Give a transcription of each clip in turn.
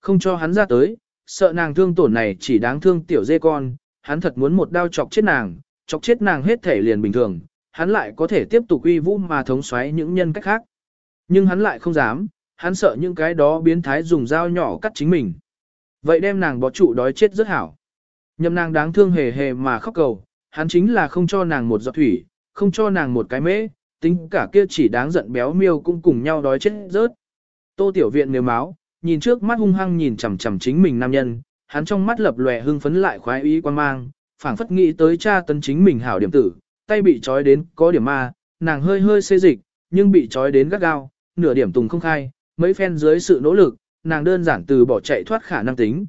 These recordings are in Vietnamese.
Không cho hắn ra tới, sợ nàng thương tổn này chỉ đáng thương tiểu dê con, hắn thật muốn một đao chọc chết nàng, chọc chết nàng hết thể liền bình thường, hắn lại có thể tiếp tục uy vũ mà thống xoáy những nhân cách khác. Nhưng hắn lại không dám, hắn sợ những cái đó biến thái dùng dao nhỏ cắt chính mình. Vậy đem nàng bỏ trụ đói chết rất hảo. nhầm nàng đáng thương hề hề mà khóc cầu, hắn chính là không cho nàng một giọt thủy, không cho nàng một cái mễ, tính cả kia chỉ đáng giận béo miêu cũng cùng nhau đói chết rớt. Tô tiểu viện nếu máu, nhìn trước mắt hung hăng nhìn chằm chằm chính mình nam nhân, hắn trong mắt lập lòe hưng phấn lại khoái ý quan mang, phảng phất nghĩ tới cha tấn chính mình hảo điểm tử, tay bị trói đến có điểm ma, nàng hơi hơi xê dịch, nhưng bị trói đến gắt gao, nửa điểm tùng không khai, mấy phen dưới sự nỗ lực, nàng đơn giản từ bỏ chạy thoát khả năng tính.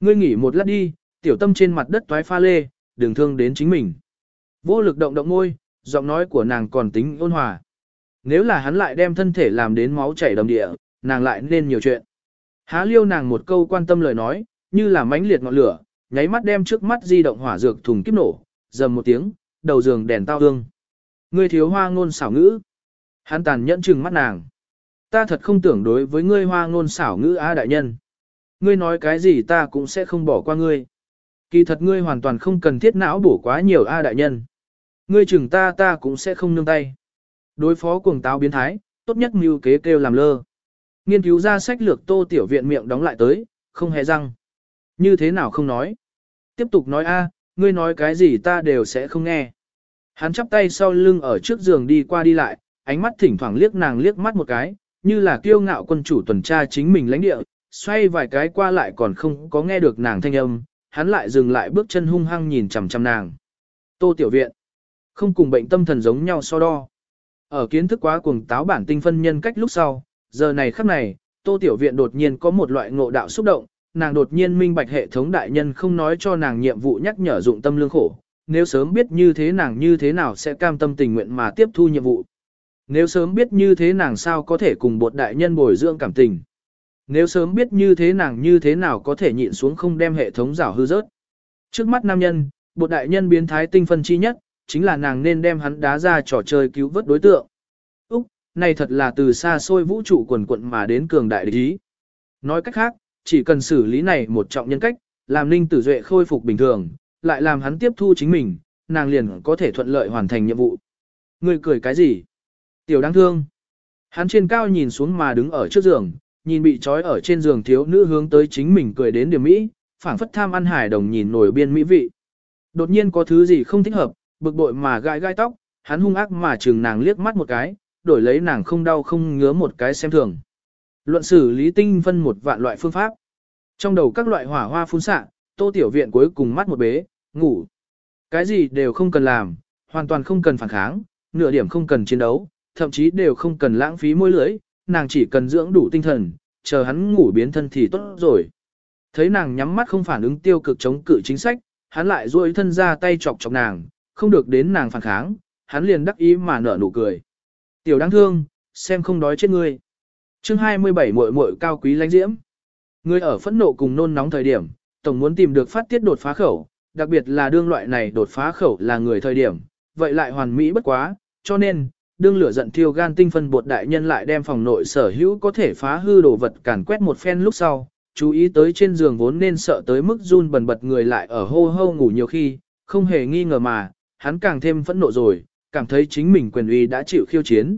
Ngươi nghỉ một lát đi, tiểu tâm trên mặt đất toái pha lê, đừng thương đến chính mình. Vô lực động động môi, giọng nói của nàng còn tính ôn hòa. Nếu là hắn lại đem thân thể làm đến máu chảy đầm địa, nàng lại nên nhiều chuyện. Há liêu nàng một câu quan tâm lời nói, như là mãnh liệt ngọn lửa, nháy mắt đem trước mắt di động hỏa dược thùng kiếp nổ, dầm một tiếng, đầu giường đèn tao hương. Ngươi thiếu hoa ngôn xảo ngữ. Hắn tàn nhẫn chừng mắt nàng. Ta thật không tưởng đối với ngươi hoa ngôn xảo ngữ á đại nhân. Ngươi nói cái gì ta cũng sẽ không bỏ qua ngươi. Kỳ thật ngươi hoàn toàn không cần thiết não bổ quá nhiều a đại nhân. Ngươi chừng ta ta cũng sẽ không nương tay. Đối phó cuồng táo biến thái, tốt nhất mưu kế kêu làm lơ. Nghiên cứu ra sách lược tô tiểu viện miệng đóng lại tới, không hề răng. Như thế nào không nói? Tiếp tục nói a, ngươi nói cái gì ta đều sẽ không nghe. Hắn chắp tay sau lưng ở trước giường đi qua đi lại, ánh mắt thỉnh thoảng liếc nàng liếc mắt một cái, như là kiêu ngạo quân chủ tuần tra chính mình lãnh địa, xoay vài cái qua lại còn không có nghe được nàng thanh âm, hắn lại dừng lại bước chân hung hăng nhìn chằm chằm nàng. Tô tiểu viện, không cùng bệnh tâm thần giống nhau so đo. Ở kiến thức quá cuồng táo bản tinh phân nhân cách lúc sau, giờ này khắc này, Tô tiểu viện đột nhiên có một loại ngộ đạo xúc động, nàng đột nhiên minh bạch hệ thống đại nhân không nói cho nàng nhiệm vụ nhắc nhở dụng tâm lương khổ, nếu sớm biết như thế nàng như thế nào sẽ cam tâm tình nguyện mà tiếp thu nhiệm vụ. Nếu sớm biết như thế nàng sao có thể cùng bột đại nhân bồi dưỡng cảm tình. Nếu sớm biết như thế nàng như thế nào có thể nhịn xuống không đem hệ thống rảo hư rớt. Trước mắt nam nhân, bột đại nhân biến thái tinh phân chi nhất, chính là nàng nên đem hắn đá ra trò chơi cứu vớt đối tượng. Này thật là từ xa xôi vũ trụ quần quận mà đến cường đại địch ý. Nói cách khác, chỉ cần xử lý này một trọng nhân cách, làm Ninh Tử Duệ khôi phục bình thường, lại làm hắn tiếp thu chính mình, nàng liền có thể thuận lợi hoàn thành nhiệm vụ. Người cười cái gì? Tiểu đáng thương. Hắn trên cao nhìn xuống mà đứng ở trước giường, nhìn bị trói ở trên giường thiếu nữ hướng tới chính mình cười đến điểm mỹ, phảng phất tham ăn hải đồng nhìn nổi biên mỹ vị. Đột nhiên có thứ gì không thích hợp, bực bội mà gai gai tóc, hắn hung ác mà chừng nàng liếc mắt một cái, đổi lấy nàng không đau không ngứa một cái xem thường. Luận xử lý tinh phân một vạn loại phương pháp. Trong đầu các loại hỏa hoa phun xạ, tô tiểu viện cuối cùng mắt một bế, ngủ. Cái gì đều không cần làm, hoàn toàn không cần phản kháng, nửa điểm không cần chiến đấu, thậm chí đều không cần lãng phí môi lưỡi, nàng chỉ cần dưỡng đủ tinh thần, chờ hắn ngủ biến thân thì tốt rồi. Thấy nàng nhắm mắt không phản ứng tiêu cực chống cự chính sách, hắn lại duỗi thân ra tay chọc chọc nàng, không được đến nàng phản kháng, hắn liền đắc ý mà nở nụ cười. Tiểu đáng thương, xem không đói chết ngươi. Chương 27 muội muội cao quý lãnh diễm. ngươi ở phẫn nộ cùng nôn nóng thời điểm, tổng muốn tìm được phát tiết đột phá khẩu, đặc biệt là đương loại này đột phá khẩu là người thời điểm, vậy lại hoàn mỹ bất quá, cho nên, đương lửa giận thiêu gan tinh phân bột đại nhân lại đem phòng nội sở hữu có thể phá hư đồ vật càn quét một phen lúc sau, chú ý tới trên giường vốn nên sợ tới mức run bần bật người lại ở hô hô ngủ nhiều khi, không hề nghi ngờ mà, hắn càng thêm phẫn nộ rồi, cảm thấy chính mình quyền uy đã chịu khiêu chiến.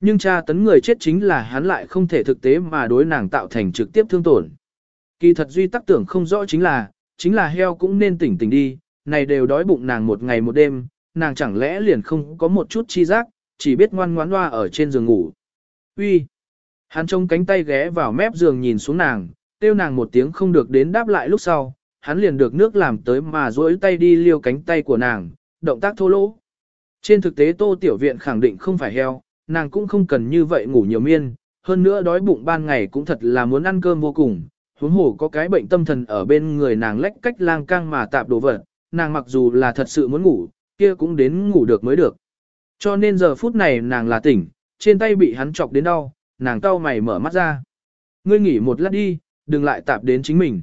Nhưng cha tấn người chết chính là hắn lại không thể thực tế mà đối nàng tạo thành trực tiếp thương tổn. Kỳ thật duy tắc tưởng không rõ chính là, chính là heo cũng nên tỉnh tỉnh đi, này đều đói bụng nàng một ngày một đêm, nàng chẳng lẽ liền không có một chút chi giác, chỉ biết ngoan ngoãn loa ở trên giường ngủ. Uy, Hắn trông cánh tay ghé vào mép giường nhìn xuống nàng, tiêu nàng một tiếng không được đến đáp lại lúc sau, hắn liền được nước làm tới mà duỗi tay đi liêu cánh tay của nàng, động tác thô lỗ. Trên thực tế tô tiểu viện khẳng định không phải heo, nàng cũng không cần như vậy ngủ nhiều miên, hơn nữa đói bụng ban ngày cũng thật là muốn ăn cơm vô cùng, huống hồ có cái bệnh tâm thần ở bên người nàng lách cách lang cang mà tạp đồ vật, nàng mặc dù là thật sự muốn ngủ, kia cũng đến ngủ được mới được. Cho nên giờ phút này nàng là tỉnh, trên tay bị hắn chọc đến đau, nàng cau mày mở mắt ra. Ngươi nghỉ một lát đi, đừng lại tạp đến chính mình.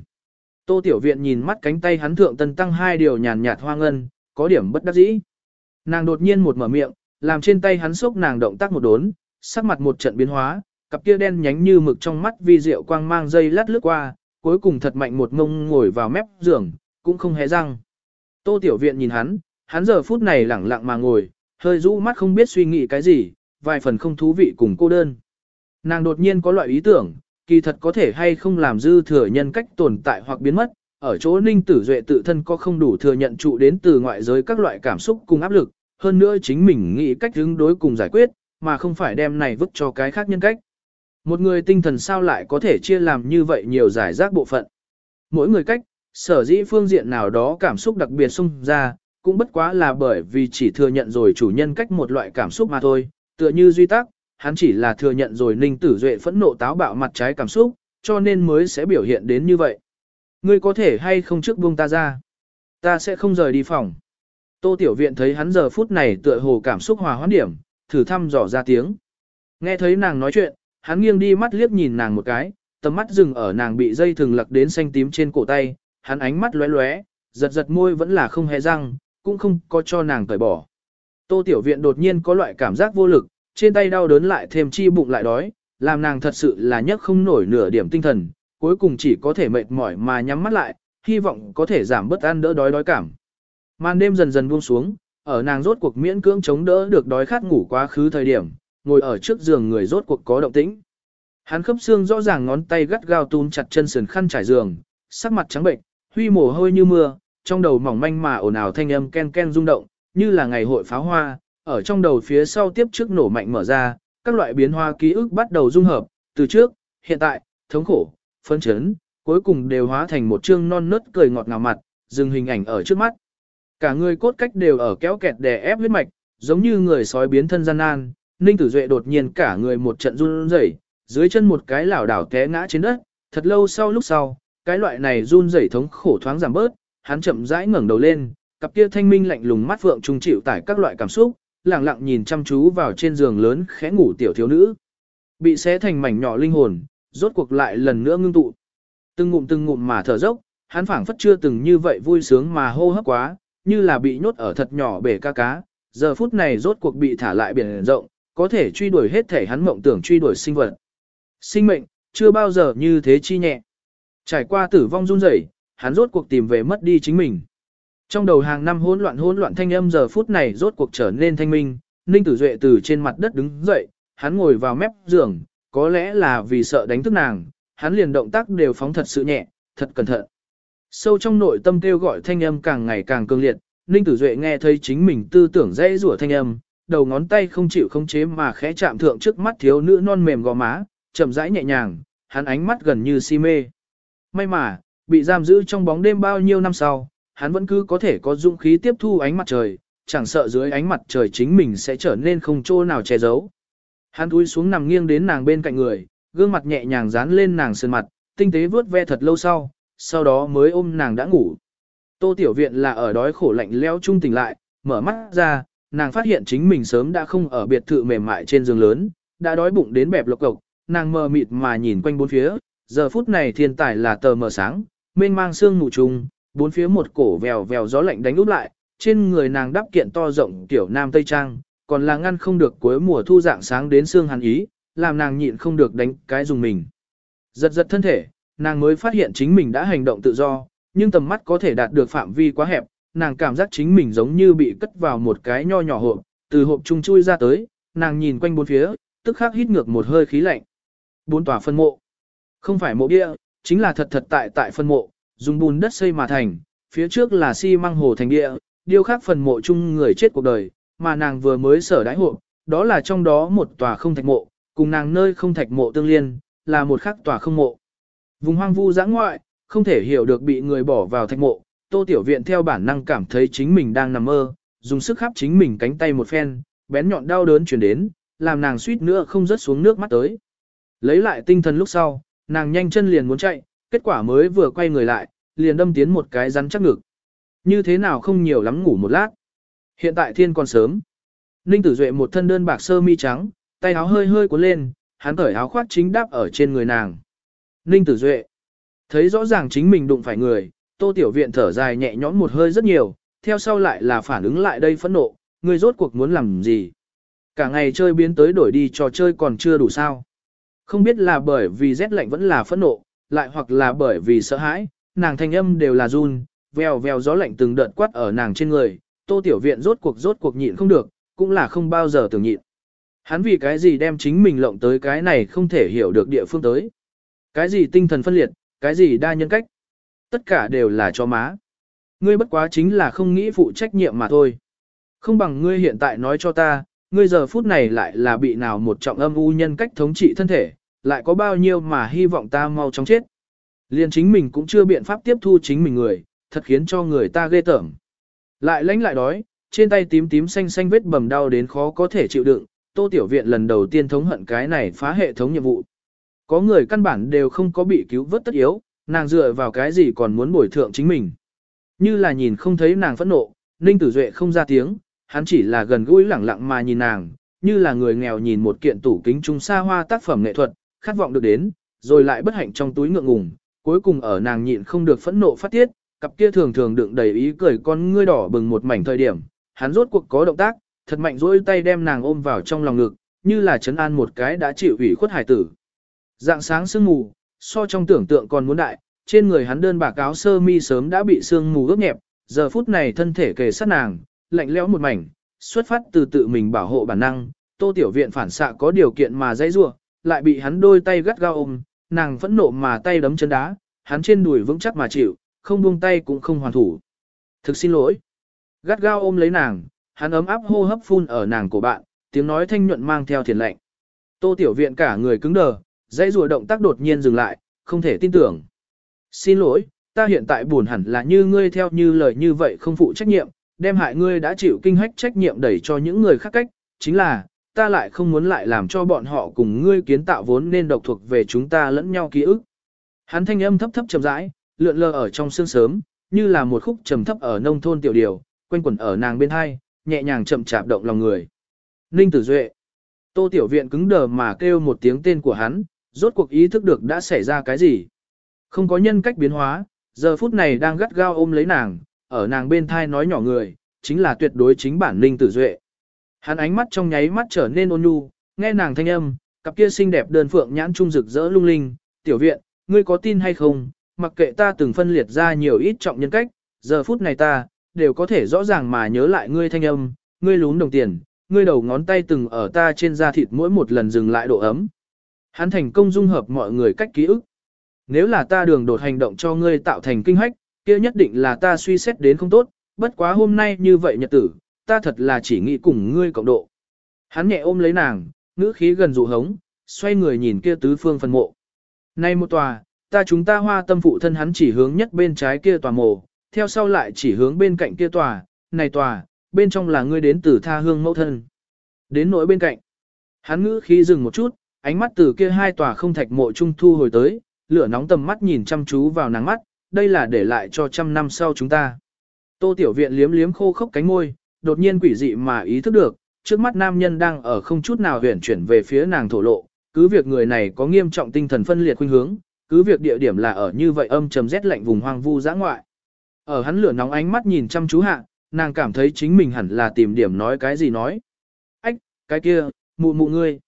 Tô Tiểu Viện nhìn mắt cánh tay hắn thượng tân tăng hai điều nhàn nhạt hoa ngân, có điểm bất đắc dĩ. Nàng đột nhiên một mở miệng, làm trên tay hắn sốc nàng động tác một đốn, sắc mặt một trận biến hóa, cặp kia đen nhánh như mực trong mắt vi diệu quang mang dây lát lướt qua, cuối cùng thật mạnh một ngông ngồi vào mép giường, cũng không hé răng. Tô Tiểu Viện nhìn hắn, hắn giờ phút này lẳng lặng mà ngồi, hơi rũ mắt không biết suy nghĩ cái gì, vài phần không thú vị cùng cô đơn. Nàng đột nhiên có loại ý tưởng, kỳ thật có thể hay không làm dư thừa nhân cách tồn tại hoặc biến mất, ở chỗ ninh tử duệ tự thân có không đủ thừa nhận trụ đến từ ngoại giới các loại cảm xúc cùng áp lực, hơn nữa chính mình nghĩ cách hướng đối cùng giải quyết, mà không phải đem này vứt cho cái khác nhân cách. Một người tinh thần sao lại có thể chia làm như vậy nhiều giải rác bộ phận. Mỗi người cách, sở dĩ phương diện nào đó cảm xúc đặc biệt xung ra, cũng bất quá là bởi vì chỉ thừa nhận rồi chủ nhân cách một loại cảm xúc mà thôi, tựa như duy tắc, hắn chỉ là thừa nhận rồi ninh tử duệ phẫn nộ táo bạo mặt trái cảm xúc, cho nên mới sẽ biểu hiện đến như vậy. Ngươi có thể hay không trước buông ta ra? Ta sẽ không rời đi phòng. Tô Tiểu Viện thấy hắn giờ phút này tựa hồ cảm xúc hòa hoãn điểm, thử thăm dò ra tiếng. Nghe thấy nàng nói chuyện, hắn nghiêng đi mắt liếc nhìn nàng một cái, tầm mắt dừng ở nàng bị dây thừng lặc đến xanh tím trên cổ tay, hắn ánh mắt lóe lóe, giật giật môi vẫn là không hề răng, cũng không có cho nàng cởi bỏ. Tô Tiểu Viện đột nhiên có loại cảm giác vô lực, trên tay đau đớn lại thêm chi bụng lại đói, làm nàng thật sự là nhấc không nổi nửa điểm tinh thần, cuối cùng chỉ có thể mệt mỏi mà nhắm mắt lại, hy vọng có thể giảm bớt ăn đỡ đói đói cảm. Màn đêm dần dần buông xuống, ở nàng rốt cuộc miễn cưỡng chống đỡ được đói khát ngủ quá khứ thời điểm, ngồi ở trước giường người rốt cuộc có động tĩnh. Hắn khớp xương rõ ràng ngón tay gắt gao túm chặt chân sườn khăn trải giường, sắc mặt trắng bệnh, huy mồ hôi như mưa, trong đầu mỏng manh mà ồn ào thanh âm ken ken rung động, như là ngày hội pháo hoa, ở trong đầu phía sau tiếp trước nổ mạnh mở ra, các loại biến hoa ký ức bắt đầu dung hợp, từ trước, hiện tại, thống khổ, phân chấn, cuối cùng đều hóa thành một chương non nớt cười ngọt ngào mặt, dừng hình ảnh ở trước mắt. Cả người cốt cách đều ở kéo kẹt đè ép huyết mạch, giống như người sói biến thân gian nan, Ninh Tử Duệ đột nhiên cả người một trận run rẩy, dưới chân một cái lảo đảo té ngã trên đất, thật lâu sau lúc sau, cái loại này run rẩy thống khổ thoáng giảm bớt, hắn chậm rãi ngẩng đầu lên, cặp kia thanh minh lạnh lùng mắt phượng trung chịu tải các loại cảm xúc, lặng lặng nhìn chăm chú vào trên giường lớn khẽ ngủ tiểu thiếu nữ. Bị xé thành mảnh nhỏ linh hồn, rốt cuộc lại lần nữa ngưng tụ. Từng ngụm từng ngụm mà thở dốc, hắn phảng phất chưa từng như vậy vui sướng mà hô hấp quá, như là bị nhốt ở thật nhỏ bể ca cá, giờ phút này rốt cuộc bị thả lại biển rộng, có thể truy đuổi hết thể hắn mộng tưởng truy đuổi sinh vật. Sinh mệnh, chưa bao giờ như thế chi nhẹ. Trải qua tử vong run rẩy, hắn rốt cuộc tìm về mất đi chính mình. Trong đầu hàng năm hỗn loạn hỗn loạn thanh âm giờ phút này rốt cuộc trở nên thanh minh, Ninh Tử Duệ từ trên mặt đất đứng dậy, hắn ngồi vào mép giường, có lẽ là vì sợ đánh thức nàng, hắn liền động tác đều phóng thật sự nhẹ, thật cẩn thận. Sâu trong nội tâm kêu gọi thanh âm càng ngày càng cương liệt, Ninh Tử Duệ nghe thấy chính mình tư tưởng dễ rủa thanh âm, đầu ngón tay không chịu không chế mà khẽ chạm thượng trước mắt thiếu nữ non mềm gò má, chậm rãi nhẹ nhàng, hắn ánh mắt gần như si mê. May mà, bị giam giữ trong bóng đêm bao nhiêu năm sau, hắn vẫn cứ có thể có dũng khí tiếp thu ánh mặt trời, chẳng sợ dưới ánh mặt trời chính mình sẽ trở nên không chỗ nào che giấu. Hắn cúi xuống nằm nghiêng đến nàng bên cạnh người, gương mặt nhẹ nhàng dán lên nàng sườn mặt, tinh tế vuốt ve thật lâu sau, sau đó mới ôm nàng đã ngủ. Tô Tiểu Viện là ở đói khổ lạnh leo trung tỉnh lại, mở mắt ra, nàng phát hiện chính mình sớm đã không ở biệt thự mềm mại trên giường lớn, đã đói bụng đến bẹp lộc cộc, nàng mờ mịt mà nhìn quanh bốn phía, giờ phút này thiên tài là tờ mờ sáng, mênh mang sương mù trùng, bốn phía một cổ vèo vèo gió lạnh đánh úp lại, trên người nàng đắp kiện to rộng tiểu nam tây trang, còn là ngăn không được cuối mùa thu dạng sáng đến sương hàn ý, làm nàng nhịn không được đánh cái dùng mình. Giật giật thân thể, nàng mới phát hiện chính mình đã hành động tự do, nhưng tầm mắt có thể đạt được phạm vi quá hẹp, nàng cảm giác chính mình giống như bị cất vào một cái nho nhỏ hộp, từ hộp trung chui ra tới, nàng nhìn quanh bốn phía, tức khắc hít ngược một hơi khí lạnh. Bốn tòa phân mộ. Không phải mộ bia, chính là thật thật tại tại phân mộ, dùng bùn đất xây mà thành, phía trước là xi măng hồ thành địa, điêu khắc phần mộ chung người chết cuộc đời, mà nàng vừa mới sở đái hộ, đó là trong đó một tòa không thạch mộ, cùng nàng nơi không thạch mộ tương liên, là một khắc tòa không mộ. Vùng hoang vu giã ngoại, không thể hiểu được bị người bỏ vào thạch mộ, Tô Tiểu Viện theo bản năng cảm thấy chính mình đang nằm mơ, dùng sức khắp chính mình cánh tay một phen, bén nhọn đau đớn chuyển đến, làm nàng suýt nữa không rớt xuống nước mắt tới. Lấy lại tinh thần lúc sau, nàng nhanh chân liền muốn chạy, kết quả mới vừa quay người lại, liền đâm tiến một cái rắn chắc ngực. Như thế nào không nhiều lắm ngủ một lát. Hiện tại thiên còn sớm. Ninh Tử Duệ một thân đơn bạc sơ mi trắng, tay áo hơi hơi cuốn lên, hắn cởi áo khoác chính đáp ở trên người nàng. Ninh Tử Duệ thấy rõ ràng chính mình đụng phải người, Tô Tiểu Viện thở dài nhẹ nhõm một hơi rất nhiều, theo sau lại là phản ứng lại đây phẫn nộ, người rốt cuộc muốn làm gì? Cả ngày chơi biến tới đổi đi trò chơi còn chưa đủ sao? Không biết là bởi vì rét lạnh vẫn là phẫn nộ, lại hoặc là bởi vì sợ hãi, nàng thanh âm đều là run, vèo vèo gió lạnh từng đợt quát ở nàng trên người, tô tiểu viện rốt cuộc rốt cuộc nhịn không được, cũng là không bao giờ tưởng nhịn. Hắn vì cái gì đem chính mình lộng tới cái này không thể hiểu được địa phương tới. Cái gì tinh thần phân liệt, cái gì đa nhân cách. Tất cả đều là cho má. Ngươi bất quá chính là không nghĩ phụ trách nhiệm mà thôi. Không bằng ngươi hiện tại nói cho ta, ngươi giờ phút này lại là bị nào một trọng âm u nhân cách thống trị thân thể, lại có bao nhiêu mà hy vọng ta mau chóng chết. Liên chính mình cũng chưa biện pháp tiếp thu chính mình người, thật khiến cho người ta ghê tởm. Lại lánh lại đói, trên tay tím tím xanh xanh vết bầm đau đến khó có thể chịu đựng, tô tiểu viện lần đầu tiên thống hận cái này phá hệ thống nhiệm vụ. Có người căn bản đều không có bị cứu vớt tất yếu, nàng dựa vào cái gì còn muốn bồi thượng chính mình. Như là nhìn không thấy nàng phẫn nộ, Ninh Tử Duệ không ra tiếng, hắn chỉ là gần gũi lẳng lặng mà nhìn nàng, như là người nghèo nhìn một kiện tủ kính trung xa hoa tác phẩm nghệ thuật, khát vọng được đến, rồi lại bất hạnh trong túi ngượng ngùng, cuối cùng ở nàng nhịn không được phẫn nộ phát tiết, cặp kia thường thường đựng đầy ý cười con ngươi đỏ bừng một mảnh thời điểm, hắn rốt cuộc có động tác, thật mạnh dỗi tay đem nàng ôm vào trong lòng ngực, như là chấn an một cái đã chịu ủy khuất hải tử. Dạng sáng sương mù, so trong tưởng tượng còn muốn đại, trên người hắn đơn bạc áo sơ mi sớm đã bị sương mù ướt nhẹp, giờ phút này thân thể kề sát nàng, lạnh lẽo một mảnh, xuất phát từ tự mình bảo hộ bản năng, Tô Tiểu Viện phản xạ có điều kiện mà dãy rủa, lại bị hắn đôi tay gắt gao ôm, nàng phẫn nộ mà tay đấm chân đá, hắn trên đùi vững chắc mà chịu, không buông tay cũng không hoàn thủ. Thực xin lỗi. Gắt gao ôm lấy nàng, hắn ấm áp hô hấp phun ở nàng của bạn, tiếng nói thanh nhuận mang theo thiền lệnh. Tô Tiểu Viện cả người cứng đờ, dãy rùa động tác đột nhiên dừng lại, không thể tin tưởng. Xin lỗi, ta hiện tại buồn hẳn là như ngươi theo như lời như vậy không phụ trách nhiệm, đem hại ngươi đã chịu kinh hách trách nhiệm đẩy cho những người khác cách, chính là, ta lại không muốn lại làm cho bọn họ cùng ngươi kiến tạo vốn nên độc thuộc về chúng ta lẫn nhau ký ức. Hắn thanh âm thấp thấp chậm rãi, lượn lờ ở trong sương sớm, như là một khúc trầm thấp ở nông thôn tiểu điều, quanh quẩn ở nàng bên hai, nhẹ nhàng chậm chạp động lòng người. Ninh Tử Duệ. Tô Tiểu Viện cứng đờ mà kêu một tiếng tên của hắn, rốt cuộc ý thức được đã xảy ra cái gì. Không có nhân cách biến hóa, giờ phút này đang gắt gao ôm lấy nàng, ở nàng bên thai nói nhỏ người, chính là tuyệt đối chính bản Ninh Tử Duệ. Hắn ánh mắt trong nháy mắt trở nên ôn nhu, nghe nàng thanh âm, cặp kia xinh đẹp đơn phượng nhãn trung rực rỡ lung linh, "Tiểu viện, ngươi có tin hay không, mặc kệ ta từng phân liệt ra nhiều ít trọng nhân cách, giờ phút này ta đều có thể rõ ràng mà nhớ lại ngươi thanh âm, ngươi lún đồng tiền, ngươi đầu ngón tay từng ở ta trên da thịt mỗi một lần dừng lại độ ấm." Hắn thành công dung hợp mọi người cách ký ức. Nếu là ta đường đột hành động cho ngươi tạo thành kinh hách, kia nhất định là ta suy xét đến không tốt, bất quá hôm nay như vậy nhật tử, ta thật là chỉ nghĩ cùng ngươi cộng độ. Hắn nhẹ ôm lấy nàng, ngữ khí gần dụ hống, xoay người nhìn kia tứ phương phần mộ. Nay một tòa, ta chúng ta hoa tâm phụ thân hắn chỉ hướng nhất bên trái kia tòa mộ, theo sau lại chỉ hướng bên cạnh kia tòa, này tòa, bên trong là ngươi đến từ tha hương mẫu thân. Đến nỗi bên cạnh, hắn ngữ khí dừng một chút, ánh mắt từ kia hai tòa không thạch mộ trung thu hồi tới, lửa nóng tầm mắt nhìn chăm chú vào nắng mắt, đây là để lại cho trăm năm sau chúng ta. Tô Tiểu Viện liếm liếm khô khốc cánh môi, đột nhiên quỷ dị mà ý thức được, trước mắt nam nhân đang ở không chút nào huyển chuyển về phía nàng thổ lộ, cứ việc người này có nghiêm trọng tinh thần phân liệt khuynh hướng, cứ việc địa điểm là ở như vậy âm trầm rét lạnh vùng hoang vu giã ngoại. Ở hắn lửa nóng ánh mắt nhìn chăm chú hạ, nàng cảm thấy chính mình hẳn là tìm điểm nói cái gì nói. Ách, cái kia, mụ mụ ngươi.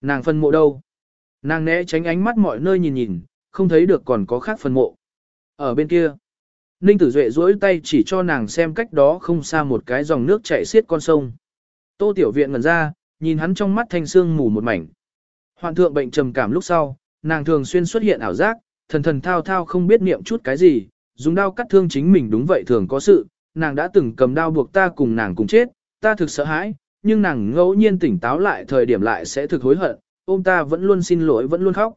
Nàng phân mộ đâu? Nàng né tránh ánh mắt mọi nơi nhìn nhìn, không thấy được còn có khác phân mộ. Ở bên kia, Ninh Tử Duệ duỗi tay chỉ cho nàng xem cách đó không xa một cái dòng nước chảy xiết con sông. Tô Tiểu Viện ngẩn ra, nhìn hắn trong mắt thanh xương mù một mảnh. Hoạn thượng bệnh trầm cảm lúc sau, nàng thường xuyên xuất hiện ảo giác, thần thần thao thao không biết niệm chút cái gì, dùng đao cắt thương chính mình đúng vậy thường có sự, nàng đã từng cầm đao buộc ta cùng nàng cùng chết, ta thực sợ hãi, nhưng nàng ngẫu nhiên tỉnh táo lại thời điểm lại sẽ thực hối hận, ôm ta vẫn luôn xin lỗi vẫn luôn khóc.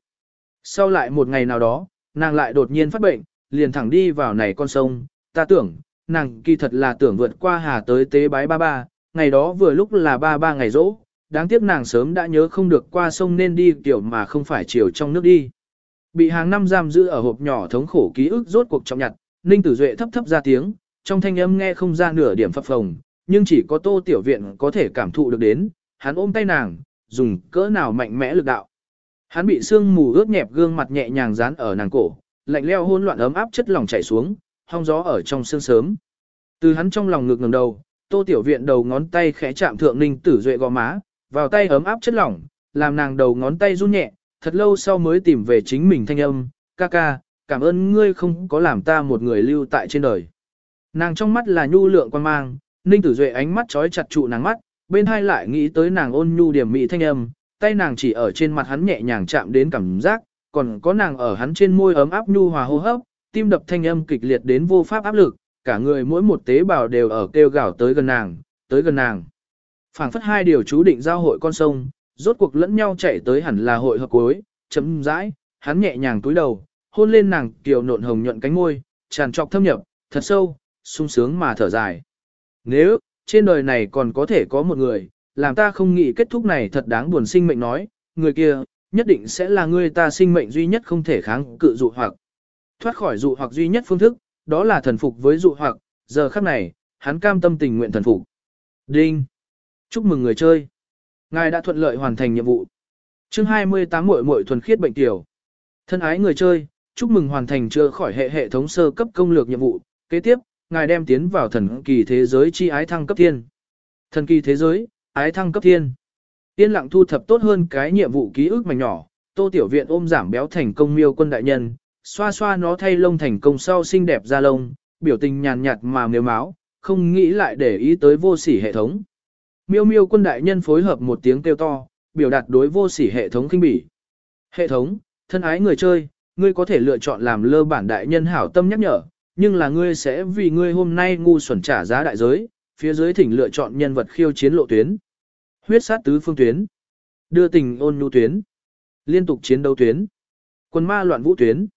Sau lại một ngày nào đó, nàng lại đột nhiên phát bệnh, liền thẳng đi vào này con sông, ta tưởng, nàng kỳ thật là tưởng vượt qua hà tới tế bái ba ba, ngày đó vừa lúc là ba ba ngày rỗ, đáng tiếc nàng sớm đã nhớ không được qua sông nên đi kiểu mà không phải chiều trong nước đi. Bị hàng năm giam giữ ở hộp nhỏ thống khổ ký ức rốt cuộc trọng nhặt, Ninh Tử Duệ thấp thấp ra tiếng, trong thanh âm nghe không ra nửa điểm phập phồng, nhưng chỉ có tô tiểu viện có thể cảm thụ được đến, hắn ôm tay nàng, dùng cỡ nào mạnh mẽ lực đạo. Hắn bị sương mù ướt nhẹp gương mặt nhẹ nhàng dán ở nàng cổ, lạnh leo hôn loạn ấm áp chất lỏng chảy xuống, hong gió ở trong sương sớm. Từ hắn trong lòng ngực ngẩng đầu, Tô Tiểu Viện đầu ngón tay khẽ chạm thượng Ninh Tử Duệ gò má, vào tay ấm áp chất lỏng, làm nàng đầu ngón tay run nhẹ, thật lâu sau mới tìm về chính mình thanh âm, ca ca, cảm ơn ngươi không có làm ta một người lưu tại trên đời. Nàng trong mắt là nhu lượng quan mang, Ninh Tử Duệ ánh mắt trói chặt trụ nàng mắt, bên hai lại nghĩ tới nàng ôn nhu điểm mỹ thanh âm, tay nàng chỉ ở trên mặt hắn nhẹ nhàng chạm đến cảm giác, còn có nàng ở hắn trên môi ấm áp nhu hòa hô hấp, tim đập thanh âm kịch liệt đến vô pháp áp lực, cả người mỗi một tế bào đều ở kêu gào tới gần nàng, tới gần nàng. Phảng phất hai điều chú định giao hội con sông, rốt cuộc lẫn nhau chạy tới hẳn là hội hợp cuối, chấm rãi, hắn nhẹ nhàng túi đầu, hôn lên nàng kiều nộn hồng nhuận cánh môi, tràn trọc thâm nhập, thật sâu, sung sướng mà thở dài. Nếu, trên đời này còn có thể có một người, làm ta không nghĩ kết thúc này thật đáng buồn sinh mệnh nói, người kia, nhất định sẽ là người ta sinh mệnh duy nhất không thể kháng cự dụ hoặc. Thoát khỏi dụ hoặc duy nhất phương thức, đó là thần phục với dụ hoặc, giờ khắc này, hắn cam tâm tình nguyện thần phục. Đinh! Chúc mừng người chơi! Ngài đã thuận lợi hoàn thành nhiệm vụ. Chương 28 muội muội thuần khiết bệnh tiểu. Thân ái người chơi, chúc mừng hoàn thành chữa khỏi hệ hệ thống sơ cấp công lược nhiệm vụ. Kế tiếp, ngài đem tiến vào thần kỳ thế giới chi ái thăng cấp thiên. Thần kỳ thế giới, ái thăng cấp thiên. Tiên lặng thu thập tốt hơn cái nhiệm vụ ký ức mảnh nhỏ, Tô Tiểu Viện ôm giảm béo thành công miêu quân đại nhân, xoa xoa nó thay lông thành công sau xinh đẹp ra lông, biểu tình nhàn nhạt mà mếu máu, không nghĩ lại để ý tới vô sỉ hệ thống. Miêu miêu quân đại nhân phối hợp một tiếng kêu to, biểu đạt đối vô sỉ hệ thống kinh bỉ. Hệ thống, thân ái người chơi, ngươi có thể lựa chọn làm lơ bản đại nhân hảo tâm nhắc nhở, nhưng là ngươi sẽ vì ngươi hôm nay ngu xuẩn trả giá đại giới, phía dưới thỉnh lựa chọn nhân vật khiêu chiến lộ tuyến. Huyết sát tứ phương tuyến, đưa tình ôn nhu tuyến, liên tục chiến đấu tuyến, quân ma loạn vũ tuyến,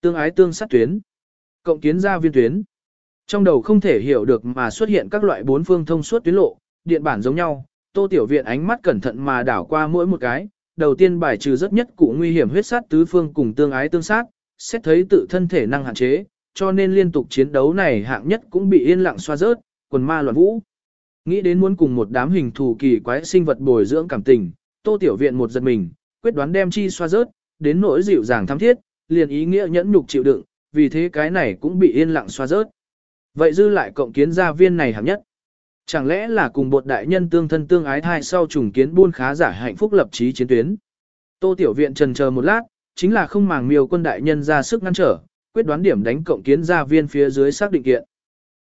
tương ái tương sát tuyến, cộng kiến gia viên tuyến. Trong đầu không thể hiểu được mà xuất hiện các loại bốn phương thông suốt tuyến lộ, điện bản giống nhau, Tô Tiểu Viện ánh mắt cẩn thận mà đảo qua mỗi một cái, đầu tiên bài trừ rất nhất cụ nguy hiểm huyết sát tứ phương cùng tương ái tương sát, xét thấy tự thân thể năng hạn chế, cho nên liên tục chiến đấu này hạng nhất cũng bị yên lặng xoa rớt, quần ma loạn vũ. Nghĩ đến muốn cùng một đám hình thù kỳ quái sinh vật bồi dưỡng cảm tình, Tô Tiểu Viện một giật mình, quyết đoán đem chi xoa rớt, đến nỗi dịu dàng thắm thiết, liền ý nghĩa nhẫn nhục chịu đựng, vì thế cái này cũng bị yên lặng xoa rớt. Vậy dư lại cộng kiến gia viên này hạng nhất. Chẳng lẽ là cùng bột đại nhân tương thân tương ái thai sau trùng kiến buôn khá giả hạnh phúc lập chí chiến tuyến. Tô Tiểu Viện trần chờ một lát, chính là không màng miêu quân đại nhân ra sức ngăn trở, quyết đoán điểm đánh cộng kiến gia viên phía dưới xác định kiện.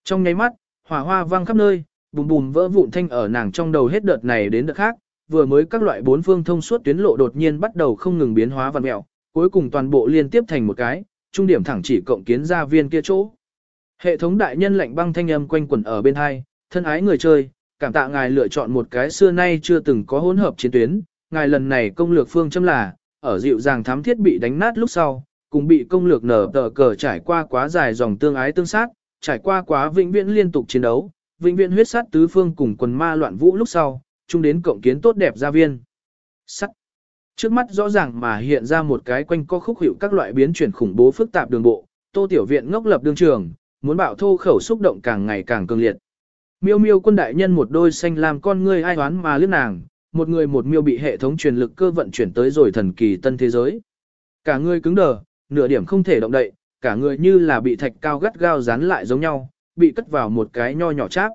Trong nháy mắt, hỏa hoa vang khắp nơi, bùm bùm vỡ vụn thanh ở nàng trong đầu hết đợt này đến đợt khác, vừa mới các loại bốn phương thông suốt tuyến lộ đột nhiên bắt đầu không ngừng biến hóa và mẹo, cuối cùng toàn bộ liên tiếp thành một cái, trung điểm thẳng chỉ cộng kiến gia viên kia chỗ. Hệ thống đại nhân lạnh băng thanh âm quanh quẩn ở bên hai, thân ái người chơi, cảm tạ ngài lựa chọn một cái xưa nay chưa từng có hỗn hợp chiến tuyến, ngài lần này công lược phương châm là, ở dịu dàng thám thiết bị đánh nát lúc sau, cùng bị công lược nở tờ cờ trải qua quá dài dòng tương ái tương sát, trải qua quá vĩnh viễn liên tục chiến đấu, vĩnh viễn huyết sát tứ phương cùng quần ma loạn vũ lúc sau, chung đến cộng kiến tốt đẹp gia viên. Sắt. Trước mắt rõ ràng mà hiện ra một cái quanh co khúc hữu các loại biến chuyển khủng bố phức tạp đường bộ, tô tiểu viện ngốc lập đương trường, muốn bạo thô khẩu xúc động càng ngày càng cường liệt. Miêu miêu quân đại nhân một đôi xanh làm con ngươi ai oán mà liếc nàng, một người một miêu bị hệ thống truyền lực cơ vận chuyển tới rồi thần kỳ tân thế giới. Cả người cứng đờ, nửa điểm không thể động đậy, cả người như là bị thạch cao gắt gao dán lại giống nhau, bị cất vào một cái nho nhỏ cháp.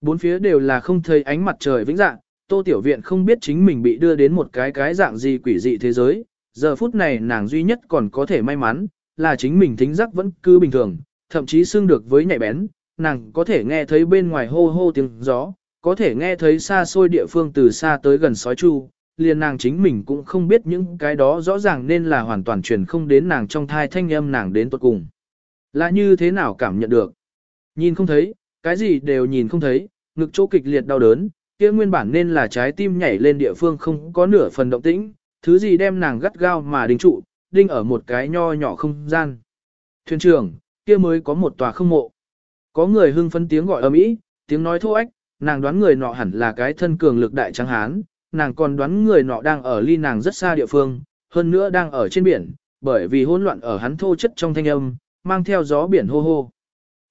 Bốn phía đều là không thấy ánh mặt trời vĩnh dạng, tô tiểu viện không biết chính mình bị đưa đến một cái cái dạng gì quỷ dị thế giới, giờ phút này nàng duy nhất còn có thể may mắn, là chính mình thính giác vẫn cứ bình thường, thậm chí xương được với nhạy bén, nàng có thể nghe thấy bên ngoài hô hô tiếng gió, có thể nghe thấy xa xôi địa phương từ xa tới gần sói chu, liền nàng chính mình cũng không biết những cái đó rõ ràng nên là hoàn toàn truyền không đến nàng trong thai thanh âm nàng đến tuột cùng. Là như thế nào cảm nhận được? Nhìn không thấy, cái gì đều nhìn không thấy, ngực chỗ kịch liệt đau đớn, kia nguyên bản nên là trái tim nhảy lên địa phương không có nửa phần động tĩnh, thứ gì đem nàng gắt gao mà đính trụ, đinh ở một cái nho nhỏ không gian. Thuyền trưởng, kia mới có một tòa không mộ. Có người hưng phấn tiếng gọi ầm ĩ, tiếng nói thô ách, nàng đoán người nọ hẳn là cái thân cường lực đại trắng hán, nàng còn đoán người nọ đang ở ly nàng rất xa địa phương, hơn nữa đang ở trên biển, bởi vì hỗn loạn ở hắn thô chất trong thanh âm, mang theo gió biển hô hô.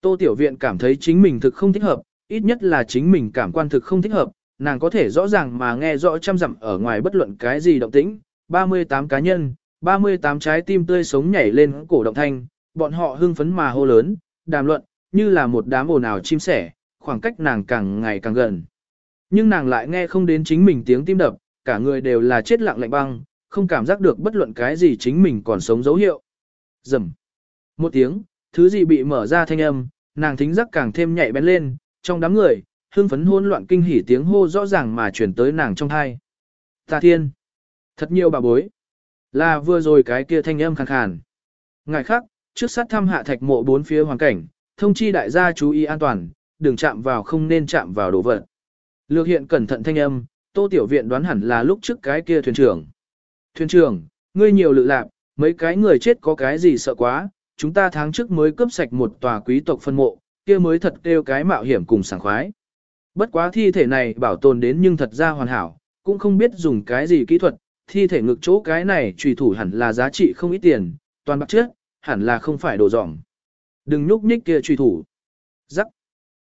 Tô Tiểu Viện cảm thấy chính mình thực không thích hợp, ít nhất là chính mình cảm quan thực không thích hợp, nàng có thể rõ ràng mà nghe rõ trăm dặm ở ngoài bất luận cái gì động tĩnh, 38 cá nhân, 38 trái tim tươi sống nhảy lên cổ động thanh, bọn họ hưng phấn mà hô lớn, đàm luận, như là một đám ồn ào chim sẻ, khoảng cách nàng càng ngày càng gần. Nhưng nàng lại nghe không đến chính mình tiếng tim đập, cả người đều là chết lặng lạnh băng, không cảm giác được bất luận cái gì chính mình còn sống dấu hiệu. Rầm. Một tiếng, thứ gì bị mở ra thanh âm, nàng thính giác càng thêm nhạy bén lên, trong đám người, hương phấn hỗn loạn kinh hỉ tiếng hô rõ ràng mà chuyển tới nàng trong thai. Ta thiên! Thật nhiều bà bối. Là vừa rồi cái kia thanh âm khàn khàn. Ngài khác, trước sát thăm hạ thạch mộ bốn phía hoàn cảnh, thông chi đại gia chú ý an toàn, đừng chạm vào không nên chạm vào đồ vật. Lược hiện cẩn thận thanh âm, tô tiểu viện đoán hẳn là lúc trước cái kia thuyền trưởng. Thuyền trưởng, ngươi nhiều lự lạc, mấy cái người chết có cái gì sợ quá, chúng ta tháng trước mới cướp sạch một tòa quý tộc phân mộ, kia mới thật kêu cái mạo hiểm cùng sảng khoái. Bất quá thi thể này bảo tồn đến nhưng thật ra hoàn hảo, cũng không biết dùng cái gì kỹ thuật, thi thể ngực chỗ cái này trùy thủ hẳn là giá trị không ít tiền, toàn bạc trước, hẳn là không phải đồ dỏng. Đừng nhúc nhích kia trùy thủ. Rắc.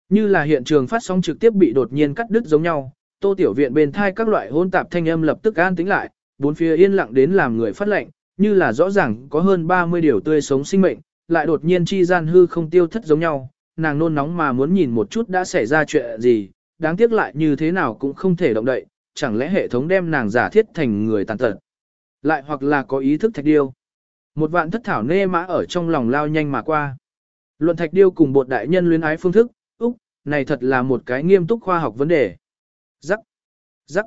Như là hiện trường phát sóng trực tiếp bị đột nhiên cắt đứt giống nhau, tô tiểu viện bên thai các loại hôn tạp thanh âm lập tức an tính lại, bốn phía yên lặng đến làm người phát lệnh, như là rõ ràng có hơn 30 điều tươi sống sinh mệnh, lại đột nhiên chi gian hư không tiêu thất giống nhau, nàng nôn nóng mà muốn nhìn một chút đã xảy ra chuyện gì, đáng tiếc lại như thế nào cũng không thể động đậy, chẳng lẽ hệ thống đem nàng giả thiết thành người tàn tật. Lại hoặc là có ý thức thạch điêu. Một vạn thất thảo nê mã ở trong lòng lao nhanh mà qua. Luận thạch điêu cùng bột đại nhân luyến ái phương thức, úc, này thật là một cái nghiêm túc khoa học vấn đề. Rắc, rắc,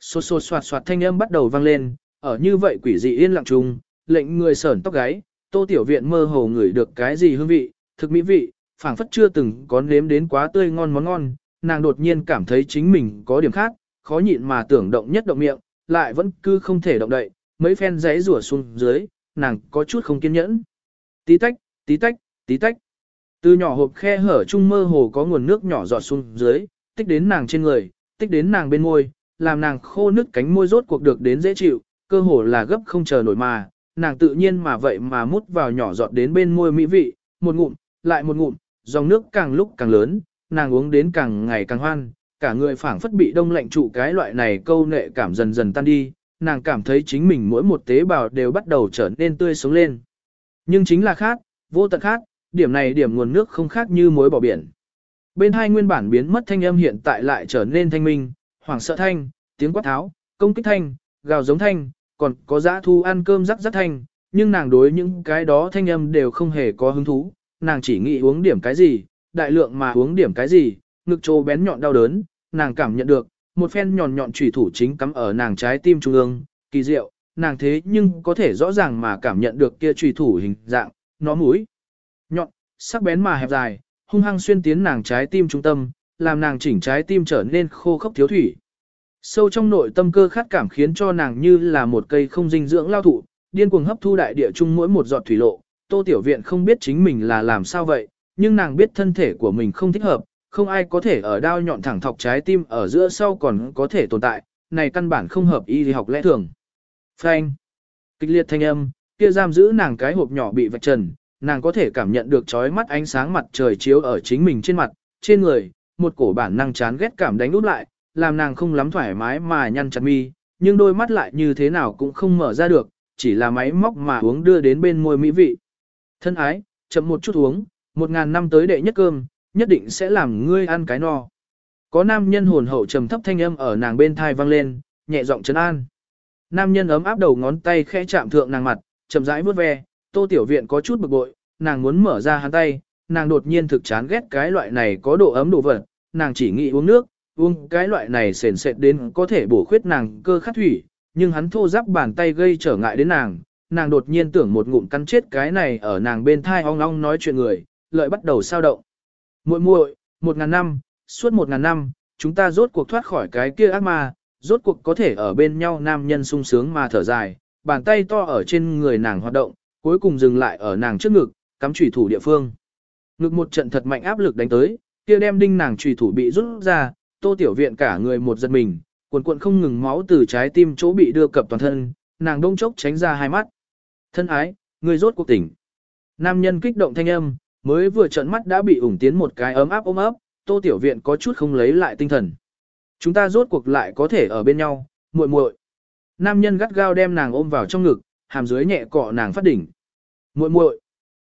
xô xô soạt soạt thanh âm bắt đầu vang lên, ở như vậy quỷ dị yên lặng trùng, lệnh người sởn tóc gáy, tô tiểu viện mơ hồ ngửi được cái gì hương vị, thực mỹ vị, phảng phất chưa từng có nếm đến quá tươi ngon món ngon, nàng đột nhiên cảm thấy chính mình có điểm khác, khó nhịn mà tưởng động nhất động miệng, lại vẫn cứ không thể động đậy, mấy phen giấy rủa xuống dưới, nàng có chút không kiên nhẫn. Tí tách, tí tách, tí tách. Từ nhỏ hộp khe hở chung mơ hồ có nguồn nước nhỏ giọt xuống dưới, tích đến nàng trên người, tích đến nàng bên môi, làm nàng khô nứt cánh môi rốt cuộc được đến dễ chịu, cơ hồ là gấp không chờ nổi mà, nàng tự nhiên mà vậy mà mút vào nhỏ giọt đến bên môi mỹ vị, một ngụm, lại một ngụm, dòng nước càng lúc càng lớn, nàng uống đến càng ngày càng hoan, cả người phảng phất bị đông lạnh trụ cái loại này câu nệ cảm dần dần tan đi, nàng cảm thấy chính mình mỗi một tế bào đều bắt đầu trở nên tươi sống lên. Nhưng chính là khác, vô tận khác, điểm này điểm nguồn nước không khác như mối bỏ biển. Bên hai nguyên bản biến mất thanh âm hiện tại lại trở nên thanh minh, hoảng sợ thanh, tiếng quát tháo, công kích thanh, gào giống thanh, còn có dã thu ăn cơm rắc rắc thanh, nhưng nàng đối những cái đó thanh âm đều không hề có hứng thú, nàng chỉ nghĩ uống điểm cái gì, đại lượng mà uống điểm cái gì, ngực trô bén nhọn đau đớn, nàng cảm nhận được, một phen nhọn nhọn chủy thủ chính cắm ở nàng trái tim trung ương, kỳ diệu, nàng thế nhưng có thể rõ ràng mà cảm nhận được kia chủy thủ hình dạng, nó mũi, nhọn, sắc bén mà hẹp dài, hung hăng xuyên tiến nàng trái tim trung tâm, làm nàng chỉnh trái tim trở nên khô khốc thiếu thủy. Sâu trong nội tâm cơ khát cảm khiến cho nàng như là một cây không dinh dưỡng lao thụ, điên cuồng hấp thu đại địa chung mỗi một giọt thủy lộ. Tô Tiểu Viện không biết chính mình là làm sao vậy, nhưng nàng biết thân thể của mình không thích hợp, không ai có thể ở đao nhọn thẳng thọc trái tim ở giữa sau còn có thể tồn tại, này căn bản không hợp y lý học lẽ thường. Phanh. Kịch liệt thanh âm, kia giam giữ nàng cái hộp nhỏ bị vạch trần, nàng có thể cảm nhận được chói mắt ánh sáng mặt trời chiếu ở chính mình trên mặt, trên người, một cổ bản năng chán ghét cảm đánh út lại, làm nàng không lắm thoải mái mà nhăn chặt mi, nhưng đôi mắt lại như thế nào cũng không mở ra được, chỉ là máy móc mà uống đưa đến bên môi mỹ vị. Thân ái, chậm một chút uống, một ngàn năm tới đệ nhất cơm, nhất định sẽ làm ngươi ăn cái no. Có nam nhân hồn hậu trầm thấp thanh âm ở nàng bên thai vang lên, nhẹ giọng trấn an. Nam nhân ấm áp đầu ngón tay khẽ chạm thượng nàng mặt, chậm rãi vuốt ve, Tô Tiểu Viện có chút bực bội, nàng muốn mở ra hắn tay, nàng đột nhiên thực chán ghét cái loại này có độ ấm độ vật, nàng chỉ nghĩ uống nước, uống cái loại này sền sệt đến có thể bổ khuyết nàng cơ khát thủy, nhưng hắn thô giáp bàn tay gây trở ngại đến nàng, nàng đột nhiên tưởng một ngụm cắn chết cái này ở nàng bên thai ong ong nói chuyện người, lợi bắt đầu sao động. muội muội, một ngàn năm, suốt một ngàn năm, chúng ta rốt cuộc thoát khỏi cái kia ác ma, rốt cuộc có thể ở bên nhau nam nhân sung sướng mà thở dài, bàn tay to ở trên người nàng hoạt động, cuối cùng dừng lại ở nàng trước ngực, cắm chủy thủ địa phương. Ngực một trận thật mạnh áp lực đánh tới, kia đem đinh nàng chủy thủ bị rút ra, tô tiểu viện cả người một giật mình, cuộn cuộn không ngừng máu từ trái tim chỗ bị đưa cập toàn thân, nàng đông chốc tránh ra hai mắt. Thân ái, người rốt cuộc tỉnh. Nam nhân kích động thanh âm, mới vừa trợn mắt đã bị ủng tiến một cái ấm áp ôm ấp, tô tiểu viện có chút không lấy lại tinh thần. Chúng ta rốt cuộc lại có thể ở bên nhau, muội muội. Nam nhân gắt gao đem nàng ôm vào trong ngực, hàm dưới nhẹ cọ nàng phát đỉnh. Muội muội,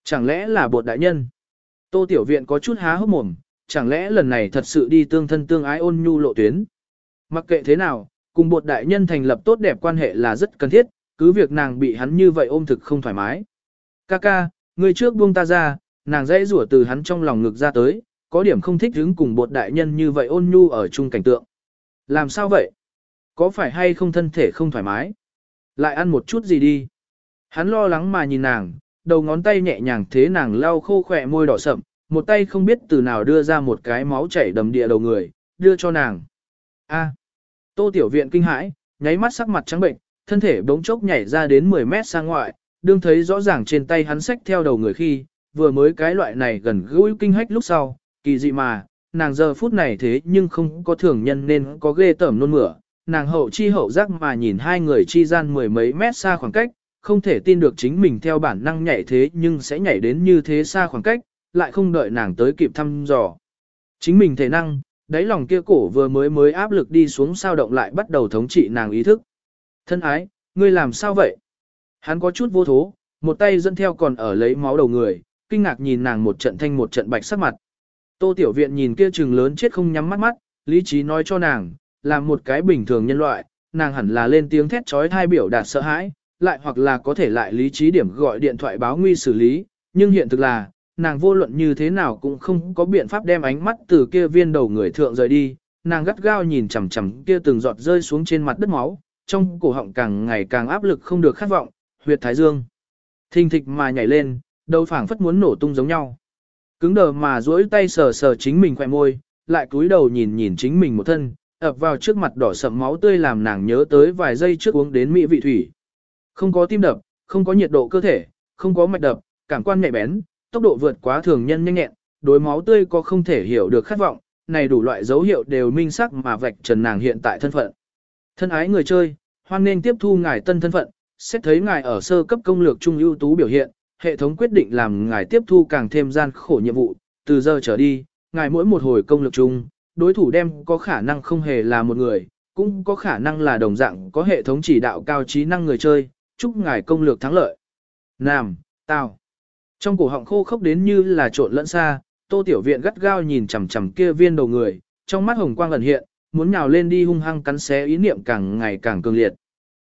chẳng lẽ là bột đại nhân? Tô tiểu viện có chút há hốc mồm, chẳng lẽ lần này thật sự đi tương thân tương ái ôn nhu lộ tuyến. Mặc kệ thế nào, cùng bột đại nhân thành lập tốt đẹp quan hệ là rất cần thiết, cứ việc nàng bị hắn như vậy ôm thực không thoải mái. Ca ca, người trước buông ta ra, nàng dãy rủa từ hắn trong lòng ngực ra tới, có điểm không thích đứng cùng bột đại nhân như vậy ôn nhu ở chung cảnh tượng. Làm sao vậy? Có phải hay không thân thể không thoải mái? Lại ăn một chút gì đi? Hắn lo lắng mà nhìn nàng, đầu ngón tay nhẹ nhàng thế nàng lau khô khỏe môi đỏ sậm, một tay không biết từ nào đưa ra một cái máu chảy đầm địa đầu người, đưa cho nàng. A. Tô tiểu viện kinh hãi, nháy mắt sắc mặt trắng bệnh, thân thể bỗng chốc nhảy ra đến 10 mét sang ngoại, đương thấy rõ ràng trên tay hắn xách theo đầu người khi, vừa mới cái loại này gần gũi kinh hách lúc sau, kỳ dị mà, nàng giờ phút này thế nhưng không có thường nhân nên có ghê tởm nôn mửa, nàng hậu chi hậu giác mà nhìn hai người chi gian mười mấy mét xa khoảng cách, không thể tin được chính mình theo bản năng nhảy thế nhưng sẽ nhảy đến như thế xa khoảng cách, lại không đợi nàng tới kịp thăm dò. Chính mình thể năng, đáy lòng kia cổ vừa mới mới áp lực đi xuống sao động lại bắt đầu thống trị nàng ý thức. Thân ái, ngươi làm sao vậy? Hắn có chút vô thố, một tay dẫn theo còn ở lấy máu đầu người, kinh ngạc nhìn nàng một trận thanh một trận bạch sắc mặt. Tô Tiểu Viện nhìn kia trừng lớn chết không nhắm mắt mắt, lý trí nói cho nàng, là một cái bình thường nhân loại, nàng hẳn là lên tiếng thét trói thai biểu đạt sợ hãi, lại hoặc là có thể lại lý trí điểm gọi điện thoại báo nguy xử lý, nhưng hiện thực là, nàng vô luận như thế nào cũng không có biện pháp đem ánh mắt từ kia viên đầu người thượng rời đi, nàng gắt gao nhìn chằm chằm kia từng giọt rơi xuống trên mặt đất máu, trong cổ họng càng ngày càng áp lực không được khát vọng, huyệt thái dương. Thình thịch mà nhảy lên, đầu phảng phất muốn nổ tung giống nhau. Cứng đờ mà duỗi tay sờ sờ chính mình khỏe môi, lại cúi đầu nhìn nhìn chính mình một thân, ập vào trước mặt đỏ sậm máu tươi làm nàng nhớ tới vài giây trước uống đến mỹ vị thủy. Không có tim đập, không có nhiệt độ cơ thể, không có mạch đập, cảm quan nhạy bén, tốc độ vượt quá thường nhân nhanh nhẹn, đối máu tươi có không thể hiểu được khát vọng, này đủ loại dấu hiệu đều minh sắc mà vạch trần nàng hiện tại thân phận. Thân ái người chơi, hoan nên tiếp thu ngài tân thân phận, xét thấy ngài ở sơ cấp công lược trung ưu tú biểu hiện, hệ thống quyết định làm ngài tiếp thu càng thêm gian khổ nhiệm vụ, từ giờ trở đi, ngài mỗi một hồi công lược chung, đối thủ đem có khả năng không hề là một người, cũng có khả năng là đồng dạng có hệ thống chỉ đạo cao trí năng người chơi, chúc ngài công lược thắng lợi. Nam, tao. Trong cổ họng khô khốc đến như là trộn lẫn xa, tô tiểu viện gắt gao nhìn chằm chằm kia viên đầu người, trong mắt hồng quang ẩn hiện, muốn nhào lên đi hung hăng cắn xé ý niệm càng ngày càng cường liệt.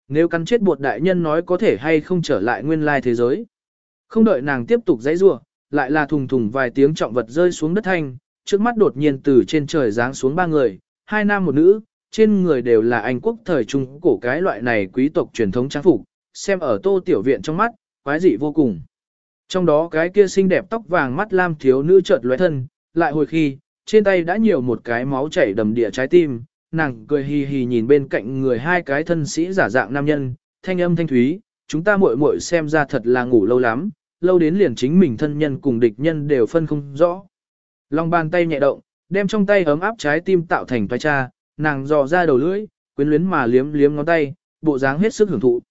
Nếu cắn chết bột đại nhân nói có thể hay không trở lại nguyên lai thế giới. Không đợi nàng tiếp tục dãy rủa, lại là thùng thùng vài tiếng trọng vật rơi xuống đất thanh, trước mắt đột nhiên từ trên trời giáng xuống ba người, hai nam một nữ, trên người đều là Anh quốc thời trung cổ cái loại này quý tộc truyền thống trang phục, xem ở tô tiểu viện trong mắt, quái dị vô cùng. Trong đó cái kia xinh đẹp tóc vàng mắt lam thiếu nữ chợt lóe thân, lại hồi khi, trên tay đã nhiều một cái máu chảy đầm địa trái tim, nàng cười hì hì nhìn bên cạnh người hai cái thân sĩ giả dạng nam nhân, thanh âm thanh thúy, chúng ta muội muội xem ra thật là ngủ lâu lắm, lâu đến liền chính mình thân nhân cùng địch nhân đều phân không rõ. Lòng bàn tay nhẹ động, đem trong tay ấm áp trái tim tạo thành toái cha, nàng dò ra đầu lưỡi, quyến luyến mà liếm liếm ngón tay, bộ dáng hết sức hưởng thụ.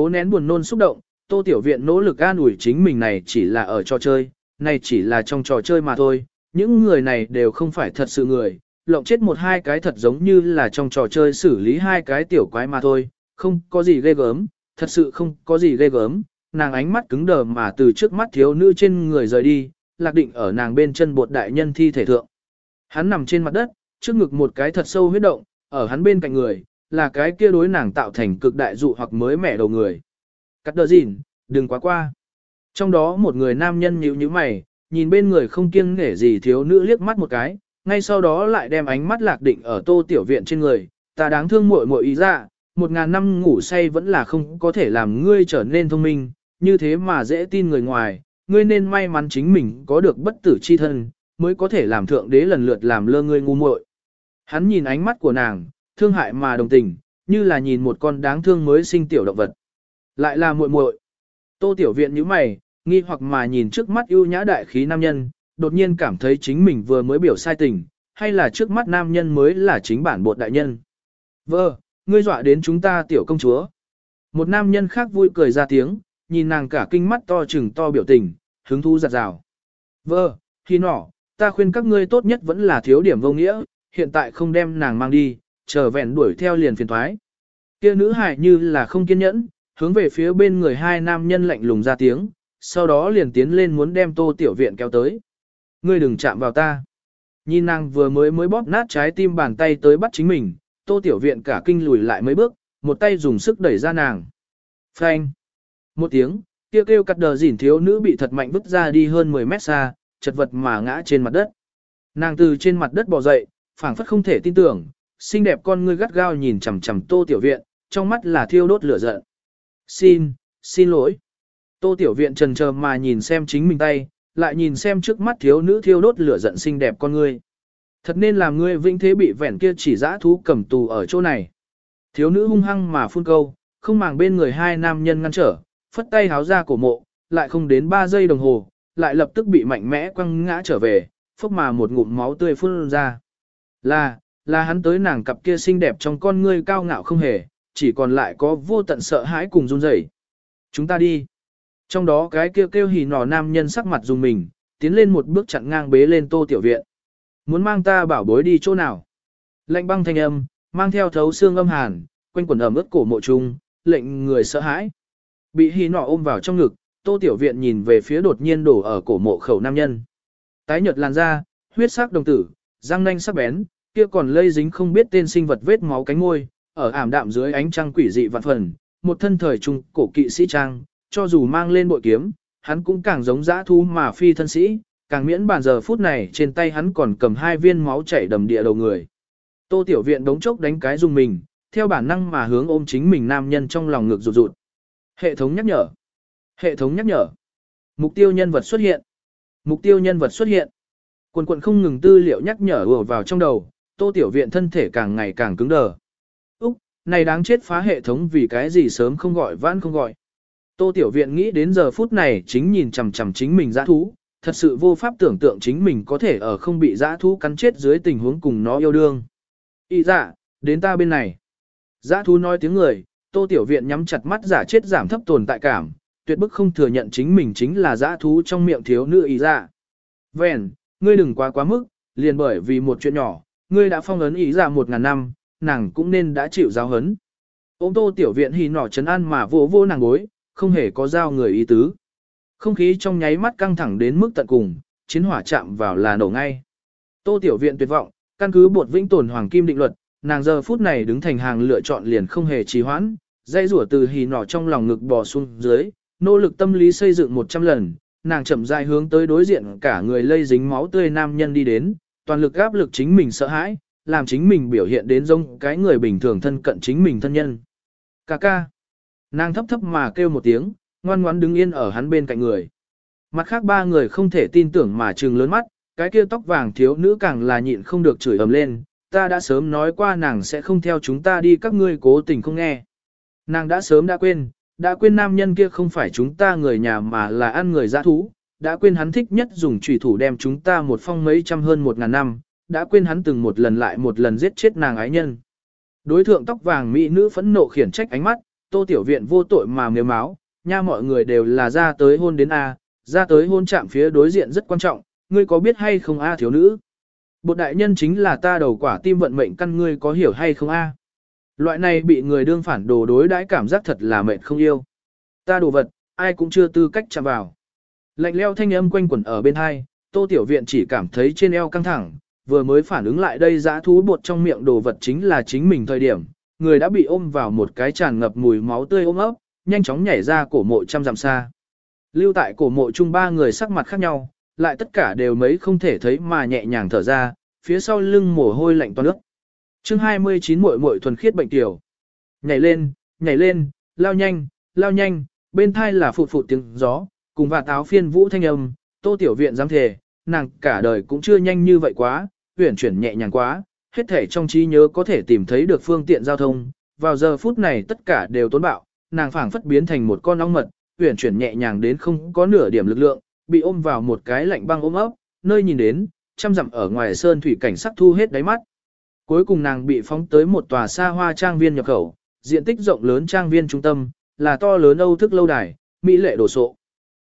Cố nén buồn nôn xúc động, Tô Tiểu Viện nỗ lực an ủi chính mình này chỉ là ở trò chơi, này chỉ là trong trò chơi mà thôi, những người này đều không phải thật sự người, lộng chết một hai cái thật giống như là trong trò chơi xử lý hai cái tiểu quái mà thôi, không có gì ghê gớm, thật sự không có gì ghê gớm, nàng ánh mắt cứng đờ mà từ trước mắt thiếu nữ trên người rời đi, lạc định ở nàng bên chân bột đại nhân thi thể thượng. Hắn nằm trên mặt đất, trước ngực một cái thật sâu huyết động, ở hắn bên cạnh người, là cái kia đối nàng tạo thành cực đại dụ hoặc mới mẻ đầu người. Cắt đờ gìn, đừng quá qua. Trong đó một người nam nhân nhíu nhíu mày, nhìn bên người không kiêng nể gì thiếu nữ liếc mắt một cái, ngay sau đó lại đem ánh mắt lạc định ở tô tiểu viện trên người, ta đáng thương muội muội ý ra, một ngàn năm ngủ say vẫn là không có thể làm ngươi trở nên thông minh, như thế mà dễ tin người ngoài, ngươi nên may mắn chính mình có được bất tử chi thân, mới có thể làm thượng đế lần lượt làm lơ ngươi ngu muội. Hắn nhìn ánh mắt của nàng, thương hại mà đồng tình, như là nhìn một con đáng thương mới sinh tiểu động vật. Lại là muội muội. Tô tiểu viện như mày, nghi hoặc mà nhìn trước mắt ưu nhã đại khí nam nhân, đột nhiên cảm thấy chính mình vừa mới biểu sai tình, hay là trước mắt nam nhân mới là chính bản bột đại nhân. Vơ, ngươi dọa đến chúng ta tiểu công chúa. Một nam nhân khác vui cười ra tiếng, nhìn nàng cả kinh mắt to chừng to biểu tình, hứng thú giặt rào. Vơ, khi nọ, ta khuyên các ngươi tốt nhất vẫn là thiếu điểm vô nghĩa, hiện tại không đem nàng mang đi, chờ vẹn đuổi theo liền phiền thoái. Kia nữ hài như là không kiên nhẫn, hướng về phía bên người hai nam nhân lạnh lùng ra tiếng, sau đó liền tiến lên muốn đem tô tiểu viện kéo tới. Ngươi đừng chạm vào ta. Nhìn nàng vừa mới mới bóp nát trái tim bàn tay tới bắt chính mình, tô tiểu viện cả kinh lùi lại mấy bước, một tay dùng sức đẩy ra nàng. Phanh! Một tiếng, kêu kêu cắt đờ dỉn thiếu nữ bị thật mạnh vứt ra đi hơn 10 mét xa, chật vật mà ngã trên mặt đất. Nàng từ trên mặt đất bò dậy, phảng phất không thể tin tưởng, xinh đẹp con ngươi gắt gao nhìn chằm chằm tô tiểu viện, trong mắt là thiêu đốt lửa giận. Xin, xin lỗi. Tô tiểu viện trần chờ mà nhìn xem chính mình tay, lại nhìn xem trước mắt thiếu nữ thiêu đốt lửa giận xinh đẹp con ngươi. Thật nên làm ngươi vĩnh thế bị vẻn kia chỉ dã thú cầm tù ở chỗ này. Thiếu nữ hung hăng mà phun câu, không màng bên người hai nam nhân ngăn trở, phất tay háo ra cổ mộ, lại không đến 3 giây đồng hồ, lại lập tức bị mạnh mẽ quăng ngã trở về, phốc mà một ngụm máu tươi phun ra. Là, là hắn tới nàng cặp kia xinh đẹp trong con ngươi cao ngạo không hề, chỉ còn lại có vô tận sợ hãi cùng run rẩy. Chúng ta đi. Trong đó cái kia kêu, kêu hỉ nỏ nam nhân sắc mặt dùng mình, tiến lên một bước chặn ngang bế lên tô tiểu viện. Muốn mang ta bảo bối đi chỗ nào? Lệnh băng thanh âm, mang theo thấu xương âm hàn, quanh quần ẩm ướt cổ mộ trung, lệnh người sợ hãi. Bị hỉ nỏ ôm vào trong ngực, tô tiểu viện nhìn về phía đột nhiên đổ ở cổ mộ khẩu nam nhân. Tái nhợt làn da, huyết sắc đồng tử, răng nanh sắc bén, kia còn lây dính không biết tên sinh vật vết máu cánh ngôi, ở ảm đạm dưới ánh trăng quỷ dị vạn phần, một thân thời trung cổ kỵ sĩ trang, cho dù mang lên bội kiếm, hắn cũng càng giống dã thú mà phi thân sĩ, càng miễn bàn giờ phút này trên tay hắn còn cầm hai viên máu chảy đầm địa đầu người. Tô Tiểu Viện đống chốc đánh cái dùng mình, theo bản năng mà hướng ôm chính mình nam nhân trong lòng ngực rụt rụt. Hệ thống nhắc nhở. Hệ thống nhắc nhở. Mục tiêu nhân vật xuất hiện. Mục tiêu nhân vật xuất hiện. Quần quần không ngừng tư liệu nhắc nhở ùa vào trong đầu, Tô Tiểu Viện thân thể càng ngày càng cứng đờ. Úc, này đáng chết phá hệ thống vì cái gì sớm không gọi vãn không gọi. Tô Tiểu Viện nghĩ đến giờ phút này chính nhìn chằm chằm chính mình dã thú, thật sự vô pháp tưởng tượng chính mình có thể ở không bị dã thú cắn chết dưới tình huống cùng nó yêu đương. Ý dạ, đến ta bên này. Dã thú nói tiếng người, Tô Tiểu Viện nhắm chặt mắt giả chết giảm thấp tồn tại cảm, tuyệt bức không thừa nhận chính mình chính là dã thú trong miệng thiếu nữ ý dạ. Vẹn, ngươi đừng quá quá mức, liền bởi vì một chuyện nhỏ, ngươi đã phong ấn ý ra một ngàn năm, nàng cũng nên đã chịu giáo hấn. Ông Tô Tiểu Viện hì nỏ chấn an mà vô vô nàng gối, không hề có giao người ý tứ. Không khí trong nháy mắt căng thẳng đến mức tận cùng, chiến hỏa chạm vào là nổ ngay. Tô Tiểu Viện tuyệt vọng, căn cứ bột vĩnh tồn hoàng kim định luật, nàng giờ phút này đứng thành hàng lựa chọn liền không hề trì hoãn, dây rủa từ hì nỏ trong lòng ngực bò xuống dưới, nỗ lực tâm lý xây dựng 100 lần, nàng chậm rãi hướng tới đối diện cả người lây dính máu tươi nam nhân đi đến, toàn lực áp lực chính mình sợ hãi, làm chính mình biểu hiện đến giống cái người bình thường thân cận chính mình thân nhân. Cà ca. Nàng thấp thấp mà kêu một tiếng, ngoan ngoãn đứng yên ở hắn bên cạnh người. Mặt khác ba người không thể tin tưởng mà trừng lớn mắt, cái kia tóc vàng thiếu nữ càng là nhịn không được chửi ầm lên, ta đã sớm nói qua nàng sẽ không theo chúng ta đi các ngươi cố tình không nghe. Nàng đã sớm đã quên, đã quên nam nhân kia không phải chúng ta người nhà mà là ăn người dã thú, đã quên hắn thích nhất dùng trùy thủ đem chúng ta một phong mấy trăm hơn một ngàn năm, đã quên hắn từng một lần lại một lần giết chết nàng ái nhân. Đối thượng tóc vàng mỹ nữ phẫn nộ khiển trách ánh mắt, tô tiểu viện vô tội mà nếu máu, nha mọi người đều là ra tới hôn đến A, ra tới hôn chạm phía đối diện rất quan trọng, ngươi có biết hay không A thiếu nữ? Bột đại nhân chính là ta đầu quả tim vận mệnh căn ngươi có hiểu hay không A? Loại này bị người đương phản đồ đối đãi cảm giác thật là mệnh không yêu. Ta đồ vật, ai cũng chưa tư cách chạm vào. Lạnh leo thanh âm quanh quẩn ở bên hai, tô tiểu viện chỉ cảm thấy trên eo căng thẳng, vừa mới phản ứng lại đây dã thú bột trong miệng đồ vật chính là chính mình thời điểm, người đã bị ôm vào một cái tràn ngập mùi máu tươi ôm ấp, nhanh chóng nhảy ra cổ mộ trăm dặm xa. Lưu tại cổ mộ chung ba người sắc mặt khác nhau, lại tất cả đều mấy không thể thấy mà nhẹ nhàng thở ra, phía sau lưng mồ hôi lạnh toan nước. Chương 29 muội muội thuần khiết bệnh tiểu. Nhảy lên, nhảy lên, lao nhanh, lao nhanh, bên thai là phụt phụt tiếng gió, cùng và táo phiên vũ thanh âm, tô tiểu viện dám thề, nàng cả đời cũng chưa nhanh như vậy quá, huyển chuyển nhẹ nhàng quá, hết thể trong trí nhớ có thể tìm thấy được phương tiện giao thông, vào giờ phút này tất cả đều tốn bạo, nàng phảng phất biến thành một con ong mật, huyển chuyển nhẹ nhàng đến không có nửa điểm lực lượng, bị ôm vào một cái lạnh băng ôm ấp, nơi nhìn đến, trăm dặm ở ngoài sơn thủy cảnh sắc thu hết đáy mắt. Cuối cùng nàng bị phóng tới một tòa xa hoa trang viên nhập khẩu, diện tích rộng lớn trang viên trung tâm, là to lớn âu thức lâu đài, mỹ lệ đồ sộ.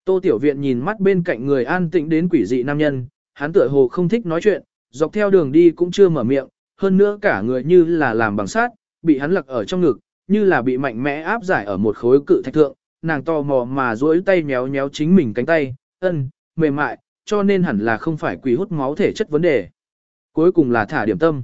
Tô Tiểu Viện nhìn mắt bên cạnh người an tĩnh đến quỷ dị nam nhân, hắn tựa hồ không thích nói chuyện, dọc theo đường đi cũng chưa mở miệng, hơn nữa cả người như là làm bằng sát, bị hắn lặc ở trong ngực, như là bị mạnh mẽ áp giải ở một khối cự thạch thượng, nàng to mò mà duỗi tay méo méo chính mình cánh tay, ân, mềm mại, cho nên hẳn là không phải quỷ hút máu thể chất vấn đề. Cuối cùng là thả điểm tâm.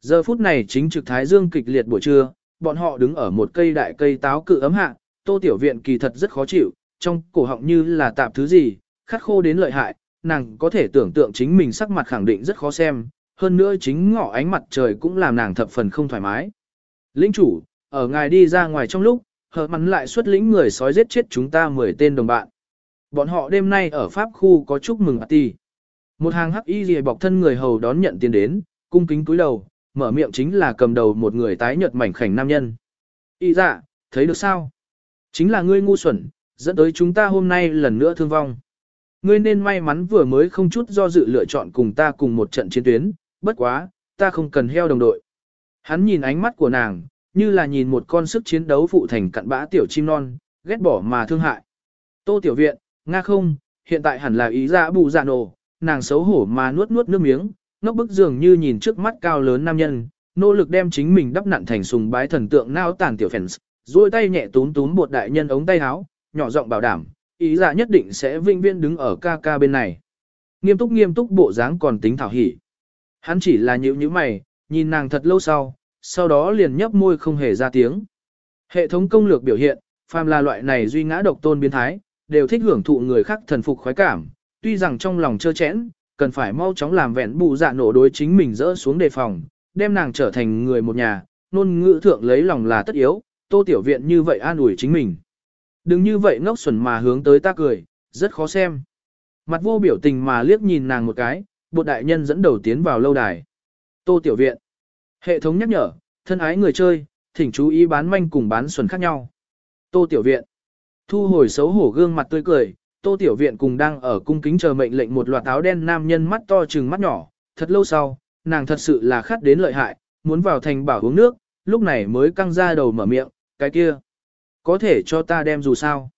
Giờ phút này chính trực thái dương kịch liệt buổi trưa, bọn họ đứng ở một cây đại cây táo cự ấm hạ, tô tiểu viện kỳ thật rất khó chịu, trong cổ họng như là tạp thứ gì, khát khô đến lợi hại, nàng có thể tưởng tượng chính mình sắc mặt khẳng định rất khó xem, hơn nữa chính ngọ ánh mặt trời cũng làm nàng thập phần không thoải mái. Lĩnh chủ, ở ngài đi ra ngoài trong lúc, hờ mắn lại xuất lĩnh người sói giết chết chúng ta 10 tên đồng bạn. Bọn họ đêm nay ở Pháp khu có chúc mừng party. Một hàng hắc y rìa bọc thân người hầu đón nhận tiền đến, cung kính cúi đầu, mở miệng chính là cầm đầu một người tái nhợt mảnh khảnh nam nhân. Y dạ, thấy được sao? Chính là ngươi ngu xuẩn, dẫn tới chúng ta hôm nay lần nữa thương vong. Ngươi nên may mắn vừa mới không chút do dự lựa chọn cùng ta cùng một trận chiến tuyến, bất quá, ta không cần heo đồng đội. Hắn nhìn ánh mắt của nàng, như là nhìn một con sức chiến đấu phụ thành cặn bã tiểu chim non, ghét bỏ mà thương hại. Tô tiểu viện, nga không, hiện tại hẳn là ý dạ bù dạ nổ, nàng xấu hổ mà nuốt nuốt nước miếng, ngốc bức dường như nhìn trước mắt cao lớn nam nhân, nỗ lực đem chính mình đắp nặn thành sùng bái thần tượng nao tàn tiểu phèn, duỗi tay nhẹ túm túm bột đại nhân ống tay áo, nhỏ giọng bảo đảm, ý dạ nhất định sẽ vinh viên đứng ở ca ca bên này. Nghiêm túc nghiêm túc bộ dáng còn tính thảo hỉ. Hắn chỉ là nhíu nhíu mày, nhìn nàng thật lâu sau, sau đó liền nhấp môi không hề ra tiếng. Hệ thống công lược biểu hiện, phàm là loại này duy ngã độc tôn biến thái, đều thích hưởng thụ người khác thần phục khoái cảm, tuy rằng trong lòng chơ chẽn, cần phải mau chóng làm vẹn bù dạ nổ đối chính mình dỡ xuống đề phòng, đem nàng trở thành người một nhà, nôn ngữ thượng lấy lòng là tất yếu, tô tiểu viện như vậy an ủi chính mình. Đừng như vậy ngốc xuẩn mà hướng tới ta cười, rất khó xem. Mặt vô biểu tình mà liếc nhìn nàng một cái, bộ đại nhân dẫn đầu tiến vào lâu đài. Tô tiểu viện. Hệ thống nhắc nhở, thân ái người chơi, thỉnh chú ý bán manh cùng bán xuẩn khác nhau. Tô tiểu viện. Thu hồi xấu hổ gương mặt tươi cười, Tô Tiểu Viện cùng đang ở cung kính chờ mệnh lệnh một loạt áo đen nam nhân mắt to trừng mắt nhỏ, thật lâu sau, nàng thật sự là khát đến lợi hại, muốn vào thành bảo uống nước, lúc này mới căng ra đầu mở miệng, cái kia, có thể cho ta đem dù sao.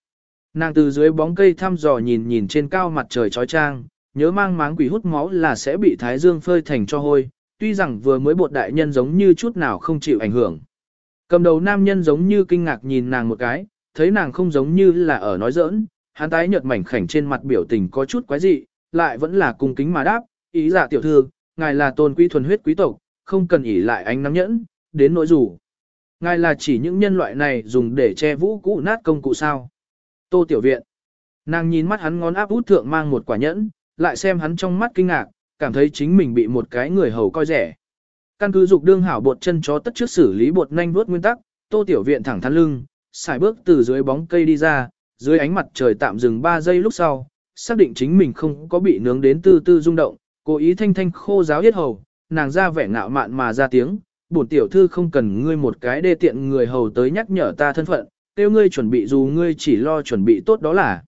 Nàng từ dưới bóng cây thăm dò nhìn nhìn trên cao mặt trời trói trang, nhớ mang máng quỷ hút máu là sẽ bị thái dương phơi thành cho hôi, tuy rằng vừa mới bột đại nhân giống như chút nào không chịu ảnh hưởng. Cầm đầu nam nhân giống như kinh ngạc nhìn nàng một cái, thấy nàng không giống như là ở nói giỡn, hắn tái nhợt mảnh khảnh trên mặt biểu tình có chút quái dị, lại vẫn là cung kính mà đáp, ý giả tiểu thư, ngài là tôn quý thuần huyết quý tộc, không cần ỉ lại ánh nắm nhẫn, đến nỗi rủ. Ngài là chỉ những nhân loại này dùng để che vũ cũ nát công cụ sao. Tô tiểu viện. Nàng nhìn mắt hắn ngón áp út thượng mang một quả nhẫn, lại xem hắn trong mắt kinh ngạc, cảm thấy chính mình bị một cái người hầu coi rẻ. Căn cứ dục đương hảo bột chân chó tất trước xử lý bột nhanh vuốt nguyên tắc, tô tiểu viện thẳng thắn lưng, xài bước từ dưới bóng cây đi ra, dưới ánh mặt trời tạm dừng 3 giây lúc sau, xác định chính mình không có bị nướng đến tư tư rung động, cố ý thanh thanh khô giáo hết hầu, nàng ra vẻ ngạo mạn mà ra tiếng, bổn tiểu thư không cần ngươi một cái đê tiện người hầu tới nhắc nhở ta thân phận, tiêu ngươi chuẩn bị dù ngươi chỉ lo chuẩn bị tốt đó là.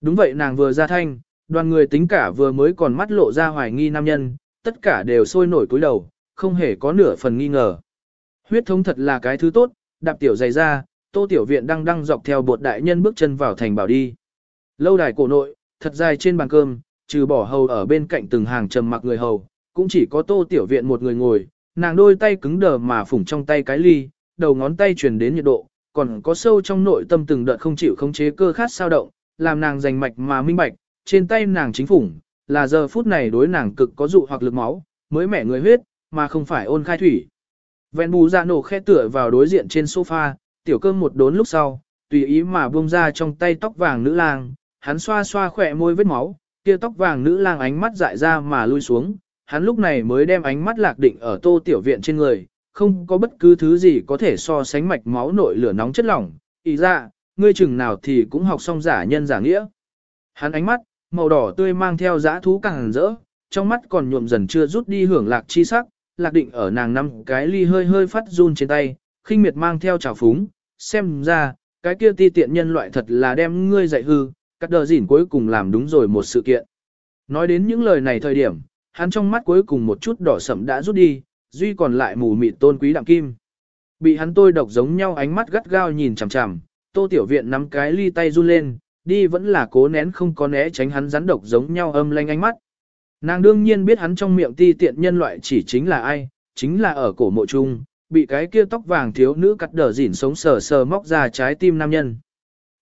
Đúng vậy nàng vừa ra thanh, đoàn người tính cả vừa mới còn mắt lộ ra hoài nghi nam nhân, tất cả đều sôi nổi cúi đầu, không hề có nửa phần nghi ngờ. Huyết thống thật là cái thứ tốt, đạp tiểu dày ra, tô tiểu viện đang đang dọc theo bột đại nhân bước chân vào thành bảo đi. Lâu đài cổ nội, thật dài trên bàn cơm, trừ bỏ hầu ở bên cạnh từng hàng trầm mặc người hầu, cũng chỉ có tô tiểu viện một người ngồi, nàng đôi tay cứng đờ mà phủng trong tay cái ly, đầu ngón tay truyền đến nhiệt độ, còn có sâu trong nội tâm từng đợt không chịu khống chế cơ khát sao động, làm nàng giành mạch mà minh bạch, trên tay nàng chính phủng, là giờ phút này đối nàng cực có dụ hoặc lực máu, mới mẻ người huyết, mà không phải ôn khai thủy. Vẹn bù ra nổ khe tựa vào đối diện trên sofa, tiểu cơm một đốn lúc sau, tùy ý mà buông ra trong tay tóc vàng nữ lang, hắn xoa xoa khỏe môi vết máu, kia tóc vàng nữ lang ánh mắt dại ra mà lui xuống, hắn lúc này mới đem ánh mắt lạc định ở tô tiểu viện trên người, không có bất cứ thứ gì có thể so sánh mạch máu nội lửa nóng chất lỏng, ý ra, ngươi chừng nào thì cũng học xong giả nhân giả nghĩa. Hắn ánh mắt, màu đỏ tươi mang theo dã thú càng rỡ, trong mắt còn nhuộm dần chưa rút đi hưởng lạc chi sắc, lạc định ở nàng năm cái ly hơi hơi phát run trên tay, khinh miệt mang theo trào phúng, xem ra, cái kia ti tiện nhân loại thật là đem ngươi dạy hư, cắt đờ dỉn cuối cùng làm đúng rồi một sự kiện. Nói đến những lời này thời điểm, hắn trong mắt cuối cùng một chút đỏ sẫm đã rút đi, duy còn lại mù mịt tôn quý đạm kim. Bị hắn tôi độc giống nhau ánh mắt gắt gao nhìn chằm chằm, tô tiểu viện nắm cái ly tay run lên, đi vẫn là cố nén không có né tránh hắn rắn độc giống nhau âm lanh ánh mắt. Nàng đương nhiên biết hắn trong miệng ti tiện nhân loại chỉ chính là ai, chính là ở cổ mộ trung, bị cái kia tóc vàng thiếu nữ cắt đờ dỉn sống sờ sờ móc ra trái tim nam nhân.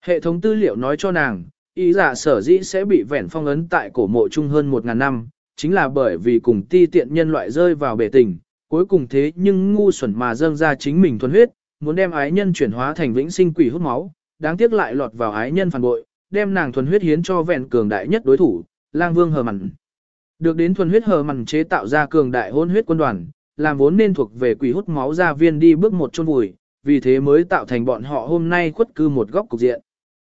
Hệ thống tư liệu nói cho nàng, ý giả sở dĩ sẽ bị vẻn phong ấn tại cổ mộ chung hơn một ngàn năm, chính là bởi vì cùng ti tiện nhân loại rơi vào bể tình, cuối cùng thế nhưng ngu xuẩn mà dâng ra chính mình thuần huyết, muốn đem ái nhân chuyển hóa thành vĩnh sinh quỷ hút máu, đáng tiếc lại lọt vào ái nhân phản bội, đem nàng thuần huyết hiến cho vẹn cường đại nhất đối thủ, lang vương hờ mặn. Được đến thuần huyết hờ mặn chế tạo ra cường đại hôn huyết quân đoàn, làm vốn nên thuộc về quỷ hút máu gia viên đi bước một chôn vùi, vì thế mới tạo thành bọn họ hôm nay khuất cư một góc cục diện.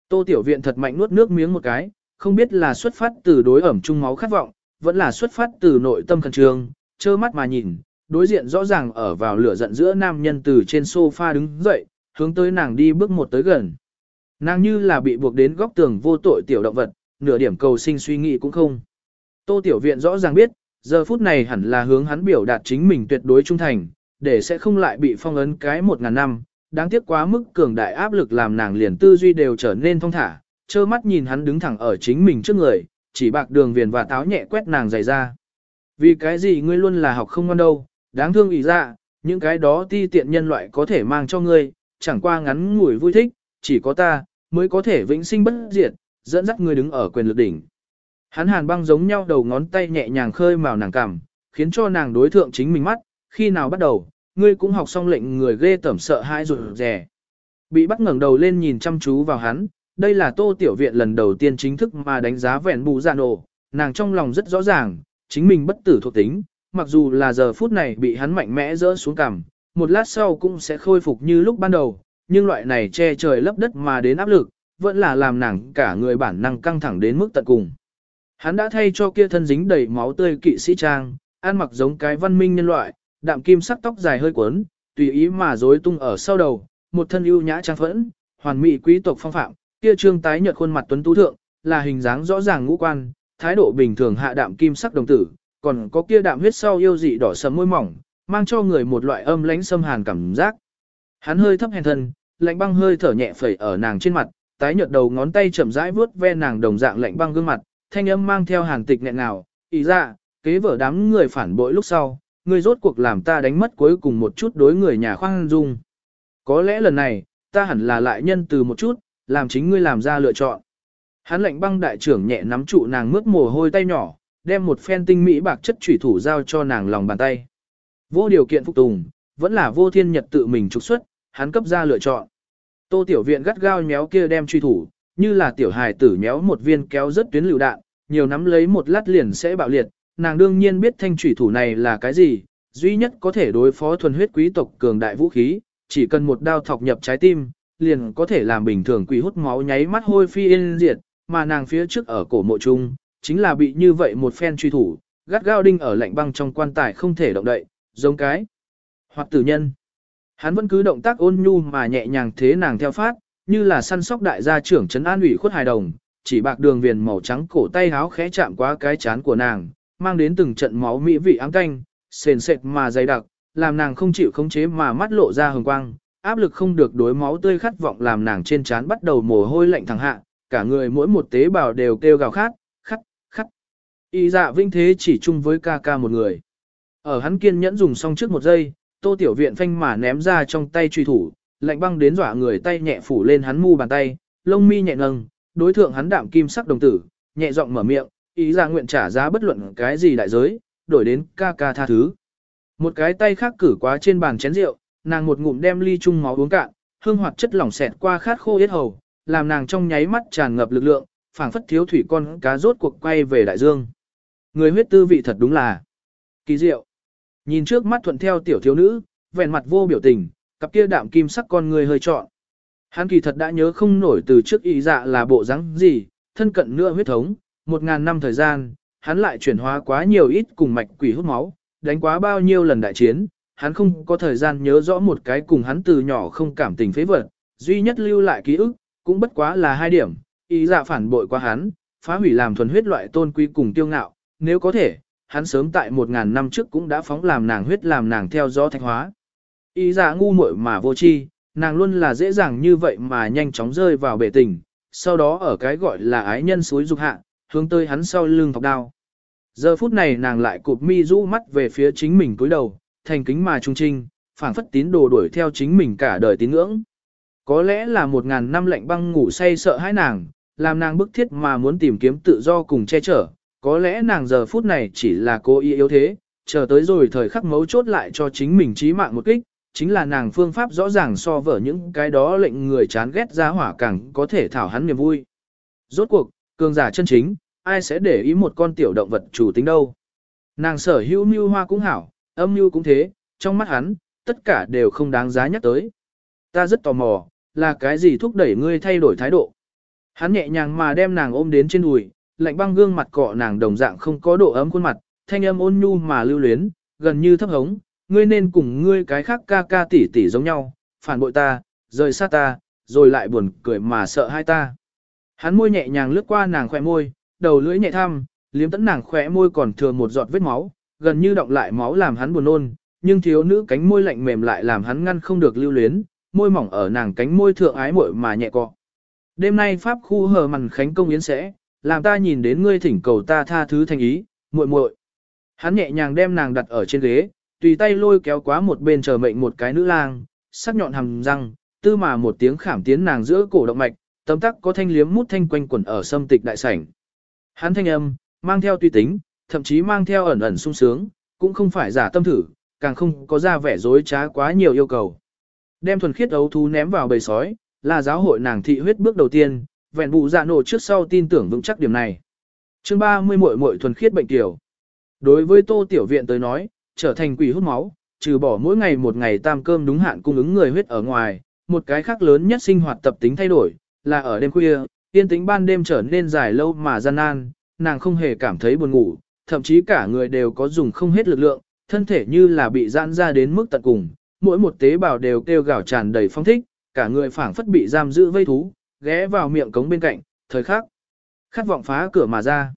Tô Tiểu Viện thật mạnh nuốt nước miếng một cái, không biết là xuất phát từ đối ẩm chung máu khát vọng, vẫn là xuất phát từ nội tâm khẩn trương, trơ mắt mà nhìn, đối diện rõ ràng ở vào lửa giận giữa nam nhân từ trên sofa đứng dậy, hướng tới nàng đi bước một tới gần. Nàng như là bị buộc đến góc tường vô tội tiểu động vật, nửa điểm cầu sinh suy nghĩ cũng không. Tô Tiểu Viện rõ ràng biết, giờ phút này hẳn là hướng hắn biểu đạt chính mình tuyệt đối trung thành, để sẽ không lại bị phong ấn cái một ngàn năm. Đáng tiếc quá mức cường đại áp lực làm nàng liền tư duy đều trở nên thông thả, trơ mắt nhìn hắn đứng thẳng ở chính mình trước người, chỉ bạc đường viền và táo nhẹ quét nàng dày ra. Vì cái gì ngươi luôn là học không ngon đâu, đáng thương ý ra, dạ, những cái đó ti tiện nhân loại có thể mang cho ngươi, chẳng qua ngắn ngủi vui thích, chỉ có ta, mới có thể vĩnh sinh bất diệt, dẫn dắt ngươi đứng ở quyền lực đỉnh. Hắn hàn băng giống nhau đầu ngón tay nhẹ nhàng khơi màu nàng cằm, khiến cho nàng đối thượng chính mình mắt, khi nào bắt đầu, ngươi cũng học xong lệnh người ghê tẩm sợ hãi rụt rè. Bị bắt ngẩng đầu lên nhìn chăm chú vào hắn, đây là tô tiểu viện lần đầu tiên chính thức mà đánh giá vẹn bù ra nổ, nàng trong lòng rất rõ ràng, chính mình bất tử thuộc tính, mặc dù là giờ phút này bị hắn mạnh mẽ rỡ xuống cằm, một lát sau cũng sẽ khôi phục như lúc ban đầu, nhưng loại này che trời lấp đất mà đến áp lực, vẫn là làm nàng cả người bản năng căng thẳng đến mức tận cùng. Hắn đã thay cho kia thân dính đầy máu tươi kỵ sĩ trang, ăn mặc giống cái văn minh nhân loại, đạm kim sắc tóc dài hơi cuốn, tùy ý mà rối tung ở sau đầu, một thân ưu nhã trang phẫn, hoàn mỹ quý tộc phong phạm, kia trương tái nhợt khuôn mặt tuấn tú thượng, là hình dáng rõ ràng ngũ quan, thái độ bình thường hạ đạm kim sắc đồng tử, còn có kia đạm huyết sau yêu dị đỏ sẫm môi mỏng, mang cho người một loại âm lãnh xâm hàn cảm giác. Hắn hơi thấp hèn thân, lạnh băng hơi thở nhẹ phẩy ở nàng trên mặt, tái nhợt đầu ngón tay chậm rãi vuốt ve nàng đồng dạng lạnh băng gương mặt, thanh âm mang theo hàn tịch nhẹ nào, ý ra, kế vở đám người phản bội lúc sau, ngươi rốt cuộc làm ta đánh mất cuối cùng một chút đối người nhà khoan dung. Có lẽ lần này, ta hẳn là lại nhân từ một chút, làm chính ngươi làm ra lựa chọn. Hắn lệnh băng đại trưởng nhẹ nắm trụ nàng mướt mồ hôi tay nhỏ, đem một phen tinh mỹ bạc chất chủy thủ giao cho nàng lòng bàn tay. Vô điều kiện phục tùng, vẫn là vô thiên nhật tự mình trục xuất, hắn cấp ra lựa chọn. Tô tiểu viện gắt gao nhéo kia đem truy thủ, như là tiểu hài tử nhéo một viên kéo rất tuyến lựu đạn, nhiều nắm lấy một lát liền sẽ bạo liệt, nàng đương nhiên biết thanh truy thủ này là cái gì, duy nhất có thể đối phó thuần huyết quý tộc cường đại vũ khí, chỉ cần một đao thọc nhập trái tim, liền có thể làm bình thường quỷ hút máu nháy mắt hôi phi yên diệt, mà nàng phía trước ở cổ mộ trung, chính là bị như vậy một phen truy thủ, gắt gao đinh ở lạnh băng trong quan tài không thể động đậy, giống cái hoặc tử nhân. Hắn vẫn cứ động tác ôn nhu mà nhẹ nhàng thế nàng theo phát, như là săn sóc đại gia trưởng trấn an ủy khuất hài đồng, chỉ bạc đường viền màu trắng cổ tay háo khẽ chạm qua cái chán của nàng, mang đến từng trận máu mỹ vị ám canh, sền sệt mà dày đặc, làm nàng không chịu khống chế mà mắt lộ ra hồng quang, áp lực không được đối máu tươi khát vọng làm nàng trên trán bắt đầu mồ hôi lạnh thẳng hạ, cả người mỗi một tế bào đều kêu gào khát, khát, khát. Y dạ vinh thế chỉ chung với ca ca một người. Ở hắn kiên nhẫn dùng xong trước một giây, tô tiểu viện phanh mà ném ra trong tay truy thủ, lạnh băng đến dọa người tay nhẹ phủ lên hắn mu bàn tay, lông mi nhẹ nâng, đối thượng hắn đạm kim sắc đồng tử, nhẹ giọng mở miệng, ý ra nguyện trả giá bất luận cái gì đại giới, đổi đến ca ca tha thứ. Một cái tay khác cử quá trên bàn chén rượu, nàng một ngụm đem ly chung máu uống cạn, hương hoạt chất lỏng xẹt qua khát khô yết hầu, làm nàng trong nháy mắt tràn ngập lực lượng, phảng phất thiếu thủy con cá rốt cuộc quay về đại dương. Người huyết tư vị thật đúng là kỳ diệu. Nhìn trước mắt thuận theo tiểu thiếu nữ, vẹn mặt vô biểu tình, cặp kia đạm kim sắc con người hơi trọn. Hắn kỳ thật đã nhớ không nổi từ trước ý dạ là bộ dáng gì, thân cận nữa huyết thống, một ngàn năm thời gian, hắn lại chuyển hóa quá nhiều ít cùng mạch quỷ hút máu, đánh quá bao nhiêu lần đại chiến, hắn không có thời gian nhớ rõ một cái cùng hắn từ nhỏ không cảm tình phế vật, duy nhất lưu lại ký ức, cũng bất quá là hai điểm, ý dạ phản bội qua hắn, phá hủy làm thuần huyết loại tôn quý cùng tiêu ngạo, nếu có thể, hắn sớm tại một ngàn năm trước cũng đã phóng làm nàng huyết làm nàng theo gió thạch hóa. Ý dạ ngu muội mà vô chi, nàng luôn là dễ dàng như vậy mà nhanh chóng rơi vào bể tình, sau đó ở cái gọi là ái nhân suối dục hạ, hướng tới hắn sau lưng thọc đao. Giờ phút này nàng lại cụp mi rũ mắt về phía chính mình cúi đầu, thành kính mà trung trinh, phảng phất tín đồ đuổi theo chính mình cả đời tín ngưỡng. Có lẽ là một ngàn năm lạnh băng ngủ say sợ hãi nàng, làm nàng bức thiết mà muốn tìm kiếm tự do cùng che chở, có lẽ nàng giờ phút này chỉ là cố ý yếu thế, chờ tới rồi thời khắc mấu chốt lại cho chính mình chí mạng một kích, chính là nàng phương pháp rõ ràng so vở những cái đó lệnh người chán ghét ra hỏa càng có thể thảo hắn niềm vui. Rốt cuộc, cường giả chân chính, ai sẽ để ý một con tiểu động vật chủ tính đâu. Nàng sở hữu mưu hoa cũng hảo, âm mưu cũng thế, trong mắt hắn, tất cả đều không đáng giá nhắc tới. Ta rất tò mò, là cái gì thúc đẩy ngươi thay đổi thái độ. Hắn nhẹ nhàng mà đem nàng ôm đến trên đùi, lạnh băng gương mặt cọ nàng đồng dạng không có độ ấm khuôn mặt, thanh âm ôn nhu mà lưu luyến, gần như thấp hống, ngươi nên cùng ngươi cái khác ca ca tỷ tỷ giống nhau, phản bội ta, rời xa ta, rồi lại buồn cười mà sợ hai ta. Hắn môi nhẹ nhàng lướt qua nàng khỏe môi, đầu lưỡi nhẹ thăm, liếm tấn nàng khỏe môi còn thừa một giọt vết máu, gần như động lại máu làm hắn buồn nôn, nhưng thiếu nữ cánh môi lạnh mềm lại làm hắn ngăn không được lưu luyến, môi mỏng ở nàng cánh môi thượng ái muội mà nhẹ cọ. Đêm nay pháp khu hờ màn khánh công yến sẽ, làm ta nhìn đến ngươi thỉnh cầu ta tha thứ thành ý, muội muội. Hắn nhẹ nhàng đem nàng đặt ở trên ghế, tùy tay lôi kéo quá một bên chờ mệnh một cái nữ lang, sắc nhọn hàm răng, tư mà một tiếng khảm tiến nàng giữa cổ động mạch, tấm tắc có thanh liếm mút thanh quanh quẩn ở sâm tịch đại sảnh. Hắn thanh âm, mang theo tùy tính, thậm chí mang theo ẩn ẩn sung sướng, cũng không phải giả tâm thử, càng không có ra vẻ dối trá quá nhiều yêu cầu. Đem thuần khiết ấu thú ném vào bầy sói, là giáo hội nàng thị huyết bước đầu tiên, vẹn vụ dạ nổ trước sau tin tưởng vững chắc điểm này. Chương 30 muội muội thuần khiết bệnh tiểu. Đối với Tô Tiểu Viện tới nói, trở thành quỷ hút máu, trừ bỏ mỗi ngày một ngày tam cơm đúng hạn cung ứng người huyết ở ngoài, một cái khác lớn nhất sinh hoạt tập tính thay đổi, là ở đêm khuya, yên tĩnh ban đêm trở nên dài lâu mà gian nan, nàng không hề cảm thấy buồn ngủ, thậm chí cả người đều có dùng không hết lực lượng, thân thể như là bị giãn ra đến mức tận cùng, mỗi một tế bào đều kêu gào tràn đầy phong thích, cả người phảng phất bị giam giữ vây thú, ghé vào miệng cống bên cạnh, thời khắc khát vọng phá cửa mà ra.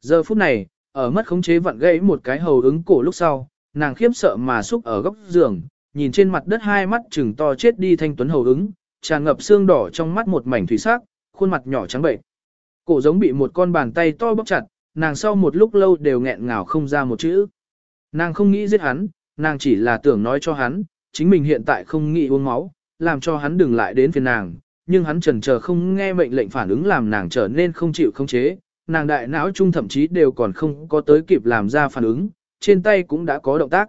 Giờ phút này, ở mất khống chế vặn gãy một cái hầu ứng cổ lúc sau, nàng khiếp sợ mà xúc ở góc giường, nhìn trên mặt đất hai mắt trừng to chết đi thanh tuấn hầu ứng, tràn ngập xương đỏ trong mắt một mảnh thủy sắc, khuôn mặt nhỏ trắng bệnh. Cổ giống bị một con bàn tay to bóp chặt, nàng sau một lúc lâu đều nghẹn ngào không ra một chữ. Nàng không nghĩ giết hắn, nàng chỉ là tưởng nói cho hắn, chính mình hiện tại không nghĩ uống máu, làm cho hắn đừng lại đến phiền nàng, nhưng hắn trần chờ không nghe mệnh lệnh phản ứng làm nàng trở nên không chịu không chế, nàng đại não trung thậm chí đều còn không có tới kịp làm ra phản ứng, trên tay cũng đã có động tác.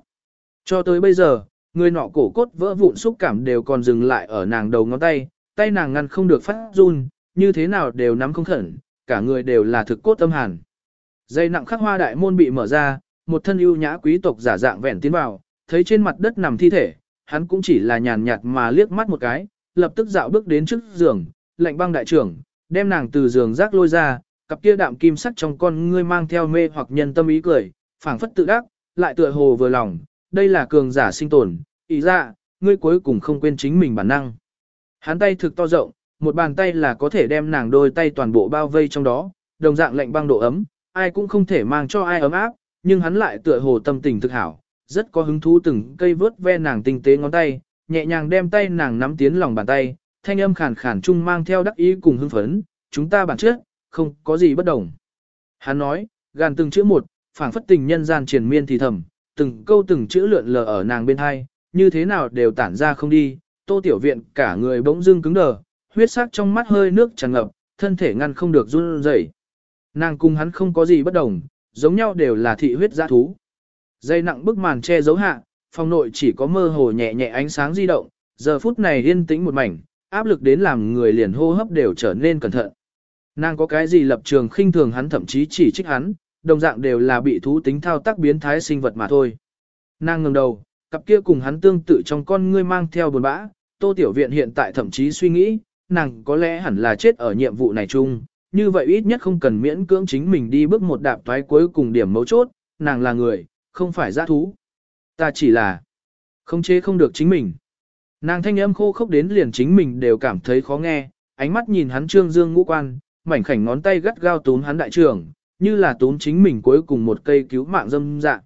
Cho tới bây giờ, người nọ cổ cốt vỡ vụn xúc cảm đều còn dừng lại ở nàng đầu ngón tay, tay nàng ngăn không được phát run, như thế nào đều nắm không khẩn, cả người đều là thực cốt tâm hàn. Dây nặng khắc hoa đại môn bị mở ra, một thân ưu nhã quý tộc giả dạng vẹn tiến vào, thấy trên mặt đất nằm thi thể, hắn cũng chỉ là nhàn nhạt mà liếc mắt một cái, lập tức dạo bước đến trước giường, lệnh băng đại trưởng, đem nàng từ giường rác lôi ra, cặp kia đạm kim sắc trong con ngươi mang theo mê hoặc nhân tâm ý cười, phảng phất tự đắc, lại tựa hồ vừa lòng, đây là cường giả sinh tồn, ý ra, ngươi cuối cùng không quên chính mình bản năng. Hắn tay thực to rộng, một bàn tay là có thể đem nàng đôi tay toàn bộ bao vây trong đó, đồng dạng lạnh băng độ ấm, ai cũng không thể mang cho ai ấm áp, nhưng hắn lại tựa hồ tâm tình thực hảo, rất có hứng thú từng cây vớt ve nàng tinh tế ngón tay, nhẹ nhàng đem tay nàng nắm tiến lòng bàn tay, thanh âm khàn khàn chung mang theo đắc ý cùng hưng phấn, chúng ta bản trước, không có gì bất đồng. Hắn nói, gàn từng chữ một, phảng phất tình nhân gian triền miên thì thầm, từng câu từng chữ lượn lờ ở nàng bên hai, như thế nào đều tản ra không đi, tô tiểu viện cả người bỗng dưng cứng đờ, huyết sắc trong mắt hơi nước tràn ngập, thân thể ngăn không được run rẩy. Nàng cùng hắn không có gì bất đồng, giống nhau đều là thị huyết giã thú. Dây nặng bức màn che giấu hạ, phòng nội chỉ có mơ hồ nhẹ nhẹ ánh sáng di động, giờ phút này yên tĩnh một mảnh, áp lực đến làm người liền hô hấp đều trở nên cẩn thận. Nàng có cái gì lập trường khinh thường hắn thậm chí chỉ trích hắn, đồng dạng đều là bị thú tính thao tác biến thái sinh vật mà thôi. Nàng ngẩng đầu, cặp kia cùng hắn tương tự trong con ngươi mang theo buồn bã, Tô Tiểu Viện hiện tại thậm chí suy nghĩ, nàng có lẽ hẳn là chết ở nhiệm vụ này chung, như vậy ít nhất không cần miễn cưỡng chính mình đi bước một đạp toái cuối cùng điểm mấu chốt, nàng là người, không phải giã thú. Ta chỉ là không chế không được chính mình. Nàng thanh âm khô khốc đến liền chính mình đều cảm thấy khó nghe, ánh mắt nhìn hắn trương dương ngũ quan, mảnh khảnh ngón tay gắt gao túm hắn đại trưởng, như là túm chính mình cuối cùng một cây cứu mạng dâm dạ.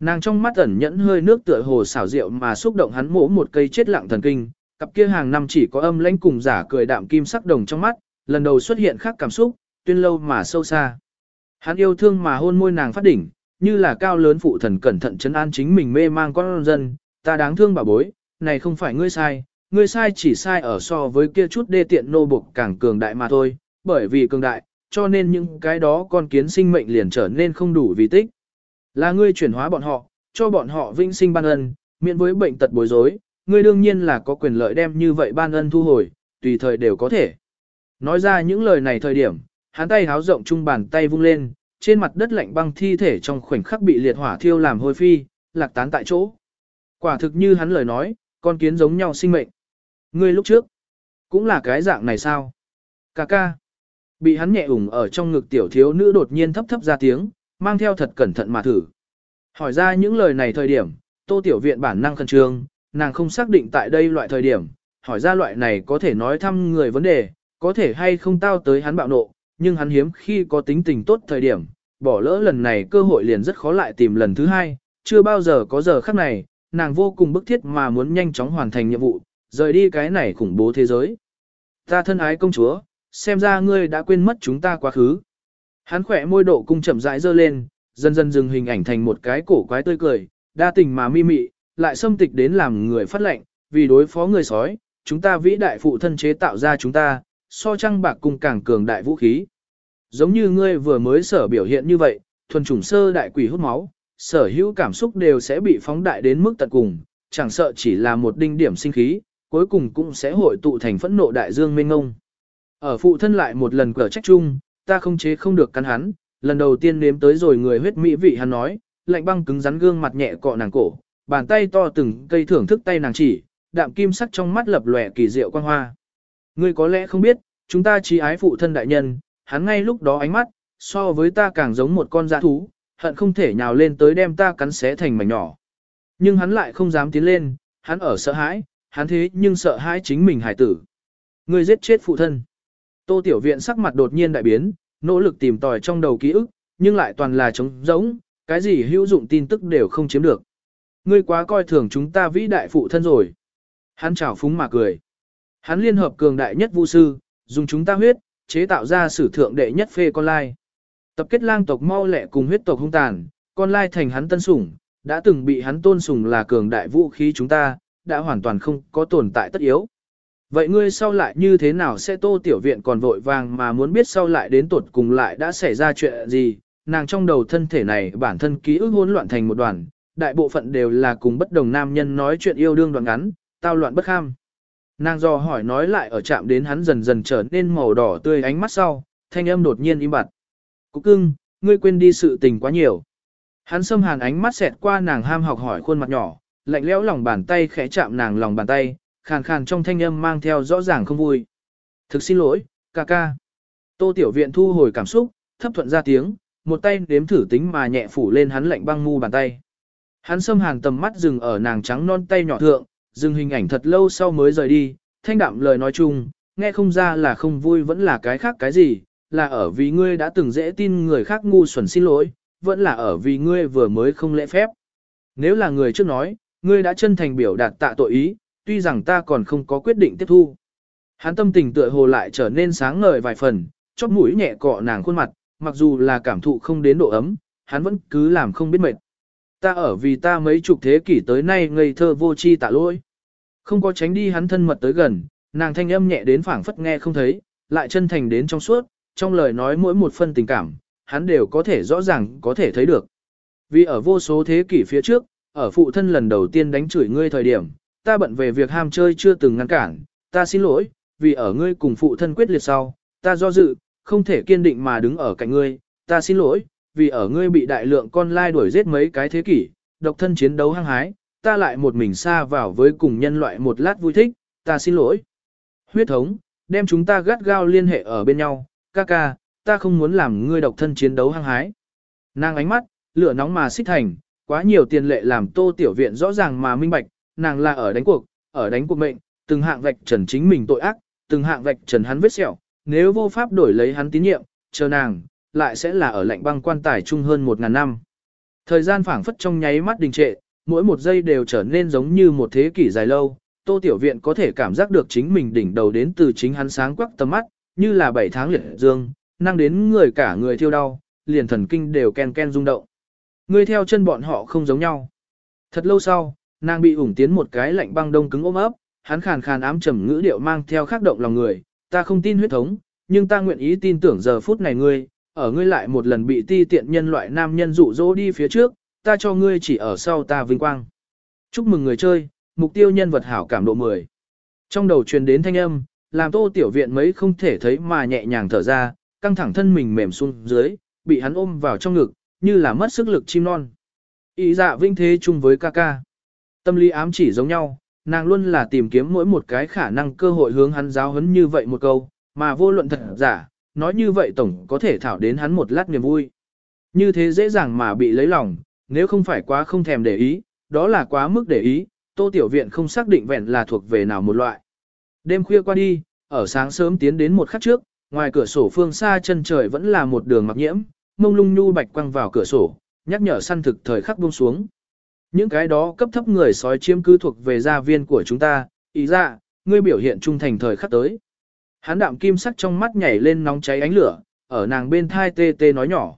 Nàng trong mắt ẩn nhẫn hơi nước tựa hồ xảo rượu mà xúc động hắn mổ một cây chết lặng thần kinh, cặp kia hàng năm chỉ có âm lãnh cùng giả cười đạm kim sắc đồng trong mắt, lần đầu xuất hiện khác cảm xúc, tuyên lâu mà sâu xa. Hắn yêu thương mà hôn môi nàng phát đỉnh, như là cao lớn phụ thần cẩn thận chấn an chính mình mê mang con dân, ta đáng thương bà bối, này không phải ngươi sai, ngươi sai chỉ sai ở so với kia chút đê tiện nô buộc càng cường đại mà thôi, bởi vì cường đại, cho nên những cái đó con kiến sinh mệnh liền trở nên không đủ vì tích. Là ngươi chuyển hóa bọn họ, cho bọn họ vinh sinh ban ân, miễn với bệnh tật bối rối, ngươi đương nhiên là có quyền lợi đem như vậy ban ân thu hồi, tùy thời đều có thể. Nói ra những lời này thời điểm, hắn tay háo rộng trung bàn tay vung lên, trên mặt đất lạnh băng thi thể trong khoảnh khắc bị liệt hỏa thiêu làm hôi phi, lạc tán tại chỗ. Quả thực như hắn lời nói, con kiến giống nhau sinh mệnh. Ngươi lúc trước, cũng là cái dạng này sao? Cà ca. Bị hắn nhẹ ủng ở trong ngực tiểu thiếu nữ đột nhiên thấp thấp ra tiếng, mang theo thật cẩn thận mà thử. Hỏi ra những lời này thời điểm, tô tiểu viện bản năng khẩn trương, nàng không xác định tại đây loại thời điểm, hỏi ra loại này có thể nói thăm người vấn đề, có thể hay không tao tới hắn bạo nộ, nhưng hắn hiếm khi có tính tình tốt thời điểm, bỏ lỡ lần này cơ hội liền rất khó lại tìm lần thứ hai, chưa bao giờ có giờ khắc này, nàng vô cùng bức thiết mà muốn nhanh chóng hoàn thành nhiệm vụ, rời đi cái này khủng bố thế giới. Ta thân ái công chúa, xem ra ngươi đã quên mất chúng ta quá khứ. Hắn khỏe môi độ cung chậm rãi dơ lên, dần dần dừng hình ảnh thành một cái cổ quái tươi cười, đa tình mà mi mị, lại xâm tịch đến làm người phát lệnh, vì đối phó người sói, chúng ta vĩ đại phụ thân chế tạo ra chúng ta, so trăng bạc cùng càng cường đại vũ khí. Giống như ngươi vừa mới sở biểu hiện như vậy, thuần chủng sơ đại quỷ hút máu, sở hữu cảm xúc đều sẽ bị phóng đại đến mức tận cùng, chẳng sợ chỉ là một đinh điểm sinh khí, cuối cùng cũng sẽ hội tụ thành phẫn nộ đại dương mênh ngông. Ở phụ thân lại một lần cở trách chung, ta không chế không được cắn hắn, lần đầu tiên nếm tới rồi người huyết mỹ vị hắn nói, lạnh băng cứng rắn gương mặt nhẹ cọ nàng cổ, bàn tay to từng cây thưởng thức tay nàng chỉ, đạm kim sắc trong mắt lập lòe kỳ diệu quang hoa. Ngươi có lẽ không biết, chúng ta chỉ ái phụ thân đại nhân, hắn ngay lúc đó ánh mắt, so với ta càng giống một con dã thú, hận không thể nhào lên tới đem ta cắn xé thành mảnh nhỏ. Nhưng hắn lại không dám tiến lên, hắn ở sợ hãi, hắn thế nhưng sợ hãi chính mình hải tử. Ngươi giết chết phụ thân. Tô Tiểu Viện sắc mặt đột nhiên đại biến, nỗ lực tìm tòi trong đầu ký ức, nhưng lại toàn là trống rỗng, cái gì hữu dụng tin tức đều không chiếm được. Ngươi quá coi thường chúng ta vĩ đại phụ thân rồi. Hắn chào phúng mà cười. Hắn liên hợp cường đại nhất vu sư, dùng chúng ta huyết, chế tạo ra sử thượng đệ nhất phê con lai. Tập kết lang tộc mau lẹ cùng huyết tộc hung tàn, con lai thành hắn tân sủng, đã từng bị hắn tôn sủng là cường đại vũ khí chúng ta, đã hoàn toàn không có tồn tại tất yếu. Vậy ngươi sau lại như thế nào sẽ tô tiểu viện còn vội vàng mà muốn biết sau lại đến tuột cùng lại đã xảy ra chuyện gì, nàng trong đầu thân thể này bản thân ký ức hỗn loạn thành một đoàn, đại bộ phận đều là cùng bất đồng nam nhân nói chuyện yêu đương đoạn ngắn, tao loạn bất kham. Nàng do hỏi nói lại ở chạm đến hắn dần dần trở nên màu đỏ tươi ánh mắt sau, thanh âm đột nhiên im bặt. Cúc cưng, ngươi quên đi sự tình quá nhiều. Hắn xâm hàn ánh mắt xẹt qua nàng ham học hỏi khuôn mặt nhỏ, lạnh lẽo lòng bàn tay khẽ chạm nàng lòng bàn tay, khàn khàn trong thanh âm mang theo rõ ràng không vui. Thực xin lỗi, ca ca. Tô Tiểu Viện thu hồi cảm xúc, thấp thuận ra tiếng, một tay đếm thử tính mà nhẹ phủ lên hắn lạnh băng mu bàn tay. Hắn xâm hàn tầm mắt dừng ở nàng trắng non tay nhỏ thượng, dừng hình ảnh thật lâu sau mới rời đi, thanh đạm lời nói chung, nghe không ra là không vui vẫn là cái khác cái gì, là ở vì ngươi đã từng dễ tin người khác ngu xuẩn xin lỗi, vẫn là ở vì ngươi vừa mới không lễ phép. Nếu là người trước nói, ngươi đã chân thành biểu đạt tạ tội ý, tuy rằng ta còn không có quyết định tiếp thu. Hắn tâm tình tựa hồ lại trở nên sáng ngời vài phần, chóp mũi nhẹ cọ nàng khuôn mặt, mặc dù là cảm thụ không đến độ ấm, hắn vẫn cứ làm không biết mệt. Ta ở vì ta mấy chục thế kỷ tới nay ngây thơ vô chi tạ lỗi. Không có tránh đi hắn thân mật tới gần, nàng thanh âm nhẹ đến phảng phất nghe không thấy, lại chân thành đến trong suốt, trong lời nói mỗi một phân tình cảm, hắn đều có thể rõ ràng có thể thấy được. Vì ở vô số thế kỷ phía trước, ở phụ thân lần đầu tiên đánh chửi ngươi thời điểm, ta bận về việc ham chơi chưa từng ngăn cản, ta xin lỗi, vì ở ngươi cùng phụ thân quyết liệt sau, ta do dự, không thể kiên định mà đứng ở cạnh ngươi, ta xin lỗi, vì ở ngươi bị đại lượng con lai đuổi giết mấy cái thế kỷ, độc thân chiến đấu hăng hái, ta lại một mình xa vào với cùng nhân loại một lát vui thích, ta xin lỗi. Huyết thống, đem chúng ta gắt gao liên hệ ở bên nhau, ca ca, ta không muốn làm ngươi độc thân chiến đấu hăng hái. Nàng ánh mắt, lửa nóng mà xích thành, quá nhiều tiền lệ làm tô tiểu viện rõ ràng mà minh bạch, nàng là ở đánh cuộc, ở đánh cuộc mệnh, từng hạng vạch trần chính mình tội ác, từng hạng vạch trần hắn vết sẹo, nếu vô pháp đổi lấy hắn tín nhiệm, chờ nàng, lại sẽ là ở lạnh băng quan tài chung hơn một ngàn năm. Thời gian phảng phất trong nháy mắt đình trệ, mỗi một giây đều trở nên giống như một thế kỷ dài lâu, Tô Tiểu Viện có thể cảm giác được chính mình đỉnh đầu đến từ chính hắn sáng quắc tầm mắt, như là bảy tháng liệt dương, năng đến người cả người thiêu đau, liền thần kinh đều ken ken rung động. Người theo chân bọn họ không giống nhau. Thật lâu sau, nàng bị ủng tiến một cái lạnh băng đông cứng ôm ấp, hắn khàn khàn ám trầm ngữ điệu mang theo khắc động lòng người, ta không tin huyết thống, nhưng ta nguyện ý tin tưởng giờ phút này ngươi, ở ngươi lại một lần bị ti tiện nhân loại nam nhân dụ dỗ đi phía trước, ta cho ngươi chỉ ở sau ta vinh quang. Chúc mừng người chơi, mục tiêu nhân vật hảo cảm độ 10. Trong đầu truyền đến thanh âm, làm tô tiểu viện mấy không thể thấy mà nhẹ nhàng thở ra, căng thẳng thân mình mềm xuống dưới, bị hắn ôm vào trong ngực, như là mất sức lực chim non. Ý dạ vinh thế chung với ca ca. Tâm lý ám chỉ giống nhau, nàng luôn là tìm kiếm mỗi một cái khả năng cơ hội hướng hắn giáo huấn như vậy một câu, mà vô luận thật giả, nói như vậy tổng có thể thảo đến hắn một lát niềm vui. Như thế dễ dàng mà bị lấy lòng, nếu không phải quá không thèm để ý, đó là quá mức để ý, tô tiểu viện không xác định vẹn là thuộc về nào một loại. Đêm khuya qua đi, ở sáng sớm tiến đến một khắc trước, ngoài cửa sổ phương xa chân trời vẫn là một đường mặc nhiễm, mông lung nhu bạch quăng vào cửa sổ, nhắc nhở săn thực thời khắc buông xuống. Những cái đó cấp thấp người sói chiếm cứ thuộc về gia viên của chúng ta, ý ra, ngươi biểu hiện trung thành thời khắc tới. Hán đạm kim sắc trong mắt nhảy lên nóng cháy ánh lửa, ở nàng bên thai tê tê nói nhỏ.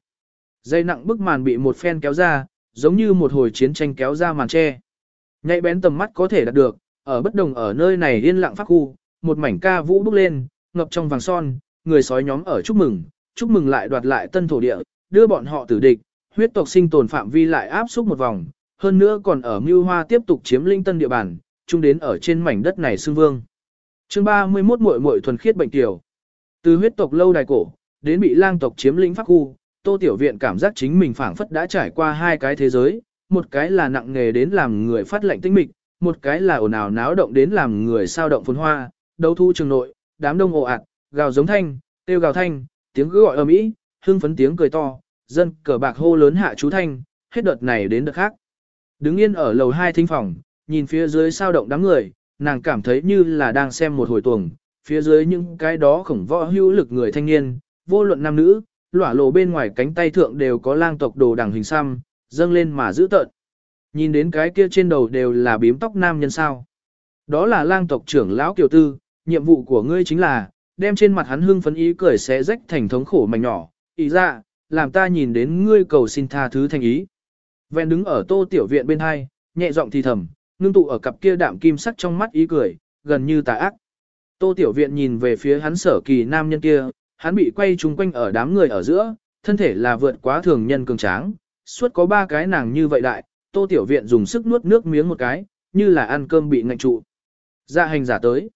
Dây nặng bức màn bị một phen kéo ra, giống như một hồi chiến tranh kéo ra màn tre. Nhạy bén tầm mắt có thể đạt được, ở bất đồng ở nơi này yên lặng phát khu, một mảnh ca vũ bước lên, ngập trong vàng son, người sói nhóm ở chúc mừng, chúc mừng lại đoạt lại tân thổ địa, đưa bọn họ tử địch, huyết tộc sinh tồn phạm vi lại áp xúc một vòng, hơn nữa còn ở Mưu Hoa tiếp tục chiếm linh tân địa bàn, chung đến ở trên mảnh đất này xương vương. Chương 31 muội muội thuần khiết bệnh tiểu. Từ huyết tộc lâu đài cổ, đến bị lang tộc chiếm lĩnh pháp khu, Tô Tiểu Viện cảm giác chính mình phảng phất đã trải qua hai cái thế giới, một cái là nặng nghề đến làm người phát lệnh tinh mịch, một cái là ồn ào náo động đến làm người sao động phồn hoa, đấu thu trường nội, đám đông ồ ạt, gào giống thanh, tiêu gào thanh, tiếng gọi ầm ĩ, hưng phấn tiếng cười to, dân cờ bạc hô lớn hạ chú thanh, hết đợt này đến đợt khác. Đứng yên ở lầu hai thính phòng, nhìn phía dưới sao động đám người, nàng cảm thấy như là đang xem một hồi tuồng, phía dưới những cái đó khổng võ hữu lực người thanh niên, vô luận nam nữ, lỏa lộ bên ngoài cánh tay thượng đều có lang tộc đồ đằng hình xăm, dâng lên mà giữ tợn. Nhìn đến cái kia trên đầu đều là bím tóc nam nhân sao. Đó là lang tộc trưởng lão kiều tư, nhiệm vụ của ngươi chính là, đem trên mặt hắn hưng phấn ý cười xé rách thành thống khổ mảnh nhỏ, ý ra, làm ta nhìn đến ngươi cầu xin tha thứ thành ý. Ven đứng ở tô tiểu viện bên hai, nhẹ giọng thì thầm, ngưng tụ ở cặp kia đạm kim sắc trong mắt ý cười, gần như tà ác. Tô tiểu viện nhìn về phía hắn sở kỳ nam nhân kia, hắn bị quay trung quanh ở đám người ở giữa, thân thể là vượt quá thường nhân cường tráng, suốt có ba cái nàng như vậy đại, tô tiểu viện dùng sức nuốt nước miếng một cái, như là ăn cơm bị ngạnh trụ. Dạ hành giả tới.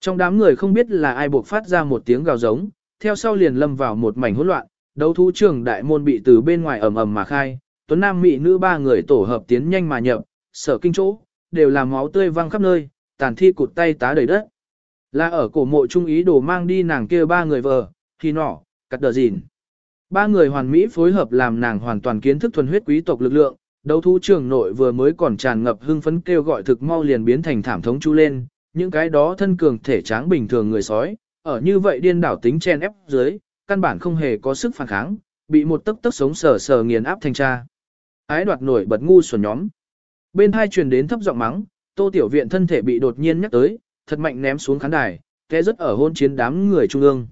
Trong đám người không biết là ai buộc phát ra một tiếng gào giống, theo sau liền lâm vào một mảnh hỗn loạn, đấu thú trường đại môn bị từ bên ngoài ầm ầm mà khai, tuấn nam mỹ nữ ba người tổ hợp tiến nhanh mà nhập, sở kinh chỗ, đều là máu tươi văng khắp nơi, tàn thi cụt tay tá đầy đất. Là ở cổ mộ trung ý đồ mang đi nàng kia ba người vợ, thì nỏ, cắt đờ dìn Ba người hoàn mỹ phối hợp làm nàng hoàn toàn kiến thức thuần huyết quý tộc lực lượng, đấu thú trường nội vừa mới còn tràn ngập hưng phấn kêu gọi thực mau liền biến thành thảm thống chú lên, những cái đó thân cường thể tráng bình thường người sói, ở như vậy điên đảo tính chen ép dưới, căn bản không hề có sức phản kháng, bị một tấc tấc sống sờ sờ nghiền áp thành cha. Ái đoạt nổi bật ngu xuẩn nhóm. Bên hai truyền đến thấp giọng mắng, Tô Tiểu Viện thân thể bị đột nhiên nhắc tới, thật mạnh ném xuống khán đài, té rất ở hôn chiến đám người trung ương.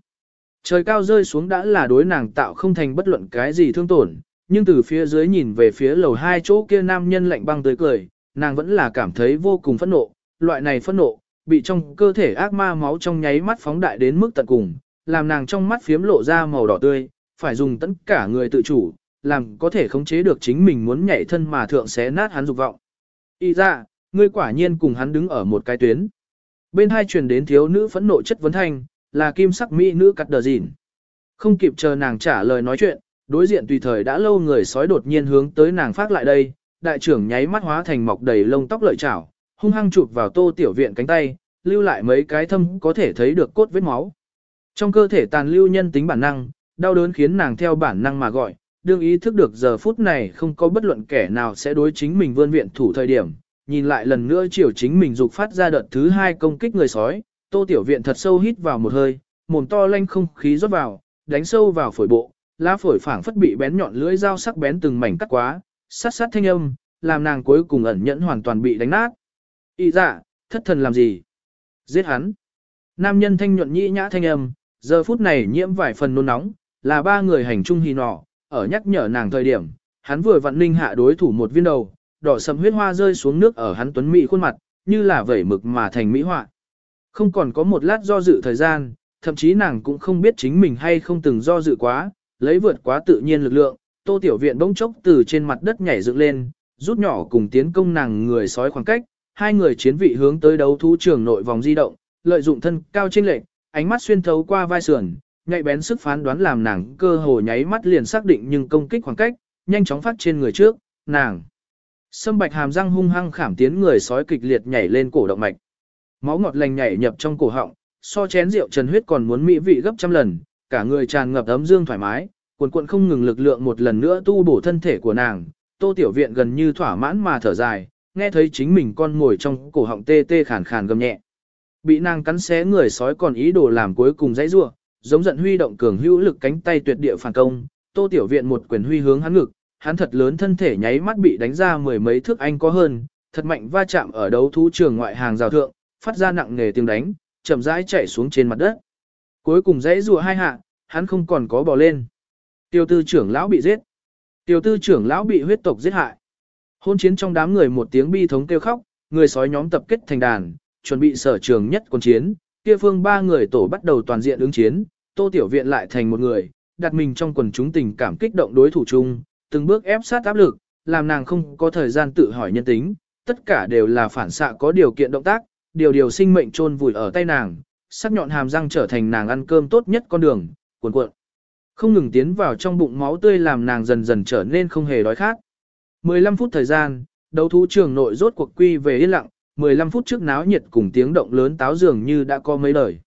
Trời cao rơi xuống đã là đối nàng tạo không thành bất luận cái gì thương tổn, nhưng từ phía dưới nhìn về phía lầu hai chỗ kia nam nhân lạnh băng tới cười, nàng vẫn là cảm thấy vô cùng phẫn nộ, loại này phẫn nộ, bị trong cơ thể ác ma máu trong nháy mắt phóng đại đến mức tận cùng, làm nàng trong mắt phiếm lộ ra màu đỏ tươi, phải dùng tất cả người tự chủ, làm có thể khống chế được chính mình muốn nhảy thân mà thượng xé nát hắn dục vọng. Y ra, ngươi quả nhiên cùng hắn đứng ở một cái tuyến. Bên hai truyền đến thiếu nữ phẫn nộ chất vấn thanh, là kim sắc mỹ nữ cắt đờ dìn. Không kịp chờ nàng trả lời nói chuyện, đối diện tùy thời đã lâu người sói đột nhiên hướng tới nàng phát lại đây, đại trưởng nháy mắt hóa thành mọc đầy lông tóc lợi chảo, hung hăng chụp vào tô tiểu viện cánh tay, lưu lại mấy cái thâm có thể thấy được cốt vết máu. Trong cơ thể tàn lưu nhân tính bản năng, đau đớn khiến nàng theo bản năng mà gọi, đương ý thức được giờ phút này không có bất luận kẻ nào sẽ đối chính mình vươn viện thủ thời điểm, nhìn lại lần nữa chiều chính mình dục phát ra đợt thứ hai công kích người sói, tô tiểu viện thật sâu hít vào một hơi, mồm to lanh không khí rót vào, đánh sâu vào phổi bộ, lá phổi phảng phất bị bén nhọn lưỡi dao sắc bén từng mảnh cắt quá, sát sát thanh âm, làm nàng cuối cùng ẩn nhẫn hoàn toàn bị đánh nát. Y dạ, thất thần làm gì? Giết hắn. Nam nhân thanh nhuận nhĩ nhã thanh âm, giờ phút này nhiễm vài phần nôn nóng, là ba người hành trung hì nọ, ở nhắc nhở nàng thời điểm, hắn vừa vặn ninh hạ đối thủ một viên đầu, đỏ sầm huyết hoa rơi xuống nước ở hắn tuấn mỹ khuôn mặt, như là vẩy mực mà thành mỹ họa. Không còn có một lát do dự thời gian, thậm chí nàng cũng không biết chính mình hay không từng do dự quá, lấy vượt quá tự nhiên lực lượng, tô tiểu viện bỗng chốc từ trên mặt đất nhảy dựng lên, rút nhỏ cùng tiến công nàng người sói khoảng cách, hai người chiến vị hướng tới đấu thú trường nội vòng di động, lợi dụng thân cao trên lệch, ánh mắt xuyên thấu qua vai sườn, nhạy bén sức phán đoán làm nàng cơ hồ nháy mắt liền xác định nhưng công kích khoảng cách, nhanh chóng phát trên người trước, nàng. Sâm bạch hàm răng hung hăng khảm tiến người sói kịch liệt nhảy lên cổ động mạch. Máu ngọt lành nhảy nhập trong cổ họng, so chén rượu trần huyết còn muốn mỹ vị gấp trăm lần, cả người tràn ngập ấm dương thoải mái, cuồn cuộn không ngừng lực lượng một lần nữa tu bổ thân thể của nàng. Tô Tiểu Viện gần như thỏa mãn mà thở dài, nghe thấy chính mình con ngồi trong cổ họng tê tê khàn khàn gầm nhẹ. Bị nàng cắn xé người sói còn ý đồ làm cuối cùng dãy rủa, giống giận huy động cường hữu lực cánh tay tuyệt địa phản công, Tô Tiểu Viện một quyền huy hướng hắn ngực, hắn thật lớn thân thể nháy mắt bị đánh ra mười mấy thước anh có hơn, thật mạnh va chạm ở đấu thú trường ngoại hàng rào thượng, phát ra nặng nề tiếng đánh, chậm rãi chạy xuống trên mặt đất. Cuối cùng dãy rùa hai hạ, hắn không còn có bò lên. Tiêu tư trưởng lão bị giết. Tiêu tư trưởng lão bị huyết tộc giết hại. Hôn chiến trong đám người một tiếng bi thống kêu khóc, người sói nhóm tập kết thành đàn, chuẩn bị sở trường nhất quân chiến, kia phương ba người tổ bắt đầu toàn diện ứng chiến, tô tiểu viện lại thành một người, đặt mình trong quần chúng tình cảm kích động đối thủ chung, từng bước ép sát áp lực, làm nàng không có thời gian tự hỏi nhân tính, tất cả đều là phản xạ có điều kiện động tác, điều điều sinh mệnh chôn vùi ở tay nàng, sắc nhọn hàm răng trở thành nàng ăn cơm tốt nhất con đường, cuộn cuộn. Không ngừng tiến vào trong bụng máu tươi làm nàng dần dần trở nên không hề đói khát. 15 phút thời gian, đấu thú trường nội rốt cuộc quy về yên lặng, 15 phút trước náo nhiệt cùng tiếng động lớn táo dường như đã có mấy lời.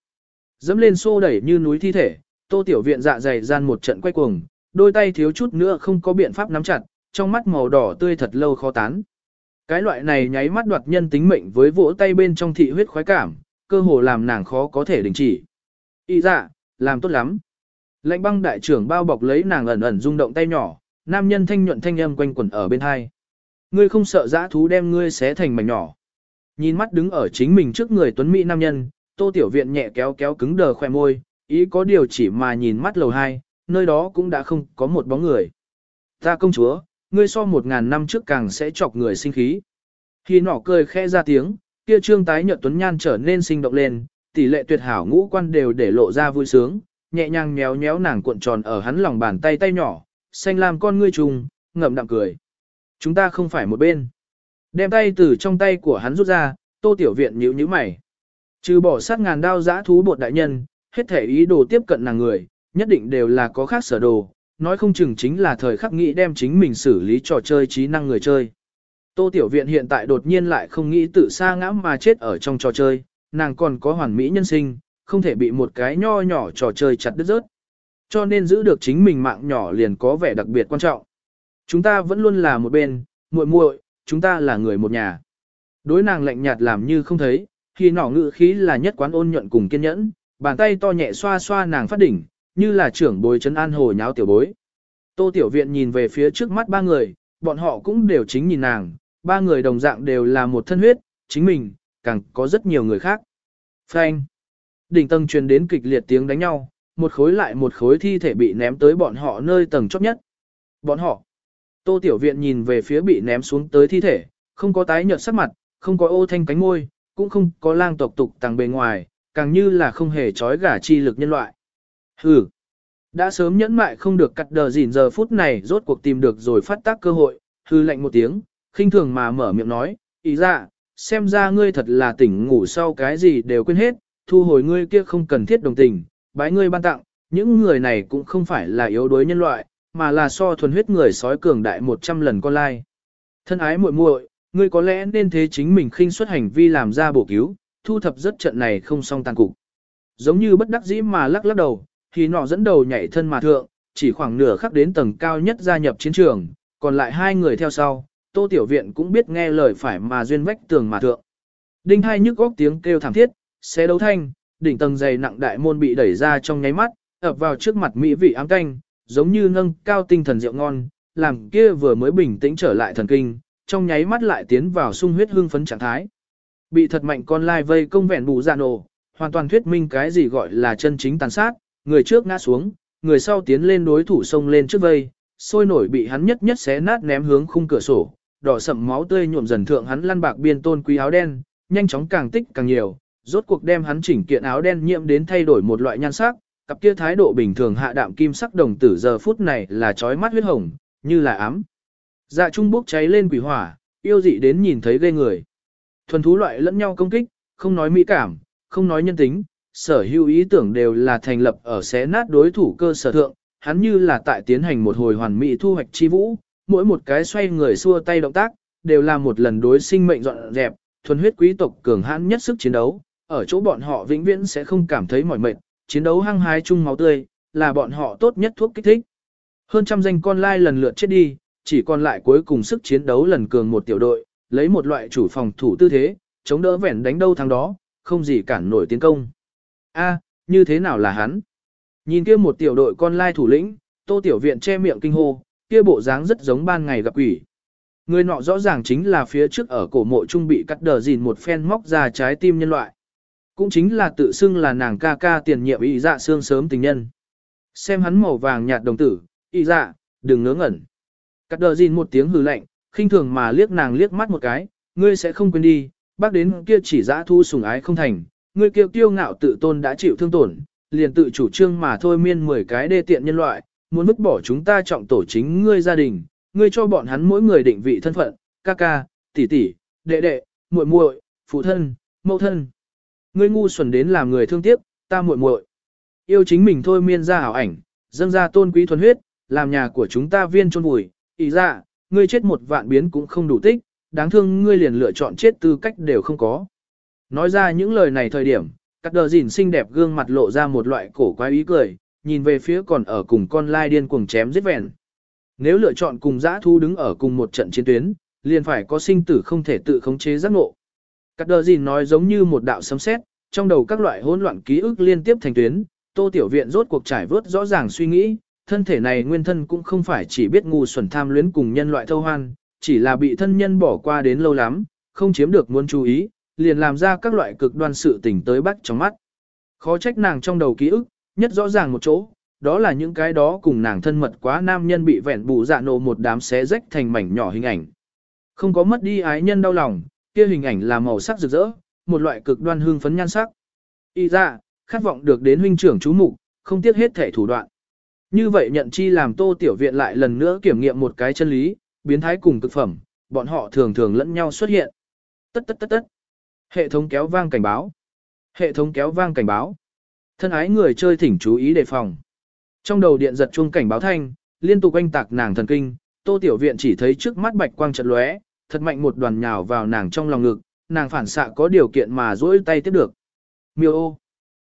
Dẫm lên xô đẩy như núi thi thể, tô tiểu viện dạ dày gian một trận quay cuồng, đôi tay thiếu chút nữa không có biện pháp nắm chặt, trong mắt màu đỏ tươi thật lâu khó tán. Cái loại này nháy mắt đoạt nhân tính mệnh với vỗ tay bên trong thị huyết khoái cảm, cơ hồ làm nàng khó có thể đình chỉ. y dạ, làm tốt lắm. Lệnh băng đại trưởng bao bọc lấy nàng ẩn ẩn rung động tay nhỏ, nam nhân thanh nhuận thanh âm quanh quẩn ở bên hai. Ngươi không sợ dã thú đem ngươi xé thành mảnh nhỏ. Nhìn mắt đứng ở chính mình trước người tuấn mỹ nam nhân, tô tiểu viện nhẹ kéo kéo cứng đờ khoe môi, ý có điều chỉ mà nhìn mắt lầu hai, nơi đó cũng đã không có một bóng người. Ta công chúa, ngươi so một ngàn năm trước càng sẽ chọc người sinh khí. Khi nỏ cười khẽ ra tiếng, kia trương tái nhợt tuấn nhan trở nên sinh động lên, tỷ lệ tuyệt hảo ngũ quan đều để lộ ra vui sướng, nhẹ nhàng méo méo nàng cuộn tròn ở hắn lòng bàn tay tay nhỏ, xanh làm con ngươi trùng, ngậm đạm cười. Chúng ta không phải một bên. Đem tay từ trong tay của hắn rút ra, tô tiểu viện nhíu nhíu mày. Trừ bỏ sát ngàn đao giã thú bột đại nhân, hết thể ý đồ tiếp cận nàng người, nhất định đều là có khác sở đồ, nói không chừng chính là thời khắc nghĩ đem chính mình xử lý trò chơi trí năng người chơi. Tô Tiểu Viện hiện tại đột nhiên lại không nghĩ tự sa ngã mà chết ở trong trò chơi, nàng còn có hoàn mỹ nhân sinh, không thể bị một cái nho nhỏ trò chơi chặt đứt rớt. Cho nên giữ được chính mình mạng nhỏ liền có vẻ đặc biệt quan trọng. Chúng ta vẫn luôn là một bên, muội muội, chúng ta là người một nhà. Đối nàng lạnh nhạt làm như không thấy, khi nỏ ngự khí là nhất quán ôn nhuận cùng kiên nhẫn, bàn tay to nhẹ xoa xoa nàng phát đỉnh, như là trưởng bối chấn an hồ nháo tiểu bối. Tô Tiểu Viện nhìn về phía trước mắt ba người, bọn họ cũng đều chính nhìn nàng, ba người đồng dạng đều là một thân huyết, chính mình, càng có rất nhiều người khác. Phanh. Đỉnh tầng truyền đến kịch liệt tiếng đánh nhau, một khối lại một khối thi thể bị ném tới bọn họ nơi tầng chóp nhất. Bọn họ. Tô Tiểu Viện nhìn về phía bị ném xuống tới thi thể, không có tái nhợt sắc mặt, không có ô thanh cánh môi, cũng không có lang tộc tục tàng bề ngoài, càng như là không hề trói gả chi lực nhân loại. Hừ. Đã sớm nhẫn mại không được cắt đờ gìn giờ phút này rốt cuộc tìm được rồi phát tác cơ hội, hư lạnh một tiếng, khinh thường mà mở miệng nói, ý ra, xem ra ngươi thật là tỉnh ngủ sau cái gì đều quên hết, thu hồi ngươi kia không cần thiết đồng tình, bái ngươi ban tặng, những người này cũng không phải là yếu đuối nhân loại, mà là so thuần huyết người sói cường đại 100 lần con lai. Thân ái muội muội, ngươi có lẽ nên thế chính mình khinh suất hành vi làm ra bổ cứu, thu thập rất trận này không xong tàn cục. Giống như bất đắc dĩ mà lắc lắc đầu, thì nọ dẫn đầu nhảy thân mà thượng, chỉ khoảng nửa khắc đến tầng cao nhất gia nhập chiến trường, còn lại hai người theo sau, Tô Tiểu Viện cũng biết nghe lời phải mà duyên vách tường mà thượng. Đinh hai nhức góc tiếng kêu thảm thiết, xe đấu thanh, đỉnh tầng dày nặng đại môn bị đẩy ra trong nháy mắt, ập vào trước mặt mỹ vị ám canh, giống như nâng cao tinh thần rượu ngon, làm kia vừa mới bình tĩnh trở lại thần kinh, trong nháy mắt lại tiến vào sung huyết hương phấn trạng thái. Bị thật mạnh con lai vây công vẹn bù ra nổ, hoàn toàn thuyết minh cái gì gọi là chân chính tàn sát, người trước ngã xuống, người sau tiến lên đối thủ xông lên trước vây, sôi nổi bị hắn nhất nhất xé nát ném hướng khung cửa sổ, đỏ sậm máu tươi nhuộm dần thượng hắn lăn bạc biên tôn quý áo đen, nhanh chóng càng tích càng nhiều, rốt cuộc đem hắn chỉnh kiện áo đen nhiễm đến thay đổi một loại nhan sắc, cặp kia thái độ bình thường hạ đạm kim sắc đồng tử giờ phút này là chói mắt huyết hồng, như là ám. Dạ trung bốc cháy lên quỷ hỏa, yêu dị đến nhìn thấy ghê người. Thuần thú loại lẫn nhau công kích, không nói mỹ cảm, không nói nhân tính, sở hữu ý tưởng đều là thành lập ở xé nát đối thủ cơ sở thượng, hắn như là tại tiến hành một hồi hoàn mỹ thu hoạch chi vũ, mỗi một cái xoay người xua tay động tác, đều là một lần đối sinh mệnh dọn dẹp, thuần huyết quý tộc cường hãn nhất sức chiến đấu, ở chỗ bọn họ vĩnh viễn sẽ không cảm thấy mỏi mệt, chiến đấu hăng hái chung máu tươi, là bọn họ tốt nhất thuốc kích thích. Hơn trăm danh con lai lần lượt chết đi, chỉ còn lại cuối cùng sức chiến đấu lần cường một tiểu đội, lấy một loại chủ phòng thủ tư thế, chống đỡ vẻn đánh đâu thắng đó, không gì cản nổi tiến công. A, như thế nào là hắn? Nhìn kia một tiểu đội con lai thủ lĩnh, tô tiểu viện che miệng kinh hô, kia bộ dáng rất giống ban ngày gặp quỷ. Người nọ rõ ràng chính là phía trước ở cổ mộ trung bị cắt đờ dìn một phen móc ra trái tim nhân loại. Cũng chính là tự xưng là nàng ca ca tiền nhiệm ý dạ xương sớm tình nhân. Xem hắn màu vàng nhạt đồng tử, ý dạ, đừng ngớ ngẩn. Cắt đờ dìn một tiếng hừ lạnh, khinh thường mà liếc nàng liếc mắt một cái, ngươi sẽ không quên đi, bác đến kia chỉ dã thu sủng ái không thành, ngươi kiêu kiêu ngạo tự tôn đã chịu thương tổn, liền tự chủ trương mà thôi miên 10 cái đê tiện nhân loại, muốn vứt bỏ chúng ta trọng tổ chính ngươi gia đình, ngươi cho bọn hắn mỗi người định vị thân phận, ca ca, tỷ tỷ, đệ đệ, muội muội, phụ thân, mẫu thân. Ngươi ngu xuẩn đến làm người thương tiếc, ta muội muội. Yêu chính mình thôi miên ra hảo ảnh, dâng ra tôn quý thuần huyết, làm nhà của chúng ta viên chôn vùi, ý ra, ngươi chết một vạn biến cũng không đủ tích, đáng thương ngươi liền lựa chọn chết tư cách đều không có. Nói ra những lời này thời điểm, các đờ dìn xinh đẹp gương mặt lộ ra một loại cổ quái ý cười, nhìn về phía còn ở cùng con lai điên cuồng chém giết vẹn. Nếu lựa chọn cùng giã thu đứng ở cùng một trận chiến tuyến, liền phải có sinh tử không thể tự khống chế giác ngộ. Các đờ dìn nói giống như một đạo sấm sét, trong đầu các loại hỗn loạn ký ức liên tiếp thành tuyến, tô tiểu viện rốt cuộc trải vớt rõ ràng suy nghĩ, thân thể này nguyên thân cũng không phải chỉ biết ngu xuẩn tham luyến cùng nhân loại thâu hoan, chỉ là bị thân nhân bỏ qua đến lâu lắm, không chiếm được muốn chú ý, liền làm ra các loại cực đoan sự tình tới bắt trong mắt. Khó trách nàng trong đầu ký ức, nhất rõ ràng một chỗ, đó là những cái đó cùng nàng thân mật quá nam nhân bị vẹn bù dạ nổ một đám xé rách thành mảnh nhỏ hình ảnh. Không có mất đi ái nhân đau lòng, kia hình ảnh là màu sắc rực rỡ, một loại cực đoan hương phấn nhan sắc. Y ra, khát vọng được đến huynh trưởng chú mục, không tiếc hết thể thủ đoạn. Như vậy nhận chi làm tô tiểu viện lại lần nữa kiểm nghiệm một cái chân lý, biến thái cùng cực phẩm, bọn họ thường thường lẫn nhau xuất hiện. Tất tất tất tất. Hệ thống kéo vang cảnh báo. Hệ thống kéo vang cảnh báo. Thân ái người chơi thỉnh chú ý đề phòng. Trong đầu điện giật chuông cảnh báo thanh, liên tục quanh tạc nàng thần kinh, Tô Tiểu Viện chỉ thấy trước mắt bạch quang chợt lóe, thật mạnh một đoàn nhào vào nàng trong lòng ngực, nàng phản xạ có điều kiện mà duỗi tay tiếp được. Miêu ô.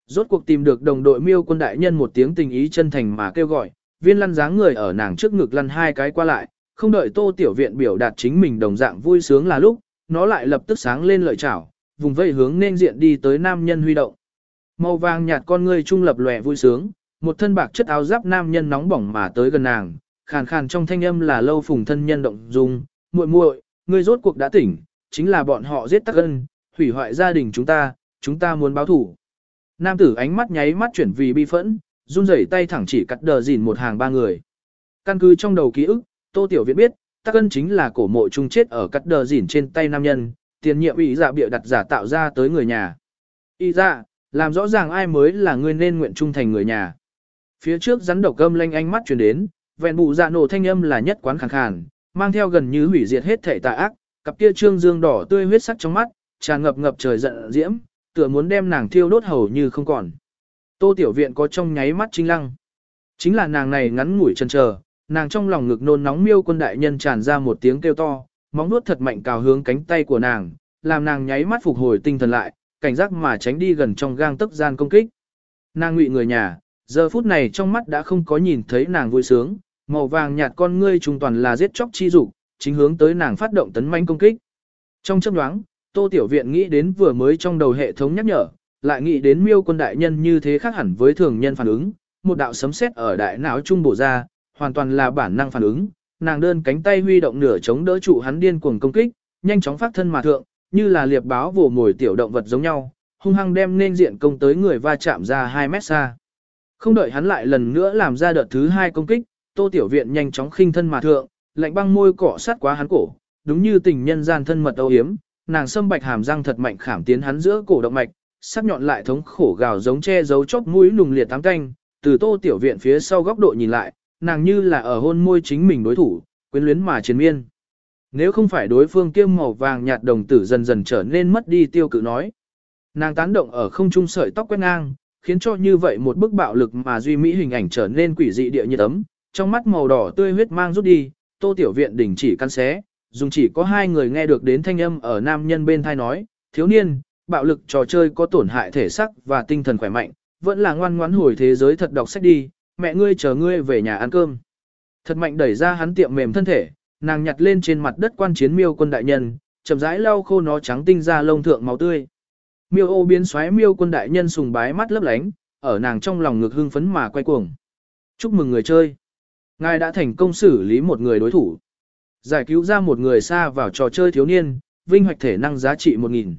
Rốt cuộc tìm được đồng đội miêu quân đại nhân một tiếng tình ý chân thành mà kêu gọi, viên lăn dáng người ở nàng trước ngực lăn hai cái qua lại, không đợi Tô Tiểu Viện biểu đạt chính mình đồng dạng vui sướng là lúc, nó lại lập tức sáng lên lợi chảo, vùng vây hướng nên diện đi tới nam nhân huy động. Màu vàng nhạt con ngươi trung lập lòe vui sướng, một thân bạc chất áo giáp nam nhân nóng bỏng mà tới gần nàng, khàn khàn trong thanh âm là lâu phùng thân nhân động dung, muội muội, ngươi rốt cuộc đã tỉnh, chính là bọn họ giết tắc ân, hủy hoại gia đình chúng ta, chúng ta muốn báo thủ. Nam tử ánh mắt nháy mắt chuyển vì bi phẫn, run rẩy tay thẳng chỉ cắt đờ dìn một hàng ba người. Căn cứ trong đầu ký ức, Tô Tiểu Viện biết, tắc ân chính là cổ mộ chung chết ở cắt đờ dìn trên tay nam nhân, tiền nhiệm ý dạ bịa đặt giả tạo ra tới người nhà. Ý dạ, làm rõ ràng ai mới là người nên nguyện trung thành người nhà. Phía trước rắn độc âm lanh ánh mắt truyền đến, vẹn bụ dạ nổ thanh âm là nhất quán khẳng khàn, mang theo gần như hủy diệt hết thể tà ác, cặp kia trương dương đỏ tươi huyết sắc trong mắt, tràn ngập ngập trời giận diễm, tựa muốn đem nàng thiêu đốt hầu như không còn. Tô tiểu viện có trong nháy mắt chính lăng. Chính là nàng này ngắn ngủi chân chờ, nàng trong lòng ngực nôn nóng miêu quân đại nhân tràn ra một tiếng kêu to, móng nuốt thật mạnh cào hướng cánh tay của nàng, làm nàng nháy mắt phục hồi tinh thần lại, cảnh giác mà tránh đi gần trong gang tấc gian công kích. Nàng ngụy người nhà, giờ phút này trong mắt đã không có nhìn thấy nàng vui sướng, màu vàng nhạt con ngươi trùng toàn là giết chóc chi dục, chính hướng tới nàng phát động tấn manh công kích. Trong chớp nhoáng, Tô Tiểu Viện nghĩ đến vừa mới trong đầu hệ thống nhắc nhở, lại nghĩ đến miêu quân đại nhân như thế khác hẳn với thường nhân phản ứng, một đạo sấm sét ở đại não trung bổ ra, hoàn toàn là bản năng phản ứng, nàng đơn cánh tay huy động nửa chống đỡ trụ hắn điên cuồng công kích, nhanh chóng phát thân mà thượng, như là liệp báo vồ mồi tiểu động vật giống nhau, hung hăng đem nên diện công tới người va chạm ra 2 mét xa. Không đợi hắn lại lần nữa làm ra đợt thứ hai công kích, Tô Tiểu Viện nhanh chóng khinh thân mà thượng, lạnh băng môi cọ sát quá hắn cổ, đúng như tình nhân gian thân mật âu hiếm, nàng sâm bạch hàm răng thật mạnh khảm tiến hắn giữa cổ động mạch, sắc nhọn lại thống khổ gào giống che giấu chóp mũi nùng liệt tám canh, từ Tô Tiểu Viện phía sau góc độ nhìn lại, nàng như là ở hôn môi chính mình đối thủ, quyến luyến mà chiến miên. Nếu không phải đối phương kiêm màu vàng nhạt đồng tử dần dần trở nên mất đi tiêu cự nói. Nàng tán động ở không trung sợi tóc quét ngang, khiến cho như vậy một bức bạo lực mà duy mỹ hình ảnh trở nên quỷ dị địa như tấm, trong mắt màu đỏ tươi huyết mang rút đi, tô tiểu viện đình chỉ căn xé, dùng chỉ có hai người nghe được đến thanh âm ở nam nhân bên thai nói, thiếu niên, bạo lực trò chơi có tổn hại thể xác và tinh thần khỏe mạnh, vẫn là ngoan ngoãn hồi thế giới thật đọc sách đi, mẹ ngươi chờ ngươi về nhà ăn cơm. Thật mạnh đẩy ra hắn tiệm mềm thân thể, nàng nhặt lên trên mặt đất quan chiến miêu quân đại nhân, chậm rãi lau khô nó trắng tinh ra lông thượng máu tươi. Miêu ô biến xoáy miêu quân đại nhân sùng bái mắt lấp lánh, ở nàng trong lòng ngực hưng phấn mà quay cuồng. Chúc mừng người chơi. Ngài đã thành công xử lý một người đối thủ. Giải cứu ra một người xa vào trò chơi thiếu niên, vinh hoạch thể năng giá trị 1.000.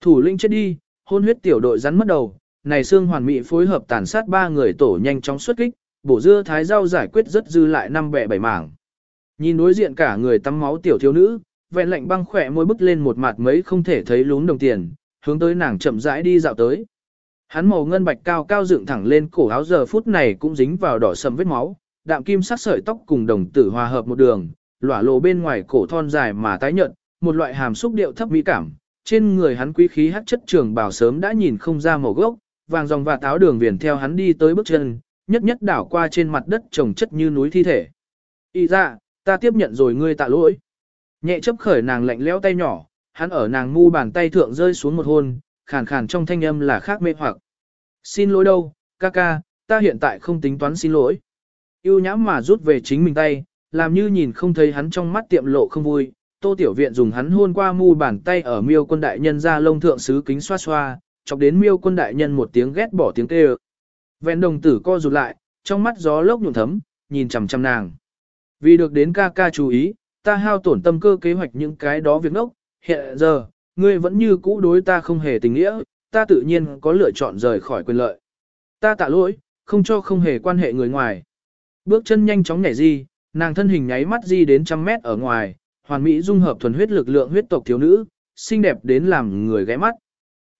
Thủ lĩnh chết đi, hôn huyết tiểu đội rắn mất đầu, này xương hoàn mỹ phối hợp tàn sát ba người tổ nhanh chóng xuất kích, bổ dưa thái rau giải quyết rất dư lại năm bẻ bảy mảng. Nhìn đối diện cả người tắm máu tiểu thiếu nữ, vẹn lạnh băng khỏe môi bức lên một mặt mấy không thể thấy lún đồng tiền, hướng tới nàng chậm rãi đi dạo tới. Hắn màu ngân bạch cao cao dựng thẳng lên cổ áo giờ phút này cũng dính vào đỏ sầm vết máu, đạm kim sắc sợi tóc cùng đồng tử hòa hợp một đường, lỏa lộ bên ngoài cổ thon dài mà tái nhợt, một loại hàm xúc điệu thấp mỹ cảm. Trên người hắn quý khí hắc chất trường bảo sớm đã nhìn không ra màu gốc, vàng dòng và táo đường viền theo hắn đi tới bước chân, nhất nhất đảo qua trên mặt đất trồng chất như núi thi thể. Y ra, ta tiếp nhận rồi ngươi tạ lỗi. Nhẹ chấp khởi nàng lạnh lẽo tay nhỏ, hắn ở nàng mu bàn tay thượng rơi xuống một hôn, khàn khàn trong thanh âm là khác mê hoặc. Xin lỗi đâu, ca ca, ta hiện tại không tính toán xin lỗi. Yêu nhãm mà rút về chính mình tay, làm như nhìn không thấy hắn trong mắt tiệm lộ không vui. Tô Tiểu Viện dùng hắn hôn qua mu bàn tay ở miêu quân đại nhân ra lông thượng sứ kính xoa xoa, chọc đến miêu quân đại nhân một tiếng ghét bỏ tiếng kêu. Vẹn đồng tử co rụt lại, trong mắt gió lốc nhuộm thấm, nhìn chằm chằm nàng. Vì được đến ca ca chú ý, ta hao tổn tâm cơ kế hoạch những cái đó việc ngốc, hiện giờ, ngươi vẫn như cũ đối ta không hề tình nghĩa, ta tự nhiên có lựa chọn rời khỏi quyền lợi. Ta tạ lỗi, không cho không hề quan hệ người ngoài. Bước chân nhanh chóng nhảy di, nàng thân hình nháy mắt di đến trăm mét ở ngoài, hoàn mỹ dung hợp thuần huyết lực lượng huyết tộc thiếu nữ, xinh đẹp đến làm người ghé mắt.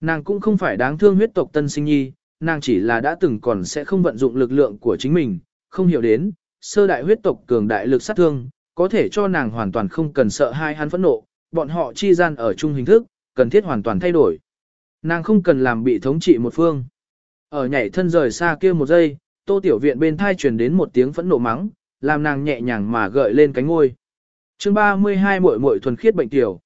Nàng cũng không phải đáng thương huyết tộc tân sinh nhi, nàng chỉ là đã từng còn sẽ không vận dụng lực lượng của chính mình, không hiểu đến, sơ đại huyết tộc cường đại lực sát thương, có thể cho nàng hoàn toàn không cần sợ hai hắn phẫn nộ, bọn họ chi gian ở chung hình thức, cần thiết hoàn toàn thay đổi. Nàng không cần làm bị thống trị một phương. Ở nhảy thân rời xa kia một giây, tô tiểu viện bên thai truyền đến một tiếng phẫn nộ mắng, làm nàng nhẹ nhàng mà gợi lên cánh ngôi. chương 32 muội muội thuần khiết bệnh tiểu.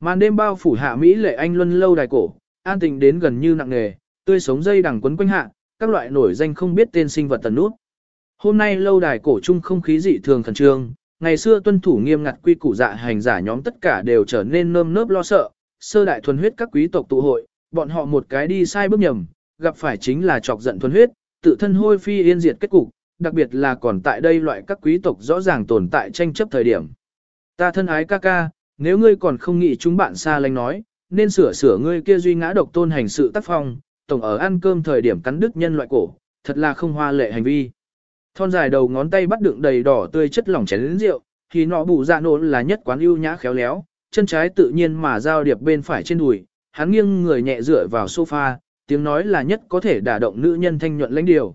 Màn đêm bao phủ hạ Mỹ lệ anh luân lâu đài cổ, an tình đến gần như nặng nề, tươi sống dây đằng quấn quanh hạ, các loại nổi danh không biết tên sinh vật tần nút. Hôm nay lâu đài cổ trung không khí dị thường khẩn trương, ngày xưa tuân thủ nghiêm ngặt quy củ dạ hành giả nhóm tất cả đều trở nên nơm nớp lo sợ, sơ đại thuần huyết các quý tộc tụ hội, bọn họ một cái đi sai bước nhầm, gặp phải chính là chọc giận thuần huyết, tự thân hôi phi yên diệt kết cục, đặc biệt là còn tại đây loại các quý tộc rõ ràng tồn tại tranh chấp thời điểm. Ta thân ái ca ca, nếu ngươi còn không nghĩ chúng bạn xa lánh nói, nên sửa sửa ngươi kia duy ngã độc tôn hành sự tác phong, tổng ở ăn cơm thời điểm cắn đứt nhân loại cổ, thật là không hoa lệ hành vi. Thon dài đầu ngón tay bắt đựng đầy đỏ tươi chất lỏng chén lớn rượu, thì nọ bù dạ nổ là nhất quán ưu nhã khéo léo, chân trái tự nhiên mà giao điệp bên phải trên đùi, hắn nghiêng người nhẹ dựa vào sofa, tiếng nói là nhất có thể đả động nữ nhân thanh nhuận lãnh điều.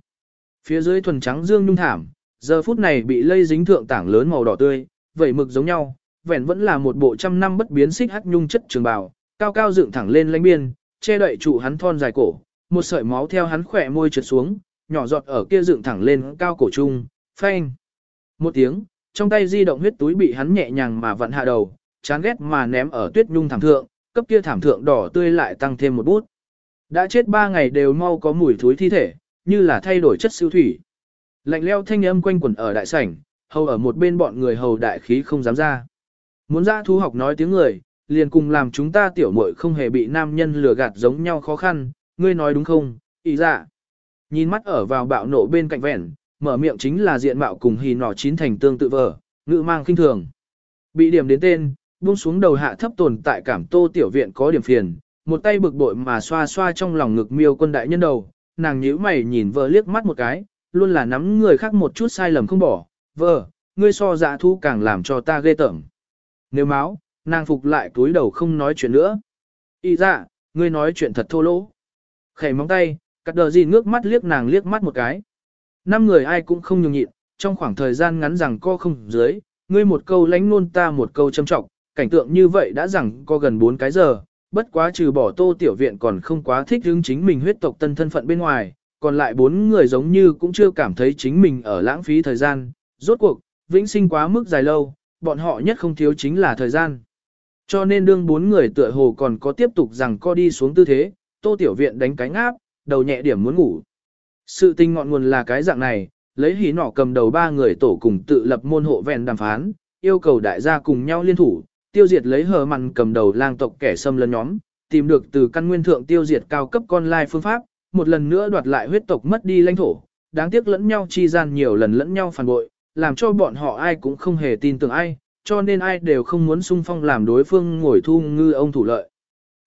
Phía dưới thuần trắng dương nhung thảm, giờ phút này bị lây dính thượng tảng lớn màu đỏ tươi, vậy mực giống nhau, vẻn vẫn là một bộ trăm năm bất biến xích hắc nhung chất trường bào, cao cao dựng thẳng lên lãnh biên, che đậy trụ hắn thon dài cổ, một sợi máu theo hắn khỏe môi trượt xuống, nhỏ giọt ở kia dựng thẳng lên cao cổ trung, phanh. Một tiếng, trong tay di động huyết túi bị hắn nhẹ nhàng mà vặn hạ đầu, chán ghét mà ném ở tuyết nhung thảm thượng, cấp kia thảm thượng đỏ tươi lại tăng thêm một bút. Đã chết ba ngày đều mau có mùi thối thi thể, như là thay đổi chất siêu thủy. Lạnh leo thanh âm quanh quẩn ở đại sảnh, hầu ở một bên bọn người hầu đại khí không dám ra. Muốn ra thú học nói tiếng người, liền cùng làm chúng ta tiểu muội không hề bị nam nhân lừa gạt giống nhau khó khăn, ngươi nói đúng không, ý dạ. Nhìn mắt ở vào bạo nộ bên cạnh vẹn, mở miệng chính là diện mạo cùng hì nỏ chín thành tương tự vờ, ngự mang kinh thường. Bị điểm đến tên, buông xuống đầu hạ thấp tồn tại cảm tô tiểu viện có điểm phiền, một tay bực bội mà xoa xoa trong lòng ngực miêu quân đại nhân đầu, nàng nhíu mày nhìn vợ liếc mắt một cái, luôn là nắm người khác một chút sai lầm không bỏ, vợ, ngươi so dạ thu càng làm cho ta ghê tởm. Nếu máu, nàng phục lại túi đầu không nói chuyện nữa. Y dạ, ngươi nói chuyện thật thô lỗ. Khẩy móng tay, cắt đờ gì ngước mắt liếc nàng liếc mắt một cái. Năm người ai cũng không nhường nhịn, trong khoảng thời gian ngắn rằng co không dưới, ngươi một câu lánh nôn ta một câu châm trọng, cảnh tượng như vậy đã rằng co gần 4 cái giờ, bất quá trừ bỏ tô tiểu viện còn không quá thích hướng chính mình huyết tộc tân thân phận bên ngoài, còn lại bốn người giống như cũng chưa cảm thấy chính mình ở lãng phí thời gian, rốt cuộc, vĩnh sinh quá mức dài lâu, bọn họ nhất không thiếu chính là thời gian. Cho nên đương bốn người tựa hồ còn có tiếp tục rằng co đi xuống tư thế, tô tiểu viện đánh cánh áp, đầu nhẹ điểm muốn ngủ. Sự tình ngọn nguồn là cái dạng này, lấy hí nọ cầm đầu ba người tổ cùng tự lập môn hộ vẹn đàm phán, yêu cầu đại gia cùng nhau liên thủ, tiêu diệt lấy hờ mặn cầm đầu lang tộc kẻ xâm lấn nhóm, tìm được từ căn nguyên thượng tiêu diệt cao cấp con lai phương pháp, một lần nữa đoạt lại huyết tộc mất đi lãnh thổ, đáng tiếc lẫn nhau chi gian nhiều lần lẫn nhau phản bội, làm cho bọn họ ai cũng không hề tin tưởng ai, cho nên ai đều không muốn sung phong làm đối phương ngồi thu ngư ông thủ lợi.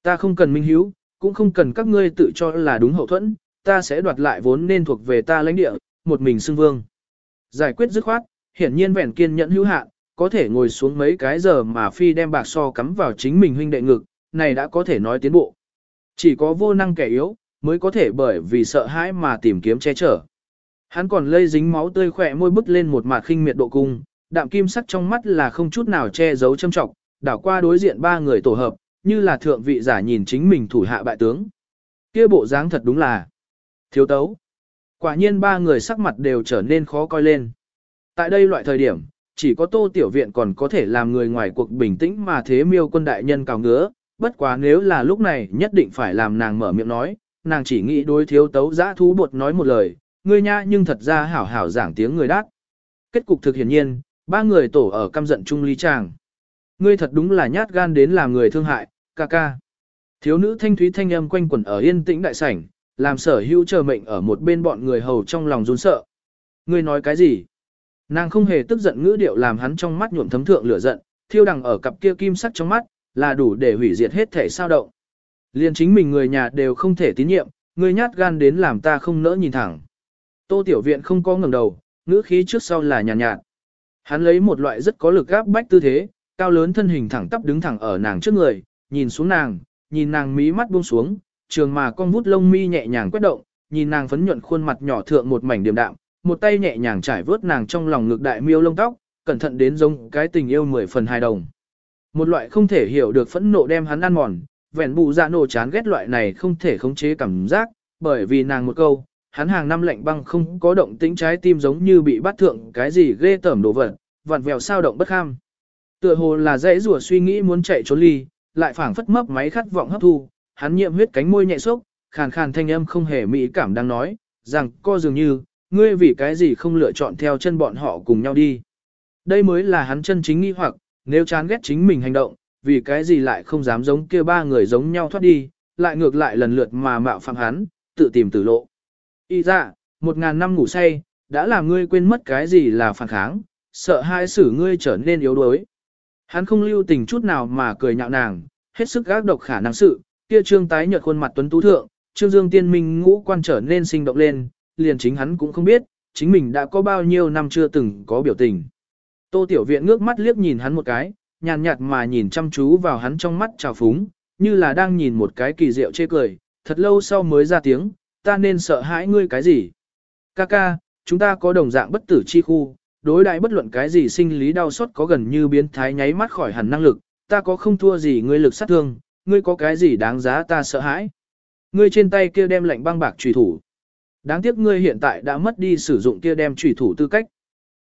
Ta không cần minh hiếu, cũng không cần các ngươi tự cho là đúng hậu thuẫn, ta sẽ đoạt lại vốn nên thuộc về ta lãnh địa, một mình xưng vương. Giải quyết dứt khoát, hiển nhiên vẻn kiên nhẫn hữu hạn, có thể ngồi xuống mấy cái giờ mà phi đem bạc so cắm vào chính mình huynh đệ ngực, này đã có thể nói tiến bộ. Chỉ có vô năng kẻ yếu, mới có thể bởi vì sợ hãi mà tìm kiếm che chở. Hắn còn lây dính máu tươi khỏe môi bứt lên một mặt khinh miệt độ cung, đạm kim sắc trong mắt là không chút nào che giấu châm trọng, đảo qua đối diện ba người tổ hợp, như là thượng vị giả nhìn chính mình thủ hạ bại tướng. Kia bộ dáng thật đúng là thiếu tấu. Quả nhiên ba người sắc mặt đều trở nên khó coi lên. Tại đây loại thời điểm, chỉ có tô tiểu viện còn có thể làm người ngoài cuộc bình tĩnh mà thế miêu quân đại nhân cào ngứa, bất quá nếu là lúc này nhất định phải làm nàng mở miệng nói, nàng chỉ nghĩ đối thiếu tấu giã thú bột nói một lời, ngươi nha nhưng thật ra hảo hảo giảng tiếng người đát. Kết cục thực hiển nhiên, ba người tổ ở căm giận chung ly chàng, Ngươi thật đúng là nhát gan đến làm người thương hại, ca ca. Thiếu nữ thanh thúy thanh âm quanh quẩn ở yên tĩnh đại sảnh, làm sở hữu chờ mệnh ở một bên bọn người hầu trong lòng run sợ. Ngươi nói cái gì? Nàng không hề tức giận ngữ điệu làm hắn trong mắt nhuộm thấm thượng lửa giận, thiêu đằng ở cặp kia kim sắc trong mắt, là đủ để hủy diệt hết thể sao động. Liên chính mình người nhà đều không thể tín nhiệm, ngươi nhát gan đến làm ta không nỡ nhìn thẳng. Tô Tiểu Viện không có ngẩng đầu, ngữ khí trước sau là nhàn nhạt, nhạt. Hắn lấy một loại rất có lực gáp bách tư thế, cao lớn thân hình thẳng tắp đứng thẳng ở nàng trước người, nhìn xuống nàng, nhìn nàng mí mắt buông xuống, trường mà con vút lông mi nhẹ nhàng quét động, nhìn nàng phấn nhuận khuôn mặt nhỏ thượng một mảnh điềm đạm, một tay nhẹ nhàng trải vớt nàng trong lòng ngực đại miêu lông tóc, cẩn thận đến giống cái tình yêu mười phần hài đồng. Một loại không thể hiểu được phẫn nộ đem hắn ăn mòn, vẻn bù dạ nổ chán ghét loại này không thể khống chế cảm giác, bởi vì nàng một câu, hắn hàng năm lạnh băng không có động tĩnh trái tim giống như bị bắt thượng cái gì ghê tởm đồ vật, vặn vẹo sao động bất kham. Tựa hồ là dễ rùa suy nghĩ muốn chạy trốn ly, lại phảng phất mấp máy khát vọng hấp thu, hắn nhiệm huyết cánh môi nhẹ xốc, khàn khàn thanh âm không hề mỹ cảm đang nói, rằng co dường như, ngươi vì cái gì không lựa chọn theo chân bọn họ cùng nhau đi. Đây mới là hắn chân chính nghi hoặc, nếu chán ghét chính mình hành động, vì cái gì lại không dám giống kia ba người giống nhau thoát đi, lại ngược lại lần lượt mà mạo phạm hắn, tự tìm tử lộ. Y ra, một ngàn năm ngủ say, đã làm ngươi quên mất cái gì là phản kháng, sợ hai xử ngươi trở nên yếu đuối. Hắn không lưu tình chút nào mà cười nhạo nàng, hết sức gác độc khả năng sự, kia trương tái nhợt khuôn mặt tuấn tú thượng, trương dương tiên minh ngũ quan trở nên sinh động lên, liền chính hắn cũng không biết, chính mình đã có bao nhiêu năm chưa từng có biểu tình. Tô Tiểu Viện ngước mắt liếc nhìn hắn một cái, nhàn nhạt mà nhìn chăm chú vào hắn trong mắt trào phúng, như là đang nhìn một cái kỳ diệu chê cười, thật lâu sau mới ra tiếng, ta nên sợ hãi ngươi cái gì? Ca ca, chúng ta có đồng dạng bất tử chi khu, đối đại bất luận cái gì sinh lý đau xót có gần như biến thái nháy mắt khỏi hẳn năng lực, ta có không thua gì ngươi lực sát thương, ngươi có cái gì đáng giá ta sợ hãi? Ngươi trên tay kia đem lạnh băng bạc trùy thủ. Đáng tiếc ngươi hiện tại đã mất đi sử dụng kia đem trùy thủ tư cách.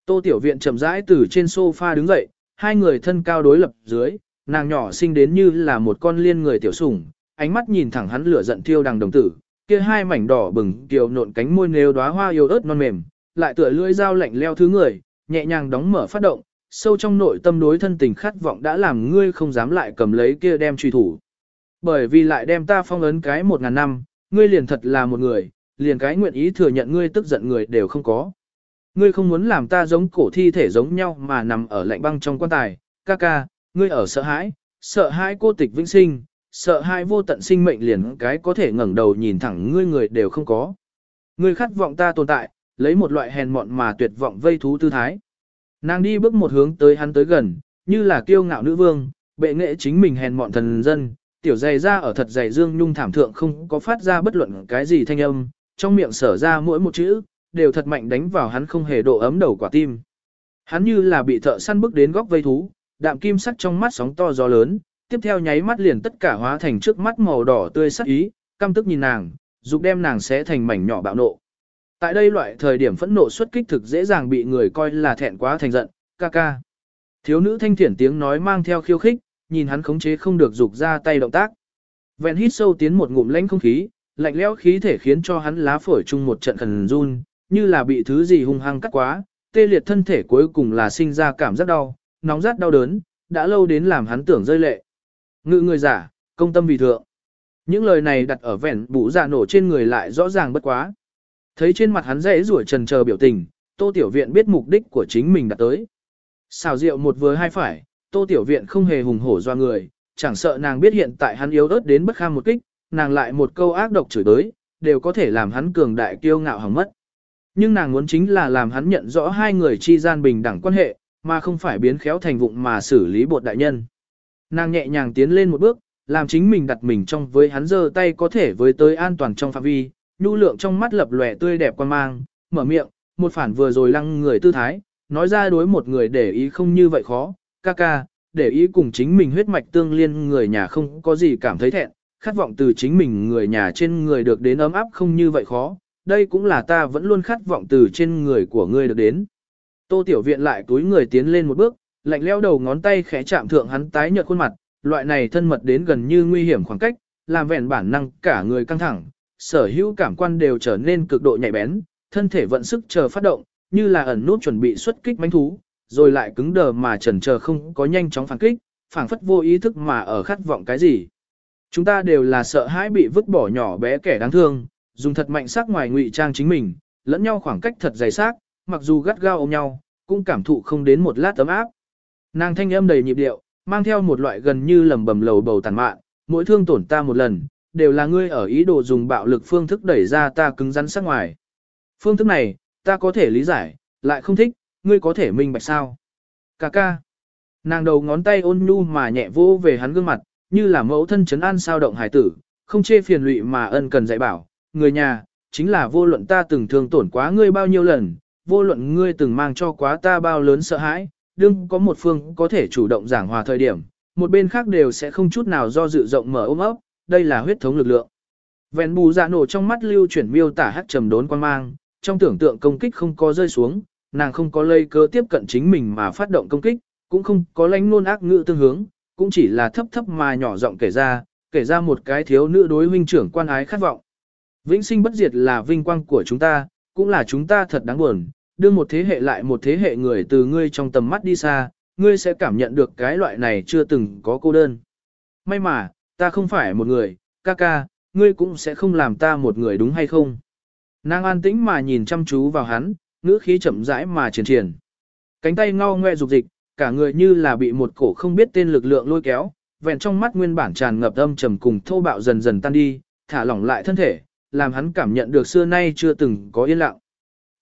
Tô Tiểu Viện chậm rãi từ trên sofa đứng dậy, hai người thân cao đối lập dưới, nàng nhỏ sinh đến như là một con liên người tiểu sủng, ánh mắt nhìn thẳng hắn lửa giận thiêu đằng đồng tử, kia hai mảnh đỏ bừng kiều nộn cánh môi nếu đóa hoa yêu ớt non mềm, lại tựa lưỡi dao lạnh leo thứ người, nhẹ nhàng đóng mở phát động, sâu trong nội tâm đối thân tình khát vọng đã làm ngươi không dám lại cầm lấy kia đem truy thủ. Bởi vì lại đem ta phong ấn cái một ngàn năm, ngươi liền thật là một người, liền cái nguyện ý thừa nhận ngươi tức giận người đều không có. Ngươi không muốn làm ta giống cổ thi thể giống nhau mà nằm ở lạnh băng trong quan tài, ca ca, ngươi ở sợ hãi, sợ hãi cô tịch vĩnh sinh, sợ hai vô tận sinh mệnh liền cái có thể ngẩng đầu nhìn thẳng ngươi người đều không có. Ngươi khát vọng ta tồn tại, lấy một loại hèn mọn mà tuyệt vọng vây thú tư thái. Nàng đi bước một hướng tới hắn tới gần, như là kiêu ngạo nữ vương, bệ nghệ chính mình hèn mọn thần dân, tiểu dày ra ở thật dày dương nhung thảm thượng không có phát ra bất luận cái gì thanh âm, trong miệng sở ra mỗi một chữ, đều thật mạnh đánh vào hắn không hề độ ấm đầu quả tim. Hắn như là bị thợ săn bước đến góc vây thú, đạm kim sắc trong mắt sóng to gió lớn, tiếp theo nháy mắt liền tất cả hóa thành trước mắt màu đỏ tươi sắc ý, căm tức nhìn nàng, dục đem nàng xé thành mảnh nhỏ bạo nộ. Tại đây loại thời điểm phẫn nộ xuất kích thực dễ dàng bị người coi là thẹn quá thành giận, ca ca. Thiếu nữ thanh thiển tiếng nói mang theo khiêu khích, nhìn hắn khống chế không được dục ra tay động tác. Vẹn hít sâu tiến một ngụm lãnh không khí, lạnh lẽo khí thể khiến cho hắn lá phổi chung một trận khẩn run, như là bị thứ gì hung hăng cắt quá, tê liệt thân thể cuối cùng là sinh ra cảm giác đau, nóng rát đau đớn, đã lâu đến làm hắn tưởng rơi lệ. Ngự người giả, công tâm vì thượng. Những lời này đặt ở vẹn bụ giả dạ nổ trên người lại rõ ràng bất quá. Thấy trên mặt hắn dễ rủa trần chờ biểu tình, tô tiểu viện biết mục đích của chính mình đã tới. Xào rượu một vừa hai phải, tô tiểu viện không hề hùng hổ do người, chẳng sợ nàng biết hiện tại hắn yếu ớt đến bất kham một kích, nàng lại một câu ác độc chửi tới, đều có thể làm hắn cường đại kiêu ngạo hỏng mất. Nhưng nàng muốn chính là làm hắn nhận rõ hai người chi gian bình đẳng quan hệ, mà không phải biến khéo thành vụng mà xử lý bột đại nhân. Nàng nhẹ nhàng tiến lên một bước, làm chính mình đặt mình trong với hắn giơ tay có thể với tới an toàn trong phạm vi, nhu lượng trong mắt lập lòe tươi đẹp quan mang, mở miệng, một phản vừa rồi lăng người tư thái, nói ra đối một người để ý không như vậy khó, ca ca, để ý cùng chính mình huyết mạch tương liên người nhà không có gì cảm thấy thẹn, khát vọng từ chính mình người nhà trên người được đến ấm áp không như vậy khó, đây cũng là ta vẫn luôn khát vọng từ trên người của ngươi được đến. Tô Tiểu Viện lại túi người tiến lên một bước, lạnh leo đầu ngón tay khẽ chạm thượng hắn tái nhợt khuôn mặt, loại này thân mật đến gần như nguy hiểm khoảng cách, làm vẹn bản năng cả người căng thẳng, sở hữu cảm quan đều trở nên cực độ nhạy bén, thân thể vận sức chờ phát động, như là ẩn nút chuẩn bị xuất kích mãnh thú, rồi lại cứng đờ mà chần chờ không có nhanh chóng phản kích, phảng phất vô ý thức mà ở khát vọng cái gì. Chúng ta đều là sợ hãi bị vứt bỏ nhỏ bé kẻ đáng thương, dùng thật mạnh sắc ngoài ngụy trang chính mình, lẫn nhau khoảng cách thật dày xác, mặc dù gắt gao ôm nhau, cũng cảm thụ không đến một lát tấm áp. Nàng thanh âm đầy nhịp điệu, mang theo một loại gần như lầm bầm lầu bầu tàn mạn, mỗi thương tổn ta một lần, đều là ngươi ở ý đồ dùng bạo lực phương thức đẩy ra ta cứng rắn sắc ngoài. Phương thức này, ta có thể lý giải, lại không thích, ngươi có thể minh bạch sao. Cà ca. Nàng đầu ngón tay ôn nhu mà nhẹ vô về hắn gương mặt, như là mẫu thân chấn an sao động hải tử, không chê phiền lụy mà ân cần dạy bảo, người nhà, chính là vô luận ta từng thương tổn quá ngươi bao nhiêu lần, vô luận ngươi từng mang cho quá ta bao lớn sợ hãi, đương có một phương có thể chủ động giảng hòa thời điểm, một bên khác đều sẽ không chút nào do dự rộng mở ôm ấp, đây là huyết thống lực lượng. Vẹn bù dạ nổ trong mắt lưu chuyển miêu tả hắc trầm đốn quan mang, trong tưởng tượng công kích không có rơi xuống, nàng không có lây cơ tiếp cận chính mình mà phát động công kích, cũng không có lánh nôn ác ngữ tương hướng, cũng chỉ là thấp thấp mà nhỏ giọng kể ra, kể ra một cái thiếu nữ đối huynh trưởng quan ái khát vọng. Vĩnh sinh bất diệt là vinh quang của chúng ta, cũng là chúng ta thật đáng buồn, đưa một thế hệ lại một thế hệ người từ ngươi trong tầm mắt đi xa, ngươi sẽ cảm nhận được cái loại này chưa từng có cô đơn. May mà, ta không phải một người, ca ca, ngươi cũng sẽ không làm ta một người đúng hay không? Nàng an tĩnh mà nhìn chăm chú vào hắn, ngữ khí chậm rãi mà triển triển. Cánh tay ngao ngoe dục dịch, cả người như là bị một cổ không biết tên lực lượng lôi kéo, vẹn trong mắt nguyên bản tràn ngập âm trầm cùng thô bạo dần dần tan đi, thả lỏng lại thân thể, làm hắn cảm nhận được xưa nay chưa từng có yên lặng.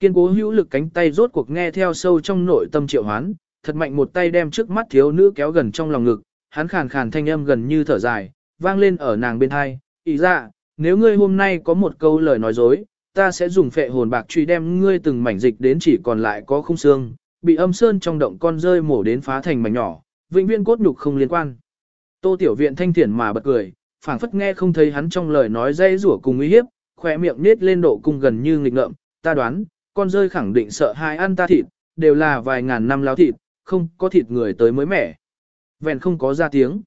Kiên cố hữu lực cánh tay rốt cuộc nghe theo sâu trong nội tâm triệu hoán, thật mạnh một tay đem trước mắt thiếu nữ kéo gần trong lòng ngực, hắn khàn khàn thanh âm gần như thở dài, vang lên ở nàng bên hai, ý ra, nếu ngươi hôm nay có một câu lời nói dối, ta sẽ dùng phệ hồn bạc truy đem ngươi từng mảnh dịch đến chỉ còn lại có khung xương, bị âm sơn trong động con rơi mổ đến phá thành mảnh nhỏ, vĩnh viên cốt nhục không liên quan. Tô tiểu viện thanh thiển mà bật cười, phảng phất nghe không thấy hắn trong lời nói dây rủa cùng uy hiếp, khỏe miệng nết lên độ cung gần như nghịch ngợm, ta đoán, con rơi khẳng định sợ hai ăn ta thịt, đều là vài ngàn năm láo thịt, không có thịt người tới mới mẻ. Vẹn không có ra tiếng.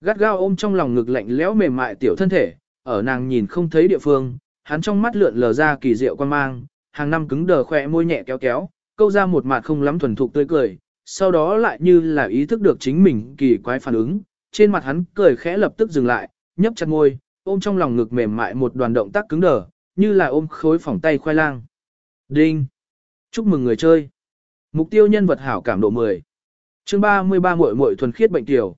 Gắt gao ôm trong lòng ngực lạnh lẽo mềm mại tiểu thân thể, ở nàng nhìn không thấy địa phương, hắn trong mắt lượn lờ ra kỳ diệu quan mang, hàng năm cứng đờ khỏe môi nhẹ kéo kéo, câu ra một mặt không lắm thuần thục tươi cười, sau đó lại như là ý thức được chính mình kỳ quái phản ứng, trên mặt hắn cười khẽ lập tức dừng lại, nhấp chặt môi, ôm trong lòng ngực mềm mại một đoàn động tác cứng đờ, như là ôm khối phỏng tay khoai lang. Đinh! Chúc mừng người chơi! Mục tiêu nhân vật hảo cảm độ 10. Chương 33 muội muội thuần khiết bệnh tiểu.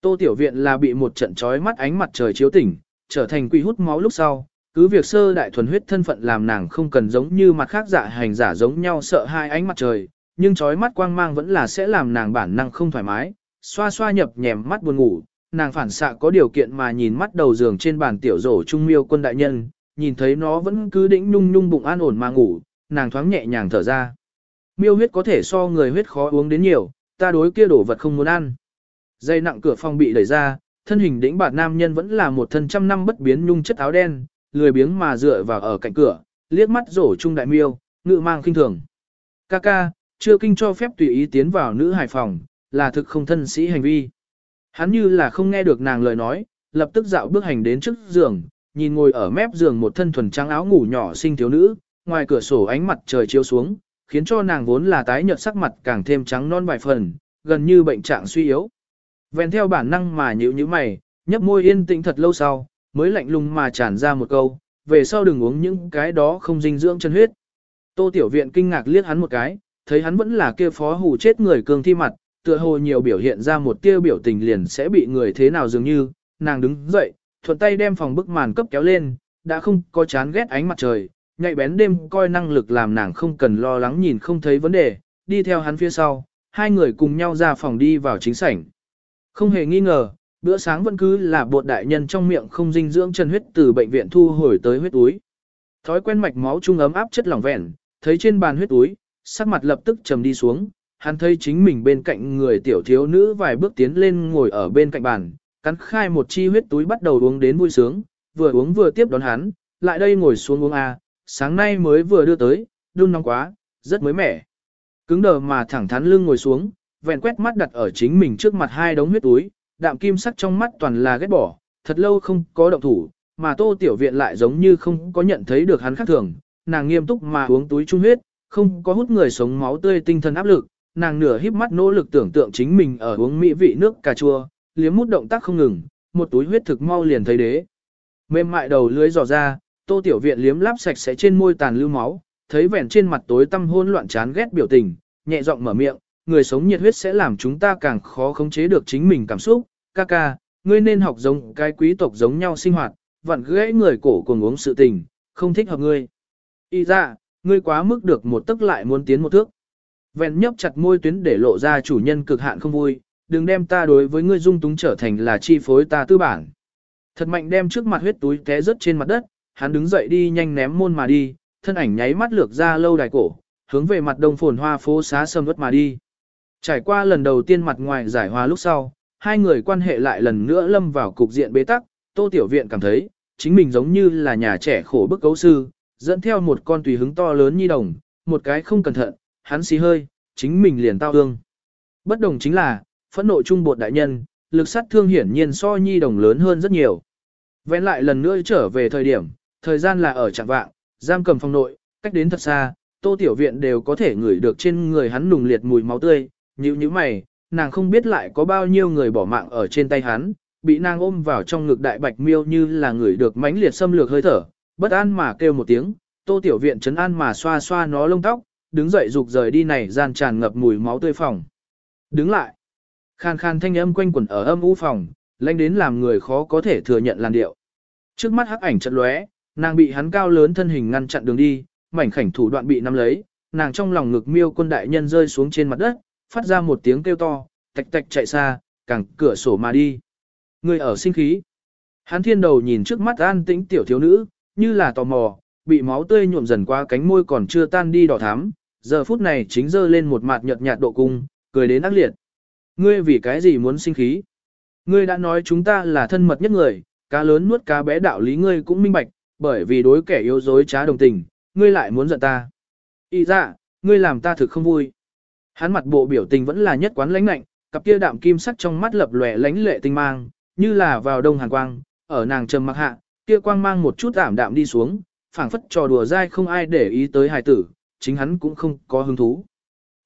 Tô Tiểu Viện là bị một trận chói mắt ánh mặt trời chiếu tỉnh, trở thành quỷ hút máu lúc sau, cứ việc sơ đại thuần huyết thân phận làm nàng không cần giống như mặt khác giả hành giả giống nhau sợ hai ánh mặt trời, nhưng chói mắt quang mang vẫn là sẽ làm nàng bản năng không thoải mái, xoa xoa nhập nhèm mắt buồn ngủ, nàng phản xạ có điều kiện mà nhìn mắt đầu giường trên bàn tiểu rổ trung miêu quân đại nhân, nhìn thấy nó vẫn cứ đĩnh nhung nhung bụng an ổn mà ngủ, nàng thoáng nhẹ nhàng thở ra. Miêu huyết có thể so người huyết khó uống đến nhiều, ta đối kia đổ vật không muốn ăn. Dây nặng cửa phòng bị đẩy ra, thân hình đĩnh bạt nam nhân vẫn là một thân trăm năm bất biến nhung chất áo đen, lười biếng mà dựa vào ở cạnh cửa, liếc mắt rổ trung đại miêu, ngự mang kinh thường. Ca ca, chưa kinh cho phép tùy ý tiến vào nữ hải phòng, là thực không thân sĩ hành vi. Hắn như là không nghe được nàng lời nói, lập tức dạo bước hành đến trước giường, nhìn ngồi ở mép giường một thân thuần trắng áo ngủ nhỏ xinh thiếu nữ, ngoài cửa sổ ánh mặt trời chiếu xuống, khiến cho nàng vốn là tái nhợt sắc mặt càng thêm trắng non vài phần, gần như bệnh trạng suy yếu. Vèn theo bản năng mà nhíu nhíu mày, nhấp môi yên tĩnh thật lâu sau, mới lạnh lùng mà tràn ra một câu, về sau đừng uống những cái đó không dinh dưỡng chân huyết. Tô Tiểu Viện kinh ngạc liếc hắn một cái, thấy hắn vẫn là kia phó hù chết người cường thi mặt, tựa hồ nhiều biểu hiện ra một tiêu biểu tình liền sẽ bị người thế nào dường như, nàng đứng dậy, thuận tay đem phòng bức màn cấp kéo lên, đã không có chán ghét ánh mặt trời, nhạy bén đêm coi năng lực làm nàng không cần lo lắng nhìn không thấy vấn đề, đi theo hắn phía sau, hai người cùng nhau ra phòng đi vào chính sảnh. Không hề nghi ngờ, bữa sáng vẫn cứ là bột đại nhân trong miệng không dinh dưỡng chân huyết từ bệnh viện thu hồi tới huyết túi. Thói quen mạch máu trung ấm áp chất lỏng vẹn, thấy trên bàn huyết túi, sắc mặt lập tức trầm đi xuống, hắn thấy chính mình bên cạnh người tiểu thiếu nữ vài bước tiến lên ngồi ở bên cạnh bàn, cắn khai một chi huyết túi bắt đầu uống đến vui sướng, vừa uống vừa tiếp đón hắn, lại đây ngồi xuống uống a, sáng nay mới vừa đưa tới, đun nóng quá, rất mới mẻ. Cứng đờ mà thẳng thắn lưng ngồi xuống, vẹn quét mắt đặt ở chính mình trước mặt hai đống huyết túi, đạm kim sắc trong mắt toàn là ghét bỏ, thật lâu không có động thủ, mà tô tiểu viện lại giống như không có nhận thấy được hắn khác thường, nàng nghiêm túc mà uống túi trung huyết, không có hút người sống máu tươi tinh thần áp lực, nàng nửa híp mắt nỗ lực tưởng tượng chính mình ở uống mỹ vị nước cà chua, liếm mút động tác không ngừng, một túi huyết thực mau liền thấy đế. Mềm mại đầu lưới dò ra, tô tiểu viện liếm láp sạch sẽ trên môi tàn lưu máu, thấy vẻn trên mặt tối tăm hôn loạn chán ghét biểu tình, nhẹ giọng mở miệng, người sống nhiệt huyết sẽ làm chúng ta càng khó khống chế được chính mình cảm xúc, ca ca, ngươi nên học giống cái quý tộc giống nhau sinh hoạt, vặn gãy người cổ cùng uống sự tình, không thích hợp ngươi. Y ra, ngươi quá mức được một tức lại muốn tiến một thước. Vẹn nhấp chặt môi tuyến để lộ ra chủ nhân cực hạn không vui, đừng đem ta đối với ngươi dung túng trở thành là chi phối ta tư bản. Thật mạnh đem trước mặt huyết túi té rớt trên mặt đất, hắn đứng dậy đi nhanh ném môn mà đi, thân ảnh nháy mắt lược ra lâu đài cổ, hướng về mặt đông phồn hoa phố xá sầm ướt mà đi. Trải qua lần đầu tiên mặt ngoài giải hòa lúc sau, hai người quan hệ lại lần nữa lâm vào cục diện bế tắc, Tô Tiểu Viện cảm thấy, chính mình giống như là nhà trẻ khổ bức cấu sư, dẫn theo một con tùy hứng to lớn nhi đồng, một cái không cẩn thận, hắn xì hơi, chính mình liền tao ương. Bất đồng chính là, phẫn nộ trung bột đại nhân, lực sát thương hiển nhiên so nhi đồng lớn hơn rất nhiều. Vén lại lần nữa trở về thời điểm, thời gian là ở trạng vạng, giam cầm phòng nội, cách đến thật xa, tô tiểu viện đều có thể ngửi được trên người hắn nùng liệt mùi máu tươi, như như mày, nàng không biết lại có bao nhiêu người bỏ mạng ở trên tay hắn, bị nàng ôm vào trong ngực đại bạch miêu như là người được mãnh liệt xâm lược hơi thở, bất an mà kêu một tiếng, tô tiểu viện chấn an mà xoa xoa nó lông tóc, đứng dậy dục rời đi này gian tràn ngập mùi máu tươi phòng. Đứng lại. Khan khan thanh âm quanh quẩn ở âm u phòng, lanh đến làm người khó có thể thừa nhận làn điệu. Trước mắt hắc ảnh chật lóe, nàng bị hắn cao lớn thân hình ngăn chặn đường đi, mảnh khảnh thủ đoạn bị nắm lấy, nàng trong lòng ngực miêu quân đại nhân rơi xuống trên mặt đất, phát ra một tiếng kêu to, tạch tạch chạy xa, càng cửa sổ mà đi. Người ở sinh khí. Hắn thiên đầu nhìn trước mắt an tĩnh tiểu thiếu nữ, như là tò mò, bị máu tươi nhuộm dần qua cánh môi còn chưa tan đi đỏ thắm, giờ phút này chính dơ lên một mặt nhợt nhạt độ cung, cười đến ác liệt. Ngươi vì cái gì muốn sinh khí? Ngươi đã nói chúng ta là thân mật nhất người, cá lớn nuốt cá bé đạo lý ngươi cũng minh bạch, bởi vì đối kẻ yếu dối trá đồng tình, ngươi lại muốn giận ta. Ý dạ, ngươi làm ta thực không vui. Hắn mặt bộ biểu tình vẫn là nhất quán lãnh lạnh, cặp kia đạm kim sắc trong mắt lập lòe lánh lệ tinh mang, như là vào đông hàn quang, ở nàng trầm mặc hạ, kia quang mang một chút ảm đạm đi xuống, phảng phất trò đùa dai không ai để ý tới hài tử, chính hắn cũng không có hứng thú.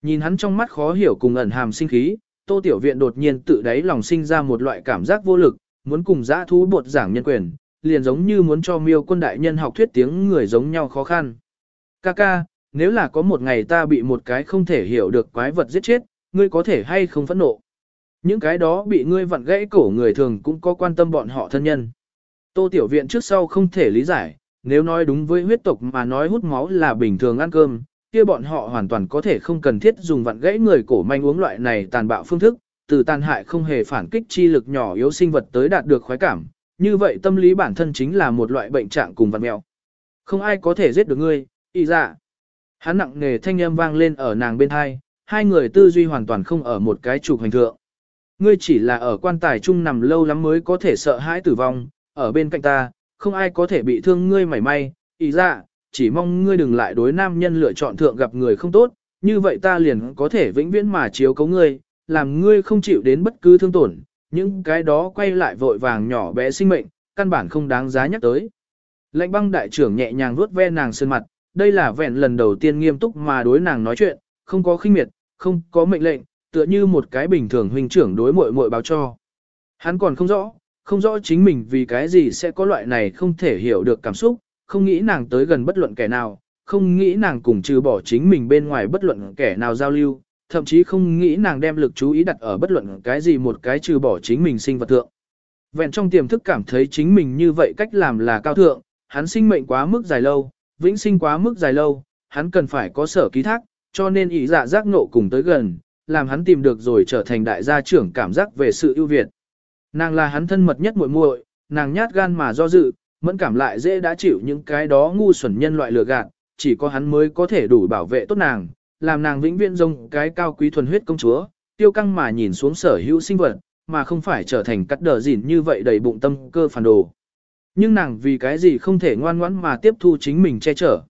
Nhìn hắn trong mắt khó hiểu cùng ẩn hàm sinh khí, Tô Tiểu Viện đột nhiên tự đáy lòng sinh ra một loại cảm giác vô lực, muốn cùng dã thú bột giảng nhân quyền, liền giống như muốn cho miêu quân đại nhân học thuyết tiếng người giống nhau khó khăn. Kaka, nếu là có một ngày ta bị một cái không thể hiểu được quái vật giết chết, ngươi có thể hay không phẫn nộ. Những cái đó bị ngươi vặn gãy cổ người thường cũng có quan tâm bọn họ thân nhân. Tô Tiểu Viện trước sau không thể lý giải, nếu nói đúng với huyết tộc mà nói hút máu là bình thường ăn cơm, kia bọn họ hoàn toàn có thể không cần thiết dùng vặn gãy người cổ manh uống loại này tàn bạo phương thức, từ tàn hại không hề phản kích chi lực nhỏ yếu sinh vật tới đạt được khoái cảm, như vậy tâm lý bản thân chính là một loại bệnh trạng cùng vặn mèo. Không ai có thể giết được ngươi, ý dạ. Hắn nặng nề thanh âm vang lên ở nàng bên hai, hai người tư duy hoàn toàn không ở một cái trục hành thượng. Ngươi chỉ là ở quan tài chung nằm lâu lắm mới có thể sợ hãi tử vong, ở bên cạnh ta, không ai có thể bị thương ngươi mảy may, ý dạ. chỉ mong ngươi đừng lại đối nam nhân lựa chọn thượng gặp người không tốt, như vậy ta liền có thể vĩnh viễn mà chiếu cấu ngươi, làm ngươi không chịu đến bất cứ thương tổn, những cái đó quay lại vội vàng nhỏ bé sinh mệnh, căn bản không đáng giá nhắc tới. Lệnh băng đại trưởng nhẹ nhàng vuốt ve nàng sơn mặt, đây là vẹn lần đầu tiên nghiêm túc mà đối nàng nói chuyện, không có khinh miệt, không có mệnh lệnh, tựa như một cái bình thường huynh trưởng đối muội muội báo cho. Hắn còn không rõ, không rõ chính mình vì cái gì sẽ có loại này không thể hiểu được cảm xúc, không nghĩ nàng tới gần bất luận kẻ nào, không nghĩ nàng cùng trừ bỏ chính mình bên ngoài bất luận kẻ nào giao lưu, thậm chí không nghĩ nàng đem lực chú ý đặt ở bất luận cái gì một cái trừ bỏ chính mình sinh vật thượng. Vẹn trong tiềm thức cảm thấy chính mình như vậy cách làm là cao thượng, hắn sinh mệnh quá mức dài lâu, vĩnh sinh quá mức dài lâu, hắn cần phải có sở ký thác, cho nên ý dạ giác nộ cùng tới gần, làm hắn tìm được rồi trở thành đại gia trưởng cảm giác về sự ưu việt. Nàng là hắn thân mật nhất muội muội, nàng nhát gan mà do dự, mẫn cảm lại dễ đã chịu những cái đó ngu xuẩn nhân loại lừa gạt, chỉ có hắn mới có thể đủ bảo vệ tốt nàng, làm nàng vĩnh viễn rông cái cao quý thuần huyết công chúa, tiêu căng mà nhìn xuống sở hữu sinh vật, mà không phải trở thành cắt đờ dỉn như vậy đầy bụng tâm cơ phản đồ. Nhưng nàng vì cái gì không thể ngoan ngoãn mà tiếp thu chính mình che chở.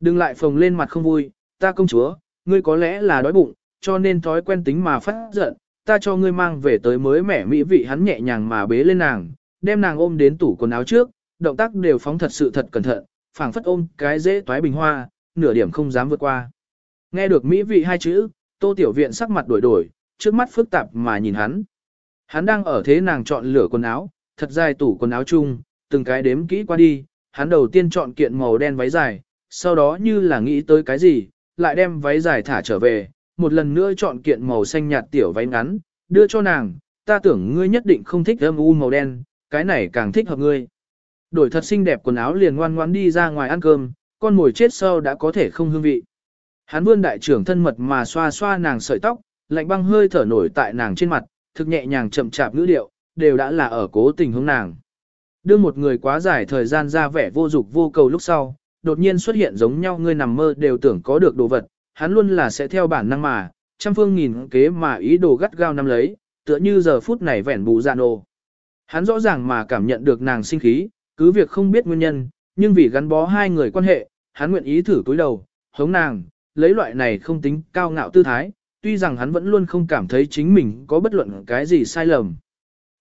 Đừng lại phồng lên mặt không vui, ta công chúa, ngươi có lẽ là đói bụng, cho nên thói quen tính mà phát giận, ta cho ngươi mang về tới mới mẻ mỹ vị hắn nhẹ nhàng mà bế lên nàng, đem nàng ôm đến tủ quần áo trước, động tác đều phóng thật sự thật cẩn thận, phảng phất ôm cái dễ toái bình hoa, nửa điểm không dám vượt qua. Nghe được mỹ vị hai chữ, tô tiểu viện sắc mặt đổi đổi, trước mắt phức tạp mà nhìn hắn. Hắn đang ở thế nàng chọn lửa quần áo, thật dài tủ quần áo chung, từng cái đếm kỹ qua đi, hắn đầu tiên chọn kiện màu đen váy dài, sau đó như là nghĩ tới cái gì, lại đem váy dài thả trở về, một lần nữa chọn kiện màu xanh nhạt tiểu váy ngắn, đưa cho nàng, ta tưởng ngươi nhất định không thích âm u màu đen, cái này càng thích hợp ngươi. Đổi thật xinh đẹp quần áo liền ngoan ngoãn đi ra ngoài ăn cơm, con mồi chết sâu đã có thể không hương vị. Hắn vươn đại trưởng thân mật mà xoa xoa nàng sợi tóc, lạnh băng hơi thở nổi tại nàng trên mặt, thực nhẹ nhàng chậm chạp ngữ điệu, đều đã là ở cố tình hướng nàng. Đưa một người quá dài thời gian ra vẻ vô dục vô cầu lúc sau, đột nhiên xuất hiện giống nhau ngươi nằm mơ đều tưởng có được đồ vật, hắn luôn là sẽ theo bản năng mà, trăm phương nghìn kế mà ý đồ gắt gao nắm lấy, tựa như giờ phút này vẻn bù dạ nổ. Hắn rõ ràng mà cảm nhận được nàng sinh khí, cứ việc không biết nguyên nhân, nhưng vì gắn bó hai người quan hệ, hắn nguyện ý thử cúi đầu, hống nàng, lấy loại này không tính cao ngạo tư thái, tuy rằng hắn vẫn luôn không cảm thấy chính mình có bất luận cái gì sai lầm.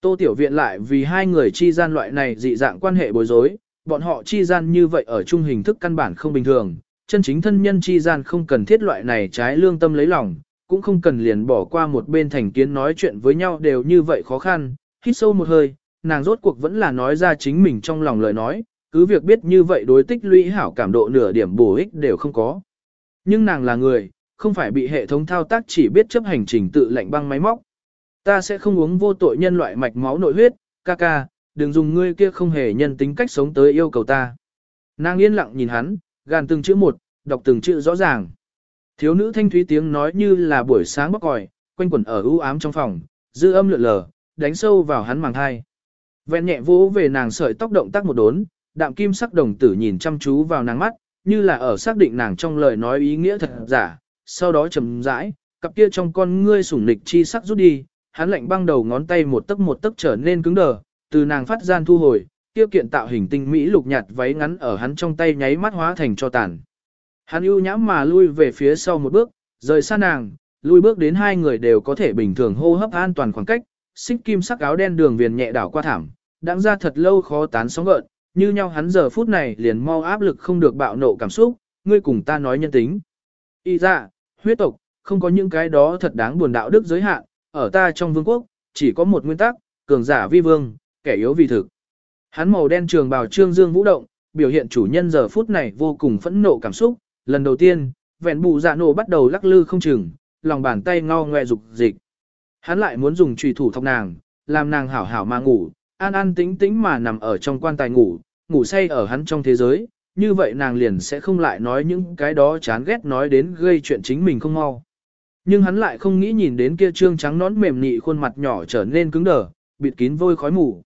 Tô Tiểu Viện lại vì hai người chi gian loại này dị dạng quan hệ bối rối, bọn họ chi gian như vậy ở chung hình thức căn bản không bình thường, chân chính thân nhân chi gian không cần thiết loại này trái lương tâm lấy lòng, cũng không cần liền bỏ qua một bên thành kiến nói chuyện với nhau đều như vậy khó khăn, hít sâu một hơi, nàng rốt cuộc vẫn là nói ra chính mình trong lòng lời nói, cứ việc biết như vậy đối tích lũy hảo cảm độ nửa điểm bổ ích đều không có. Nhưng nàng là người, không phải bị hệ thống thao tác chỉ biết chấp hành trình tự lệnh băng máy móc. Ta sẽ không uống vô tội nhân loại mạch máu nội huyết, ca ca, đừng dùng ngươi kia không hề nhân tính cách sống tới yêu cầu ta. Nàng yên lặng nhìn hắn, gàn từng chữ một, đọc từng chữ rõ ràng. Thiếu nữ thanh thúy tiếng nói như là buổi sáng bóc còi, quanh quẩn ở ưu ám trong phòng, dư âm lượn lờ, đánh sâu vào hắn màng thai. Vẹn nhẹ vỗ về nàng sợi tóc động tác một đốn, đạm kim sắc đồng tử nhìn chăm chú vào nàng mắt, như là ở xác định nàng trong lời nói ý nghĩa thật giả, sau đó trầm rãi, cặp kia trong con ngươi sủng nịch chi sắc rút đi, hắn lạnh băng đầu ngón tay một tấc một tấc trở nên cứng đờ, từ nàng phát gian thu hồi, tiêu kiện tạo hình tinh mỹ lục nhạt váy ngắn ở hắn trong tay nháy mắt hóa thành cho tàn. Hắn ưu nhãm mà lui về phía sau một bước, rời xa nàng, lui bước đến hai người đều có thể bình thường hô hấp an toàn khoảng cách, xích kim sắc áo đen đường viền nhẹ đảo qua thảm, đáng ra thật lâu khó tán sóng gợn, như nhau hắn giờ phút này liền mau áp lực không được bạo nộ cảm xúc, ngươi cùng ta nói nhân tính. Y dạ, huyết tộc, không có những cái đó thật đáng buồn đạo đức giới hạn, ở ta trong vương quốc, chỉ có một nguyên tắc, cường giả vi vương, kẻ yếu vì thực. Hắn màu đen trường bào trương dương vũ động, biểu hiện chủ nhân giờ phút này vô cùng phẫn nộ cảm xúc, lần đầu tiên, vẹn bù dạ nổ bắt đầu lắc lư không chừng, lòng bàn tay ngao ngoe dục dịch. Hắn lại muốn dùng trùy thủ thọc nàng, làm nàng hảo hảo mà ngủ, an an tĩnh tĩnh mà nằm ở trong quan tài ngủ, ngủ say ở hắn trong thế giới, như vậy nàng liền sẽ không lại nói những cái đó chán ghét nói đến gây chuyện chính mình không mau. Nhưng hắn lại không nghĩ nhìn đến kia trương trắng nón mềm nị khuôn mặt nhỏ trở nên cứng đờ, bịt kín vôi khói mù.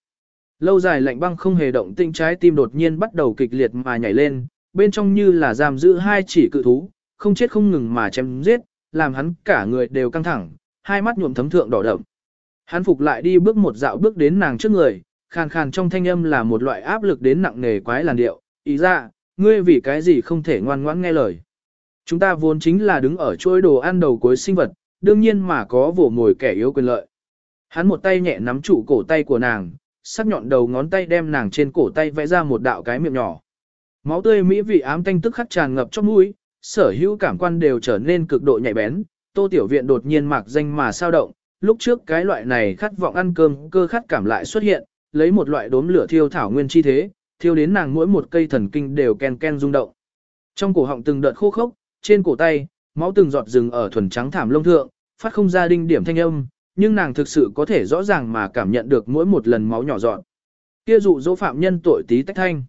Lâu dài lạnh băng không hề động tinh trái tim đột nhiên bắt đầu kịch liệt mà nhảy lên, bên trong như là giam giữ hai chỉ cự thú, không chết không ngừng mà chém giết, làm hắn cả người đều căng thẳng, hai mắt nhuộm thấm thượng đỏ đậm. Hắn phục lại đi bước một dạo bước đến nàng trước người, khàn khàn trong thanh âm là một loại áp lực đến nặng nề quái làn điệu, ý ra, ngươi vì cái gì không thể ngoan ngoãn nghe lời. Chúng ta vốn chính là đứng ở chuỗi đồ ăn đầu cuối sinh vật, đương nhiên mà có vổ mồi kẻ yếu quyền lợi. Hắn một tay nhẹ nắm trụ cổ tay của nàng, sắc nhọn đầu ngón tay đem nàng trên cổ tay vẽ ra một đạo cái miệng nhỏ. Máu tươi mỹ vị ám tanh tức khắc tràn ngập trong mũi, sở hữu cảm quan đều trở nên cực độ nhạy bén. Tô Tiểu Viện đột nhiên mạc danh mà sao động, lúc trước cái loại này khát vọng ăn cơm cơ khát cảm lại xuất hiện, lấy một loại đốm lửa thiêu thảo nguyên chi thế, thiêu đến nàng mỗi một cây thần kinh đều ken ken rung động. Trong cổ họng từng đợt khô khốc, trên cổ tay, máu từng giọt rừng ở thuần trắng thảm lông thượng, phát không ra đinh điểm thanh âm, nhưng nàng thực sự có thể rõ ràng mà cảm nhận được mỗi một lần máu nhỏ giọt. Kia dụ dỗ phạm nhân tội tí tách thanh.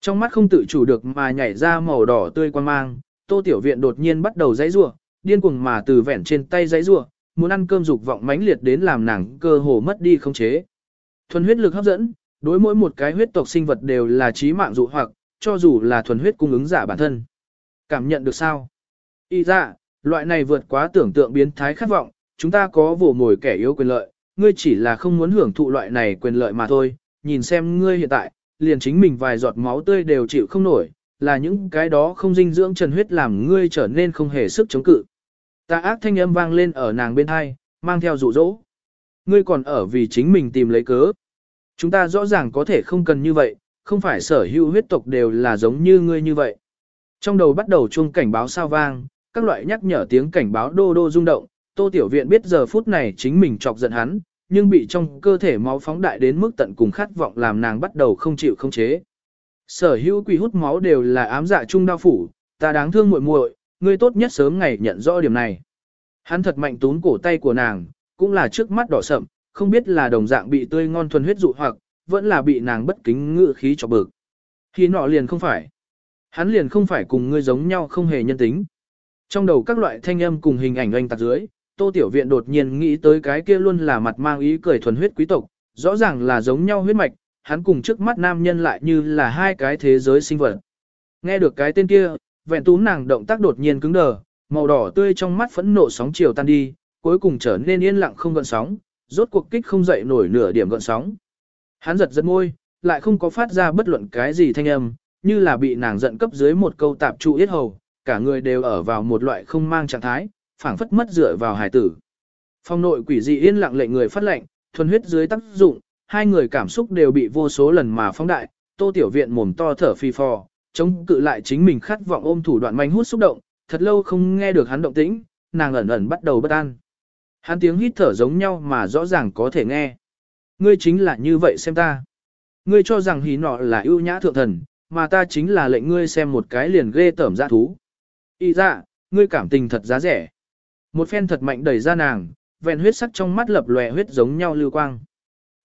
Trong mắt không tự chủ được mà nhảy ra màu đỏ tươi quan mang, tô tiểu viện đột nhiên bắt đầu giãy rủa, điên cuồng mà từ vẹn trên tay giãy rủa, muốn ăn cơm dục vọng mãnh liệt đến làm nàng cơ hồ mất đi không chế. Thuần huyết lực hấp dẫn, đối mỗi một cái huyết tộc sinh vật đều là chí mạng dụ hoặc, cho dù là thuần huyết cung ứng giả bản thân. Cảm nhận được sao? Y ra, loại này vượt quá tưởng tượng biến thái khát vọng, chúng ta có vồ mồi kẻ yếu quyền lợi, ngươi chỉ là không muốn hưởng thụ loại này quyền lợi mà thôi, nhìn xem ngươi hiện tại, liền chính mình vài giọt máu tươi đều chịu không nổi, là những cái đó không dinh dưỡng trần huyết làm ngươi trở nên không hề sức chống cự. Ta ác thanh âm vang lên ở nàng bên hai, mang theo dụ dỗ. Ngươi còn ở vì chính mình tìm lấy cớ. Chúng ta rõ ràng có thể không cần như vậy, không phải sở hữu huyết tộc đều là giống như ngươi như vậy. Trong đầu bắt đầu chuông cảnh báo sao vang, các loại nhắc nhở tiếng cảnh báo đô đô rung động, Tô Tiểu Viện biết giờ phút này chính mình chọc giận hắn, nhưng bị trong cơ thể máu phóng đại đến mức tận cùng khát vọng làm nàng bắt đầu không chịu không chế. Sở hữu quỷ hút máu đều là ám dạ trung đau phủ, ta đáng thương muội muội, ngươi tốt nhất sớm ngày nhận rõ điểm này. Hắn thật mạnh tún cổ tay của nàng, cũng là trước mắt đỏ sậm, không biết là đồng dạng bị tươi ngon thuần huyết dụ hoặc, vẫn là bị nàng bất kính ngự khí cho bực. Khi nọ liền không phải. Hắn liền không phải cùng ngươi giống nhau không hề nhân tính. Trong đầu các loại thanh âm cùng hình ảnh oanh tạc dưới, Tô Tiểu Viện đột nhiên nghĩ tới cái kia luôn là mặt mang ý cười thuần huyết quý tộc, rõ ràng là giống nhau huyết mạch, hắn cùng trước mắt nam nhân lại như là hai cái thế giới sinh vật. Nghe được cái tên kia, vẹn tú nàng động tác đột nhiên cứng đờ, màu đỏ tươi trong mắt phẫn nộ sóng chiều tan đi, cuối cùng trở nên yên lặng không gợn sóng, rốt cuộc kích không dậy nổi nửa điểm gợn sóng. Hắn giật giật môi, lại không có phát ra bất luận cái gì thanh âm, như là bị nàng giận cấp dưới một câu tạp trụ yết hầu, cả người đều ở vào một loại không mang trạng thái, phảng phất mất dựa vào hải tử. Phong nội quỷ dị yên lặng lệnh người phát lệnh, thuần huyết dưới tác dụng, hai người cảm xúc đều bị vô số lần mà phóng đại, tô tiểu viện mồm to thở phi phò, chống cự lại chính mình khát vọng ôm thủ đoạn manh hút xúc động, thật lâu không nghe được hắn động tĩnh, nàng ẩn ẩn bắt đầu bất an. Hắn tiếng hít thở giống nhau mà rõ ràng có thể nghe. Ngươi chính là như vậy xem ta. Ngươi cho rằng hí nọ là ưu nhã thượng thần, mà ta chính là lệnh ngươi xem một cái liền ghê tởm dã thú. Y ra, dạ, ngươi cảm tình thật giá rẻ. Một phen thật mạnh đẩy ra nàng, vẹn huyết sắc trong mắt lập lòe huyết giống nhau lưu quang.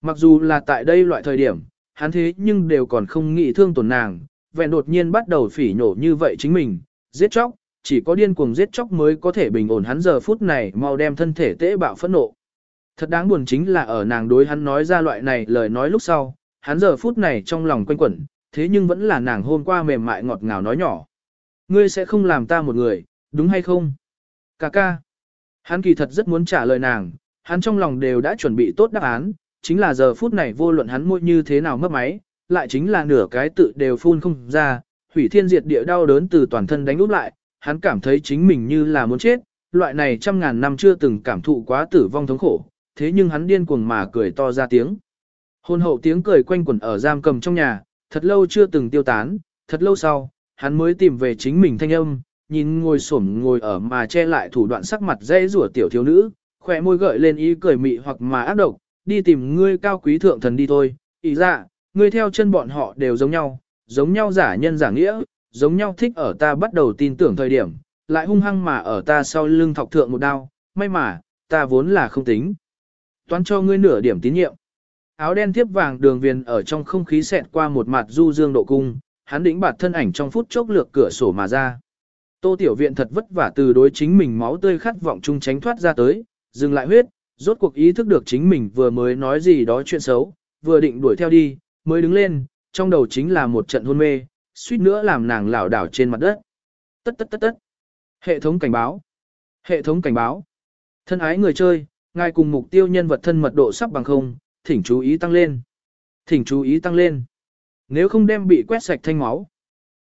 Mặc dù là tại đây loại thời điểm, hắn thế nhưng đều còn không nghĩ thương tổn nàng, vẹn đột nhiên bắt đầu phỉ nhổ như vậy chính mình, giết chóc, chỉ có điên cuồng giết chóc mới có thể bình ổn hắn giờ phút này mau đem thân thể tễ bạo phẫn nộ. Thật đáng buồn chính là ở nàng đối hắn nói ra loại này lời nói lúc sau, hắn giờ phút này trong lòng quanh quẩn, thế nhưng vẫn là nàng hôm qua mềm mại ngọt ngào nói nhỏ. Ngươi sẽ không làm ta một người, đúng hay không? Cà ca. Hắn kỳ thật rất muốn trả lời nàng, hắn trong lòng đều đã chuẩn bị tốt đáp án, chính là giờ phút này vô luận hắn môi như thế nào mất máy, lại chính là nửa cái tự đều phun không ra, hủy thiên diệt địa đau đớn từ toàn thân đánh úp lại, hắn cảm thấy chính mình như là muốn chết, loại này trăm ngàn năm chưa từng cảm thụ quá tử vong thống khổ, thế nhưng hắn điên cuồng mà cười to ra tiếng. Hôn hậu tiếng cười quanh quẩn ở giam cầm trong nhà, thật lâu chưa từng tiêu tán, thật lâu sau, hắn mới tìm về chính mình thanh âm, nhìn ngồi xổm ngồi ở mà che lại thủ đoạn sắc mặt dễ rủa tiểu thiếu nữ, khỏe môi gợi lên ý cười mị hoặc mà ác độc, đi tìm ngươi cao quý thượng thần đi thôi, ý dạ ngươi theo chân bọn họ đều giống nhau, giống nhau giả nhân giả nghĩa, giống nhau thích ở ta bắt đầu tin tưởng thời điểm, lại hung hăng mà ở ta sau lưng thọc thượng một đao, may mà, ta vốn là không tính. Toán cho ngươi nửa điểm tín nhiệm. Áo đen tiếp vàng đường viền ở trong không khí xẹt qua một mặt du dương độ cung, hắn đĩnh bạt thân ảnh trong phút chốc lược cửa sổ mà ra. Tô Tiểu Viện thật vất vả từ đối chính mình máu tươi khát vọng chung tránh thoát ra tới, dừng lại huyết, rốt cuộc ý thức được chính mình vừa mới nói gì đó chuyện xấu, vừa định đuổi theo đi, mới đứng lên, trong đầu chính là một trận hôn mê, suýt nữa làm nàng lảo đảo trên mặt đất. Tất tất tất tất. Hệ thống cảnh báo. Hệ thống cảnh báo. Thân ái người chơi, ngài cùng mục tiêu nhân vật thân mật độ sắp bằng không, thỉnh chú ý tăng lên. Thỉnh chú ý tăng lên. Nếu không đem bị quét sạch thanh máu.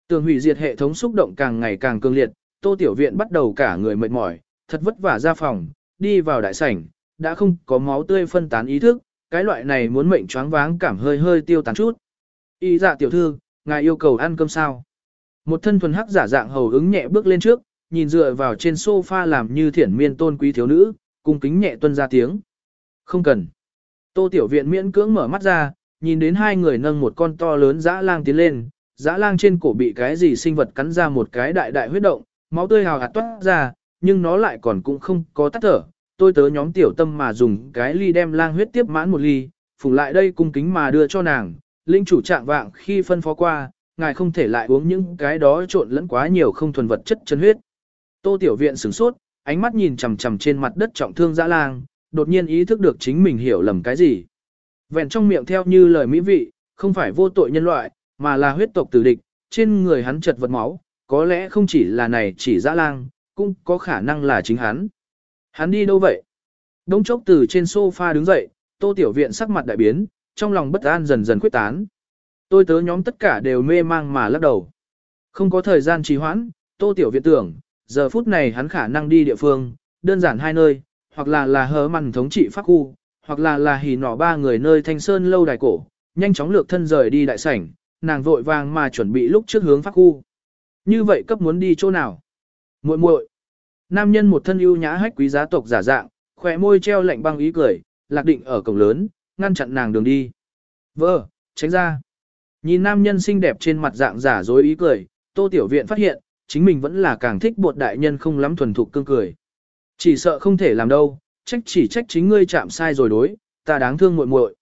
Tường hủy diệt hệ thống xúc động càng ngày càng cường liệt, tô tiểu viện bắt đầu cả người mệt mỏi, thật vất vả ra phòng, đi vào đại sảnh, đã không có máu tươi phân tán ý thức, cái loại này muốn mệnh choáng váng cảm hơi hơi tiêu tán chút. Ý dạ tiểu thư, ngài yêu cầu ăn cơm sao? Một thân thuần hắc giả dạng hầu ứng nhẹ bước lên trước, nhìn dựa vào trên sofa làm như thiển miên tôn quý thiếu nữ, cung kính nhẹ tuân ra tiếng. Không cần. Tô tiểu viện miễn cưỡng mở mắt ra, nhìn đến hai người nâng một con to lớn dã lang tiến lên, dã lang trên cổ bị cái gì sinh vật cắn ra một cái đại đại huyết động, máu tươi hào hạt toát ra, nhưng nó lại còn cũng không có tắt thở. Tôi tớ nhóm tiểu tâm mà dùng cái ly đem lang huyết tiếp mãn một ly, phùng lại đây cung kính mà đưa cho nàng, linh chủ trạng vạng khi phân phó qua, ngài không thể lại uống những cái đó trộn lẫn quá nhiều không thuần vật chất chân huyết. Tô tiểu viện sửng sốt, ánh mắt nhìn chằm chằm trên mặt đất trọng thương dã lang, đột nhiên ý thức được chính mình hiểu lầm cái gì. Vẹn trong miệng theo như lời mỹ vị, không phải vô tội nhân loại, mà là huyết tộc tử địch, trên người hắn chật vật máu, có lẽ không chỉ là này chỉ dã lang, cũng có khả năng là chính hắn. Hắn đi đâu vậy? Đông chốc từ trên sofa đứng dậy, tô tiểu viện sắc mặt đại biến, trong lòng bất an dần dần quyết tán. Tôi tớ nhóm tất cả đều mê mang mà lắc đầu. Không có thời gian trì hoãn, tô tiểu viện tưởng, giờ phút này hắn khả năng đi địa phương, đơn giản hai nơi, hoặc là là hớ mằn thống trị pháp khu, hoặc là là hỉ nỏ ba người nơi thanh sơn lâu đài cổ, nhanh chóng lược thân rời đi đại sảnh, nàng vội vàng mà chuẩn bị lúc trước hướng pháp khu. Như vậy cấp muốn đi chỗ nào? muội muội Nam nhân một thân ưu nhã hách quý giá tộc giả dạng, khỏe môi treo lạnh băng ý cười, lạc định ở cổng lớn, ngăn chặn nàng đường đi. Vơ, tránh ra. Nhìn nam nhân xinh đẹp trên mặt dạng giả dối ý cười, tô tiểu viện phát hiện, chính mình vẫn là càng thích bột đại nhân không lắm thuần thục cương cười. Chỉ sợ không thể làm đâu, trách chỉ trách chính ngươi chạm sai rồi đối, ta đáng thương muội muội.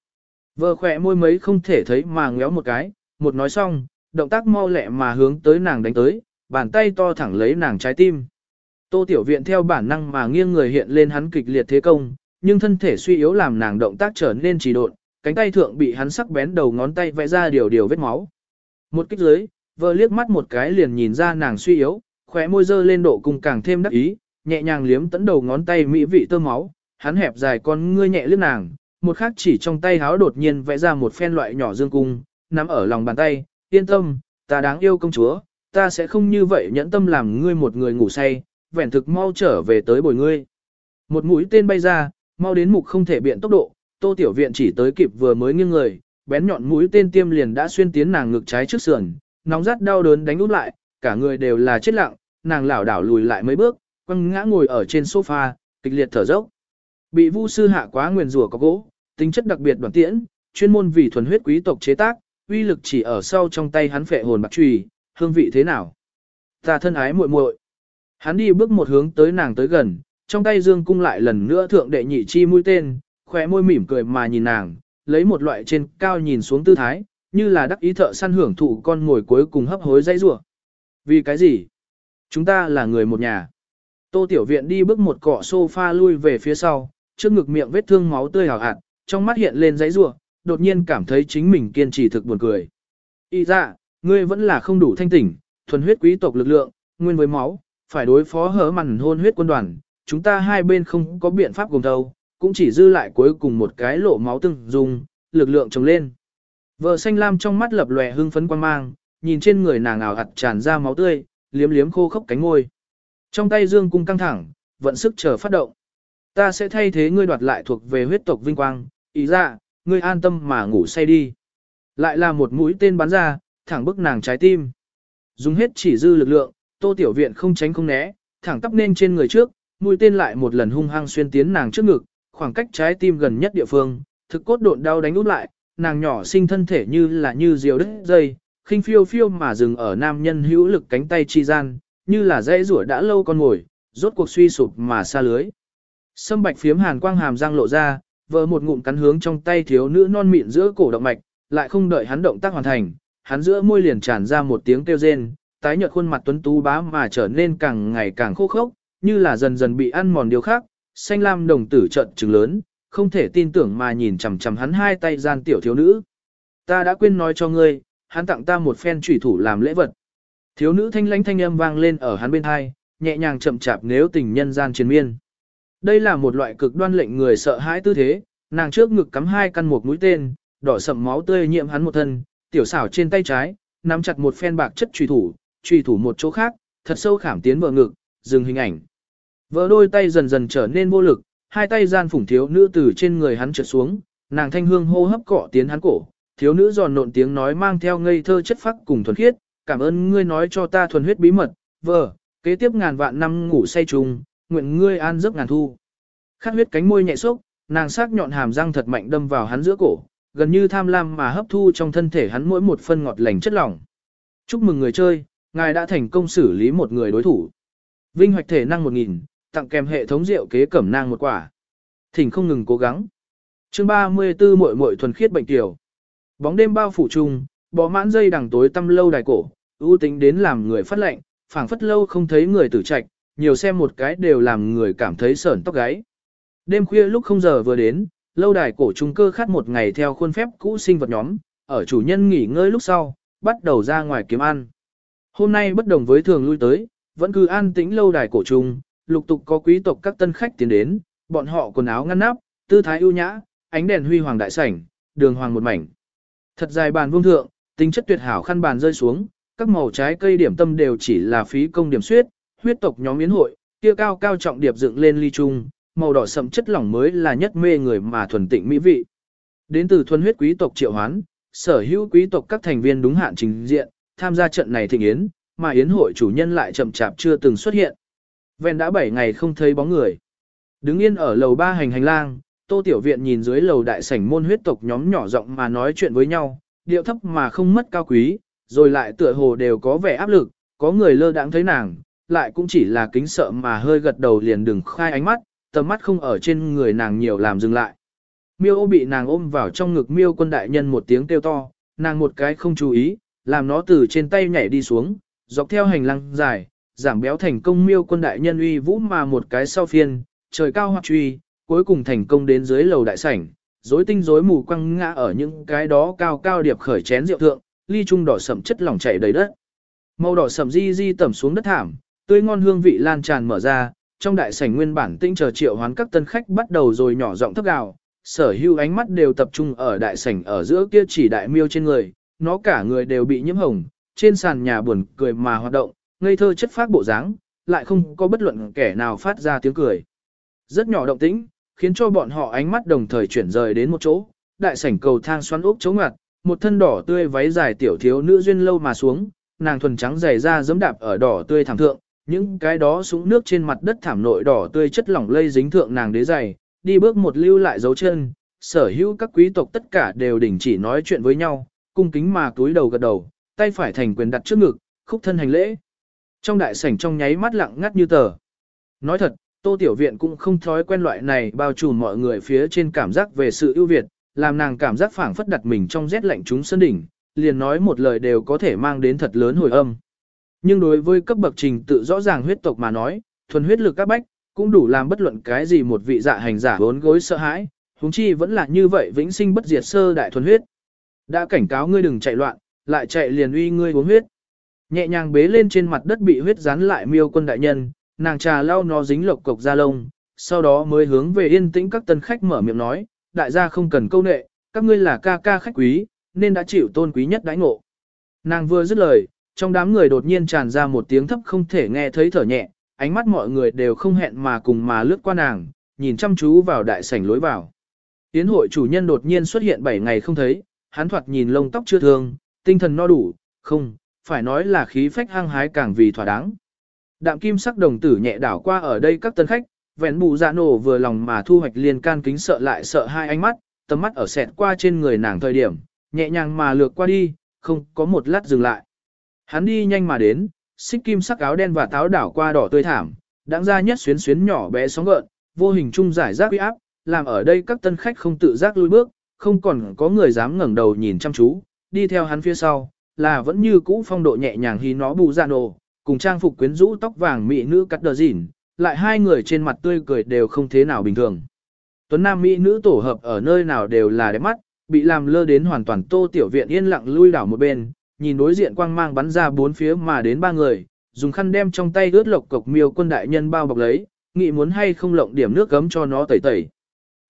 Vơ khỏe môi mấy không thể thấy mà ngéo một cái, một nói xong, động tác mau lẹ mà hướng tới nàng đánh tới, bàn tay to thẳng lấy nàng trái tim. Tô Tiểu Viện theo bản năng mà nghiêng người hiện lên hắn kịch liệt thế công, nhưng thân thể suy yếu làm nàng động tác trở nên trì độn, cánh tay thượng bị hắn sắc bén đầu ngón tay vẽ ra điều điều vết máu. Một kích dưới, vợ liếc mắt một cái liền nhìn ra nàng suy yếu, khóe môi dơ lên độ cùng càng thêm đắc ý, nhẹ nhàng liếm tấn đầu ngón tay mỹ vị tơ máu, hắn hẹp dài con ngươi nhẹ liếc nàng, một khắc chỉ trong tay háo đột nhiên vẽ ra một phen loại nhỏ dương cung, nắm ở lòng bàn tay, yên tâm, ta đáng yêu công chúa, ta sẽ không như vậy nhẫn tâm làm ngươi một người ngủ say, vẹn thực mau trở về tới bồi ngươi. Một mũi tên bay ra, mau đến mục không thể biện tốc độ, tô tiểu viện chỉ tới kịp vừa mới nghiêng người, bén nhọn mũi tên tiêm liền đã xuyên tiến nàng ngực trái trước sườn, nóng rát đau đớn đánh út lại, cả người đều là chết lặng, nàng lảo đảo lùi lại mấy bước, quăng ngã ngồi ở trên sofa, kịch liệt thở dốc. Bị Vu sư hạ quá nguyền rủa có gỗ, tính chất đặc biệt đoàn tiễn, chuyên môn vì thuần huyết quý tộc chế tác, uy lực chỉ ở sau trong tay hắn phệ hồn bạc trùy, hương vị thế nào? Ta thân ái muội muội. Hắn đi bước một hướng tới nàng tới gần, trong tay dương cung lại lần nữa thượng đệ nhị chi mũi tên, khóe môi mỉm cười mà nhìn nàng, lấy một loại trên cao nhìn xuống tư thái, như là đắc ý thợ săn hưởng thụ con ngồi cuối cùng hấp hối dây rủa. Vì cái gì? Chúng ta là người một nhà. Tô Tiểu Viện đi bước một cọ sofa lui về phía sau, trước ngực miệng vết thương máu tươi hào hạt, trong mắt hiện lên dãy rủa, đột nhiên cảm thấy chính mình kiên trì thực buồn cười. Y ra, ngươi vẫn là không đủ thanh tỉnh, thuần huyết quý tộc lực lượng, nguyên với máu, phải đối phó hở mằn hôn huyết quân đoàn, chúng ta hai bên không có biện pháp cùng đâu, cũng chỉ dư lại cuối cùng một cái lộ máu từng dùng, lực lượng trồng lên. Vợ xanh lam trong mắt lập lòe hưng phấn quan mang, nhìn trên người nàng ảo hạt tràn ra máu tươi, liếm liếm khô khốc cánh ngôi. Trong tay dương cung căng thẳng, vận sức chờ phát động. Ta sẽ thay thế ngươi đoạt lại thuộc về huyết tộc vinh quang, ý ra, ngươi an tâm mà ngủ say đi. Lại là một mũi tên bắn ra, thẳng bức nàng trái tim. Dùng hết chỉ dư lực lượng, tô tiểu viện không tránh không né, thẳng tắp nên trên người trước, mũi tên lại một lần hung hăng xuyên tiến nàng trước ngực, khoảng cách trái tim gần nhất địa phương, thực cốt độn đau đánh út lại, nàng nhỏ sinh thân thể như là như diều đứt dây, khinh phiêu phiêu mà dừng ở nam nhân hữu lực cánh tay chi gian, như là dãy rủa đã lâu con ngồi, rốt cuộc suy sụp mà xa lưới. Sâm bạch phiếm hàn quang hàm răng lộ ra, vờ một ngụm cắn hướng trong tay thiếu nữ non mịn giữa cổ động mạch, lại không đợi hắn động tác hoàn thành, hắn giữa môi liền tràn ra một tiếng kêu rên, tái nhợt khuôn mặt tuấn tú bá mà trở nên càng ngày càng khô khốc, như là dần dần bị ăn mòn điều khác, xanh lam đồng tử trận trừng lớn, không thể tin tưởng mà nhìn chằm chằm hắn hai tay gian tiểu thiếu nữ. Ta đã quên nói cho ngươi, hắn tặng ta một phen trùy thủ làm lễ vật. Thiếu nữ thanh lãnh thanh âm vang lên ở hắn bên hai, nhẹ nhàng chậm chạp nếu tình nhân gian chiến miên. Đây là một loại cực đoan lệnh người sợ hãi tư thế, nàng trước ngực cắm hai căn một mũi tên, đỏ sậm máu tươi nhiễm hắn một thân, tiểu xảo trên tay trái, nắm chặt một phen bạc chất trùy thủ, truy thủ một chỗ khác, thật sâu khảm tiến vợ ngực, dừng hình ảnh. Vợ đôi tay dần dần trở nên vô lực, hai tay gian phủng thiếu nữ từ trên người hắn trượt xuống, nàng thanh hương hô hấp cọ tiến hắn cổ, thiếu nữ giòn nộn tiếng nói mang theo ngây thơ chất phác cùng thuần khiết, cảm ơn ngươi nói cho ta thuần huyết bí mật, vợ, kế tiếp ngàn vạn năm ngủ say trùng, nguyện ngươi an giấc ngàn thu. Khát huyết cánh môi nhẹ xốc, nàng sắc nhọn hàm răng thật mạnh đâm vào hắn giữa cổ, gần như tham lam mà hấp thu trong thân thể hắn mỗi một phân ngọt lành chất lỏng. Chúc mừng người chơi, ngài đã thành công xử lý một người đối thủ. Vinh hoạch thể năng 1000, tặng kèm hệ thống rượu kế cẩm nang một quả. Thỉnh không ngừng cố gắng. Chương 34 muội muội thuần khiết bệnh tiểu. Bóng đêm bao phủ trùng, bó mãn dây đằng tối tăm lâu đài cổ, ưu tính đến làm người phát lệnh, phảng phất lâu không thấy người tử trạch, nhiều xem một cái đều làm người cảm thấy sởn tóc gáy. Đêm khuya lúc không giờ vừa đến, lâu đài cổ trung cơ khát một ngày theo khuôn phép cũ sinh vật nhóm, ở chủ nhân nghỉ ngơi lúc sau, bắt đầu ra ngoài kiếm ăn. Hôm nay bất đồng với thường lui tới, vẫn cứ an tĩnh lâu đài cổ trung, lục tục có quý tộc các tân khách tiến đến, bọn họ quần áo ngăn nắp, tư thái ưu nhã, ánh đèn huy hoàng đại sảnh, đường hoàng một mảnh. Thật dài bàn vương thượng, tính chất tuyệt hảo khăn bàn rơi xuống, các màu trái cây điểm tâm đều chỉ là phí công điểm suyết, huyết tộc nhóm yến hội, kia cao cao trọng điệp dựng lên ly trung, màu đỏ sậm chất lỏng mới là nhất mê người mà thuần tịnh mỹ vị. Đến từ thuần huyết quý tộc triệu hoán, sở hữu quý tộc các thành viên đúng hạn trình diện, tham gia trận này thịnh yến, mà yến hội chủ nhân lại chậm chạp chưa từng xuất hiện. Ven đã 7 ngày không thấy bóng người. Đứng yên ở lầu ba hành hành lang, Tô Tiểu Viện nhìn dưới lầu đại sảnh môn huyết tộc nhóm nhỏ rộng mà nói chuyện với nhau, điệu thấp mà không mất cao quý, rồi lại tựa hồ đều có vẻ áp lực, có người lơ đãng thấy nàng, lại cũng chỉ là kính sợ mà hơi gật đầu liền đừng khai ánh mắt, tầm mắt không ở trên người nàng nhiều làm dừng lại. Miêu ô bị nàng ôm vào trong ngực miêu quân đại nhân một tiếng kêu to, nàng một cái không chú ý, làm nó từ trên tay nhảy đi xuống, dọc theo hành lang dài, giảm béo thành công miêu quân đại nhân uy vũ mà một cái sau phiên, trời cao hoặc truy, cuối cùng thành công đến dưới lầu đại sảnh, rối tinh rối mù quăng ngã ở những cái đó cao cao điệp khởi chén rượu thượng, ly trung đỏ sậm chất lỏng chảy đầy đất. Màu đỏ sậm di di tẩm xuống đất thảm, tươi ngon hương vị lan tràn mở ra, trong đại sảnh nguyên bản tinh chờ triệu hoán các tân khách bắt đầu rồi nhỏ giọng thấp gào, sở hữu ánh mắt đều tập trung ở đại sảnh ở giữa kia chỉ đại miêu trên người, nó cả người đều bị nhiễm hồng, trên sàn nhà buồn cười mà hoạt động, ngây thơ chất phát bộ dáng, lại không có bất luận kẻ nào phát ra tiếng cười. Rất nhỏ động tĩnh, khiến cho bọn họ ánh mắt đồng thời chuyển rời đến một chỗ, đại sảnh cầu thang xoắn ốc chống ngặt, một thân đỏ tươi váy dài tiểu thiếu nữ duyên lâu mà xuống, nàng thuần trắng dày ra giẫm đạp ở đỏ tươi thảm thượng, những cái đó súng nước trên mặt đất thảm nội đỏ tươi chất lỏng lây dính thượng nàng đế giày, đi bước một lưu lại dấu chân, sở hữu các quý tộc tất cả đều đình chỉ nói chuyện với nhau, cung kính mà túi đầu gật đầu, tay phải thành quyền đặt trước ngực, khúc thân hành lễ. Trong đại sảnh trong nháy mắt lặng ngắt như tờ. Nói thật, Tô Tiểu Viện cũng không thói quen loại này bao trùm mọi người phía trên cảm giác về sự ưu việt, làm nàng cảm giác phảng phất đặt mình trong rét lạnh chúng sân đỉnh, liền nói một lời đều có thể mang đến thật lớn hồi âm. Nhưng đối với cấp bậc trình tự rõ ràng huyết tộc mà nói, thuần huyết lực các bách, cũng đủ làm bất luận cái gì một vị dạ hành giả bốn gối sợ hãi, huống chi vẫn là như vậy vĩnh sinh bất diệt sơ đại thuần huyết. Đã cảnh cáo ngươi đừng chạy loạn, lại chạy liền uy ngươi uống huyết. Nhẹ nhàng bế lên trên mặt đất bị huyết dán lại miêu quân đại nhân, nàng trà lau nó dính lộc cục ra lông, sau đó mới hướng về yên tĩnh các tân khách mở miệng nói, đại gia không cần câu nệ, các ngươi là ca ca khách quý, nên đã chịu tôn quý nhất đãi ngộ. Nàng vừa dứt lời, trong đám người đột nhiên tràn ra một tiếng thấp không thể nghe thấy thở nhẹ, ánh mắt mọi người đều không hẹn mà cùng mà lướt qua nàng, nhìn chăm chú vào đại sảnh lối vào. Tiến hội chủ nhân đột nhiên xuất hiện 7 ngày không thấy, hắn thoạt nhìn lông tóc chưa thương, tinh thần no đủ, không, phải nói là khí phách hăng hái càng vì thỏa đáng. Đạm kim sắc đồng tử nhẹ đảo qua ở đây các tân khách, vẹn bù dạ nổ vừa lòng mà thu hoạch liên can kính sợ lại sợ hai ánh mắt, tầm mắt ở sẹt qua trên người nàng thời điểm, nhẹ nhàng mà lược qua đi, không có một lát dừng lại. Hắn đi nhanh mà đến, xích kim sắc áo đen và táo đảo qua đỏ tươi thảm, đáng ra nhất xuyến xuyến nhỏ bé sóng gợn, vô hình trung giải rác uy áp, làm ở đây các tân khách không tự giác lùi bước, không còn có người dám ngẩng đầu nhìn chăm chú, đi theo hắn phía sau, là vẫn như cũ phong độ nhẹ nhàng hí nó bù ra nổ, cùng trang phục quyến rũ tóc vàng mỹ nữ cắt đờ dỉn, lại hai người trên mặt tươi cười đều không thế nào bình thường. Tuấn Nam mỹ nữ tổ hợp ở nơi nào đều là đẹp mắt, bị làm lơ đến hoàn toàn tô tiểu viện yên lặng lui đảo một bên, nhìn đối diện quang mang bắn ra bốn phía mà đến ba người, dùng khăn đem trong tay ướt lộc cộc miêu quân đại nhân bao bọc lấy, nghĩ muốn hay không lộng điểm nước gấm cho nó tẩy tẩy.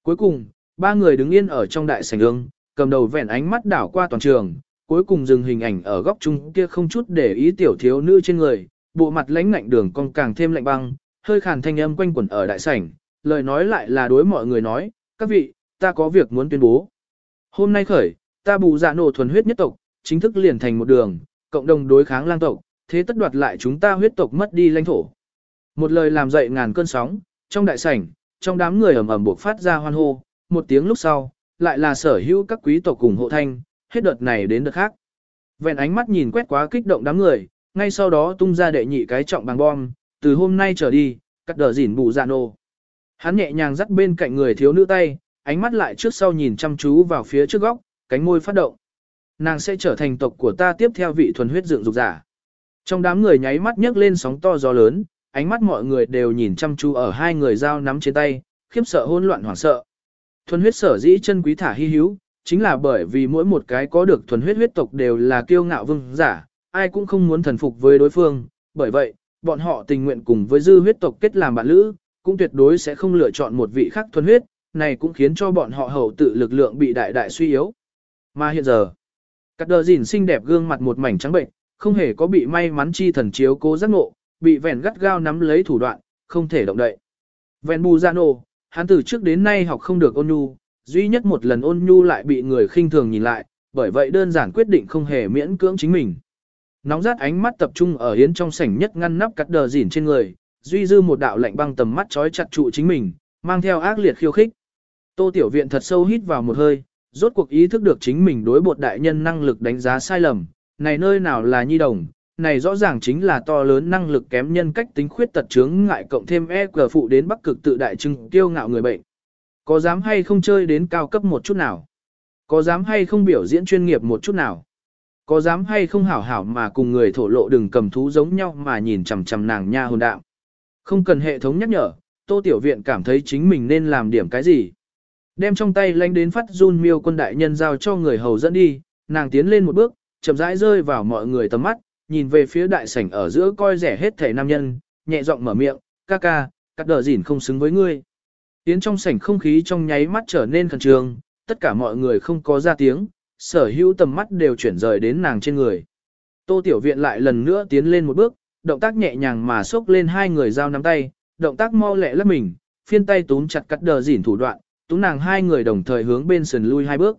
Cuối cùng, ba người đứng yên ở trong đại sảnh ương, cầm đầu vẹn ánh mắt đảo qua toàn trường, cuối cùng dừng hình ảnh ở góc trung kia không chút để ý tiểu thiếu nữ trên người, bộ mặt lãnh ngạnh đường cong càng thêm lạnh băng, hơi khàn thanh âm quanh quẩn ở đại sảnh, lời nói lại là đối mọi người nói, các vị, ta có việc muốn tuyên bố. Hôm nay khởi, ta bù dạ nổ thuần huyết nhất tộc, chính thức liền thành một đường, cộng đồng đối kháng lang tộc, thế tất đoạt lại chúng ta huyết tộc mất đi lãnh thổ. Một lời làm dậy ngàn cơn sóng, trong đại sảnh, trong đám người ầm ầm buộc phát ra hoan hô, một tiếng lúc sau, lại là sở hữu các quý tộc cùng hộ thanh, hết đợt này đến đợt khác. Vẹn ánh mắt nhìn quét quá kích động đám người, ngay sau đó tung ra đệ nhị cái trọng bằng bom, từ hôm nay trở đi, cắt đờ dỉn bù dạ nô. Hắn nhẹ nhàng dắt bên cạnh người thiếu nữ tay, ánh mắt lại trước sau nhìn chăm chú vào phía trước góc, cánh môi phát động. Nàng sẽ trở thành tộc của ta tiếp theo vị thuần huyết dựng dục giả. Trong đám người nháy mắt nhấc lên sóng to gió lớn, ánh mắt mọi người đều nhìn chăm chú ở hai người dao nắm trên tay, khiếp sợ hỗn loạn hoảng sợ. Thuần huyết sở dĩ chân quý thả hy hữu, chính là bởi vì mỗi một cái có được thuần huyết huyết tộc đều là kiêu ngạo vương giả, ai cũng không muốn thần phục với đối phương, bởi vậy, bọn họ tình nguyện cùng với dư huyết tộc kết làm bạn lữ, cũng tuyệt đối sẽ không lựa chọn một vị khác thuần huyết, này cũng khiến cho bọn họ hậu tự lực lượng bị đại đại suy yếu. Mà hiện giờ, cắt đờ dìn xinh đẹp gương mặt một mảnh trắng bệnh, không hề có bị may mắn chi thần chiếu cố giác ngộ, bị vẹn gắt gao nắm lấy thủ đoạn, không thể động đậy. Vẹn bù ra nổ, hắn từ trước đến nay học không được ôn nhu, duy nhất một lần ôn nhu lại bị người khinh thường nhìn lại, bởi vậy đơn giản quyết định không hề miễn cưỡng chính mình. Nóng rát ánh mắt tập trung ở hiến trong sảnh nhất ngăn nắp cắt đờ dỉn trên người, duy dư một đạo lạnh băng tầm mắt trói chặt trụ chính mình, mang theo ác liệt khiêu khích. Tô Tiểu Viện thật sâu hít vào một hơi, rốt cuộc ý thức được chính mình đối bột đại nhân năng lực đánh giá sai lầm, này nơi nào là nhi đồng, này rõ ràng chính là to lớn năng lực kém nhân cách tính khuyết tật chướng ngại cộng thêm e cờ phụ đến bắc cực tự đại trưng tiêu ngạo người bệnh. Có dám hay không chơi đến cao cấp một chút nào? Có dám hay không biểu diễn chuyên nghiệp một chút nào? Có dám hay không hảo hảo mà cùng người thổ lộ đừng cầm thú giống nhau mà nhìn chằm chằm nàng nha hồn đạo. Không cần hệ thống nhắc nhở, Tô Tiểu Viện cảm thấy chính mình nên làm điểm cái gì. Đem trong tay lanh đến phát run miêu quân đại nhân giao cho người hầu dẫn đi, nàng tiến lên một bước, chậm rãi rơi vào mọi người tầm mắt, nhìn về phía đại sảnh ở giữa coi rẻ hết thể nam nhân, nhẹ giọng mở miệng, ca ca, cắt đờ dỉn không xứng với ngươi. Tiến trong sảnh không khí trong nháy mắt trở nên khẩn trương, tất cả mọi người không có ra tiếng, sở hữu tầm mắt đều chuyển rời đến nàng trên người. Tô Tiểu Viện lại lần nữa tiến lên một bước, động tác nhẹ nhàng mà xốc lên hai người giao nắm tay, động tác mau lẹ lấp mình, phiên tay túm chặt cắt đờ dỉn thủ đoạn, túm nàng hai người đồng thời hướng bên sườn lui hai bước.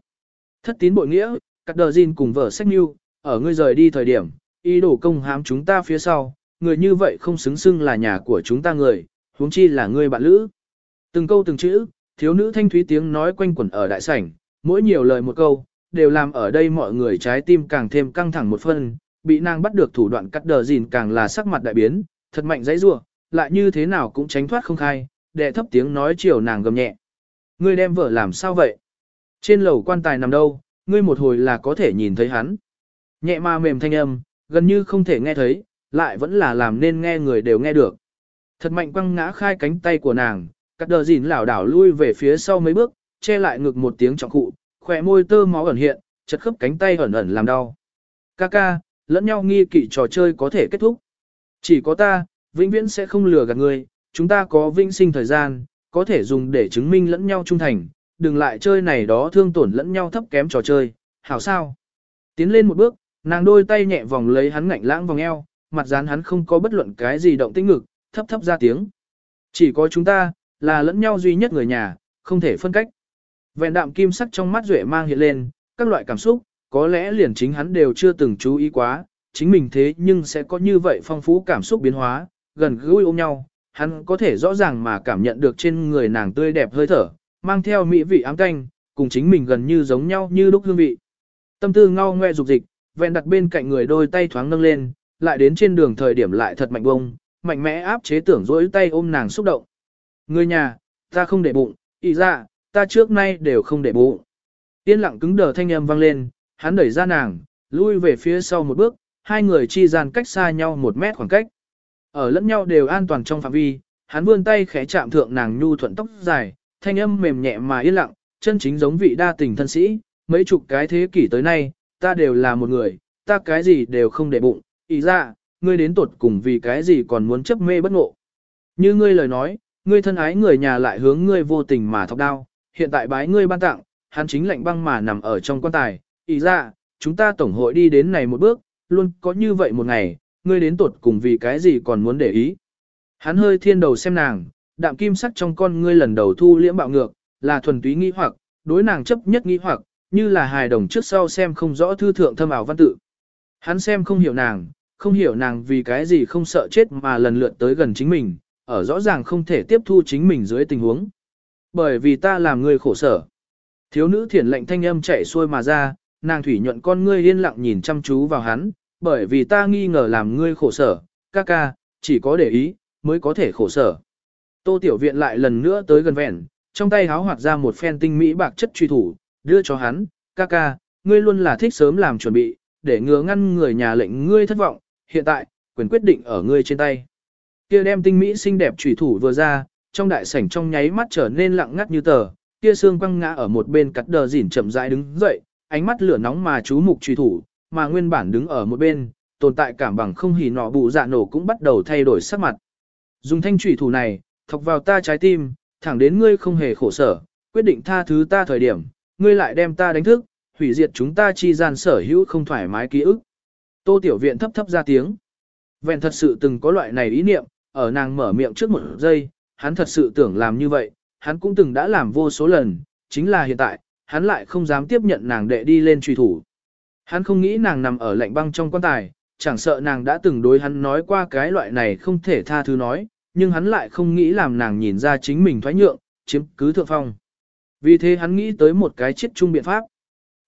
Thất tín bội nghĩa, cắt đờ dỉn cùng vợ sách mưu, ở ngươi rời đi thời điểm, ý đồ công hám chúng ta phía sau, người như vậy không xứng xưng là nhà của chúng ta người, huống chi là người bạn lữ. Từng câu từng chữ, thiếu nữ thanh thúy tiếng nói quanh quẩn ở đại sảnh, mỗi nhiều lời một câu, đều làm ở đây mọi người trái tim càng thêm căng thẳng một phân, bị nàng bắt được thủ đoạn cắt đờ gìn càng là sắc mặt đại biến, thật mạnh dãy rủa, lại như thế nào cũng tránh thoát không khai, đệ thấp tiếng nói chiều nàng gầm nhẹ. Ngươi đem vợ làm sao vậy? Trên lầu quan tài nằm đâu, ngươi một hồi là có thể nhìn thấy hắn. Nhẹ mà mềm thanh âm, gần như không thể nghe thấy, lại vẫn là làm nên nghe người đều nghe được. Thật mạnh quăng ngã khai cánh tay của nàng, cắt đờ dìn lảo đảo lui về phía sau mấy bước, che lại ngực một tiếng trọng cụ, khỏe môi tơ máu ẩn hiện, chật khớp cánh tay ẩn ẩn làm đau. Ca ca, lẫn nhau nghi kỵ trò chơi có thể kết thúc. Chỉ có ta, vĩnh viễn sẽ không lừa gạt người. chúng ta có vĩnh sinh thời gian, có thể dùng để chứng minh lẫn nhau trung thành, đừng lại chơi này đó thương tổn lẫn nhau thấp kém trò chơi, hảo sao. Tiến lên một bước, nàng đôi tay nhẹ vòng lấy hắn ngạnh lãng vòng eo, mặt dán hắn không có bất luận cái gì động tĩnh ngực, thấp thấp ra tiếng. Chỉ có chúng ta, là lẫn nhau duy nhất người nhà, không thể phân cách. Vẹn đạm kim sắc trong mắt duệ mang hiện lên, các loại cảm xúc, có lẽ liền chính hắn đều chưa từng chú ý quá, chính mình thế nhưng sẽ có như vậy phong phú cảm xúc biến hóa, gần gũi ôm nhau, hắn có thể rõ ràng mà cảm nhận được trên người nàng tươi đẹp hơi thở, mang theo mỹ vị ám canh, cùng chính mình gần như giống nhau như đúc hương vị. Tâm tư ngao ngoe dục dịch, vẹn đặt bên cạnh người đôi tay thoáng nâng lên, lại đến trên đường thời điểm lại thật mạnh bông, mạnh mẽ áp chế tưởng dỗi tay ôm nàng xúc động. Người nhà, ta không để bụng, ý ra, dạ, ta trước nay đều không để bụng. Yên lặng cứng đờ thanh âm vang lên, hắn đẩy ra nàng, lui về phía sau một bước, hai người chi gian cách xa nhau một mét khoảng cách. Ở lẫn nhau đều an toàn trong phạm vi, hắn vươn tay khẽ chạm thượng nàng nhu thuận tóc dài, thanh âm mềm nhẹ mà yên lặng, chân chính giống vị đa tình thân sĩ, mấy chục cái thế kỷ tới nay, ta đều là một người, ta cái gì đều không để bụng, ý ra, ngươi đến tột cùng vì cái gì còn muốn chấp mê bất ngộ. Như ngươi lời nói, ngươi thân ái người nhà lại hướng ngươi vô tình mà thọc đao, hiện tại bái ngươi ban tặng, hắn chính lạnh băng mà nằm ở trong quan tài, ý ra, chúng ta tổng hội đi đến này một bước, luôn có như vậy một ngày, ngươi đến tột cùng vì cái gì còn muốn để ý. Hắn hơi thiên đầu xem nàng, đạm kim sắc trong con ngươi lần đầu thu liễm bạo ngược, là thuần túy nghi hoặc, đối nàng chấp nhất nghi hoặc, như là hài đồng trước sau xem không rõ thư thượng thâm ảo văn tự. Hắn xem không hiểu nàng, không hiểu nàng vì cái gì không sợ chết mà lần lượt tới gần chính mình, ở rõ ràng không thể tiếp thu chính mình dưới tình huống. Bởi vì ta làm người khổ sở. Thiếu nữ thiển lệnh thanh âm chạy xuôi mà ra, nàng thủy nhuận con ngươi yên lặng nhìn chăm chú vào hắn, bởi vì ta nghi ngờ làm ngươi khổ sở, ca ca, chỉ có để ý, mới có thể khổ sở. Tô Tiểu Viện lại lần nữa tới gần vẹn, trong tay háo hoạt ra một phen tinh mỹ bạc chất truy thủ, đưa cho hắn, ca ca, ngươi luôn là thích sớm làm chuẩn bị, để ngừa ngăn người nhà lệnh ngươi thất vọng, hiện tại, quyền quyết định ở ngươi trên tay. Kia đem tinh mỹ xinh đẹp chủy thủ vừa ra, trong đại sảnh trong nháy mắt trở nên lặng ngắt như tờ, kia xương quăng ngã ở một bên cắt đờ dỉn chậm rãi đứng dậy, ánh mắt lửa nóng mà chú mục chủy thủ, mà nguyên bản đứng ở một bên, tồn tại cảm bằng không hỉ nọ bụ dạ nổ cũng bắt đầu thay đổi sắc mặt. Dùng thanh chủy thủ này, thọc vào ta trái tim, thẳng đến ngươi không hề khổ sở, quyết định tha thứ ta thời điểm, ngươi lại đem ta đánh thức, hủy diệt chúng ta chi gian sở hữu không thoải mái ký ức. Tô Tiểu Viện thấp thấp ra tiếng. Vẹn thật sự từng có loại này ý niệm, ở nàng mở miệng trước một giây, hắn thật sự tưởng làm như vậy, hắn cũng từng đã làm vô số lần, chính là hiện tại, hắn lại không dám tiếp nhận nàng đệ đi lên truy thủ. Hắn không nghĩ nàng nằm ở lạnh băng trong quan tài, chẳng sợ nàng đã từng đối hắn nói qua cái loại này không thể tha thứ nói, nhưng hắn lại không nghĩ làm nàng nhìn ra chính mình thoái nhượng, chiếm cứ thượng phong. Vì thế hắn nghĩ tới một cái chết chung biện pháp.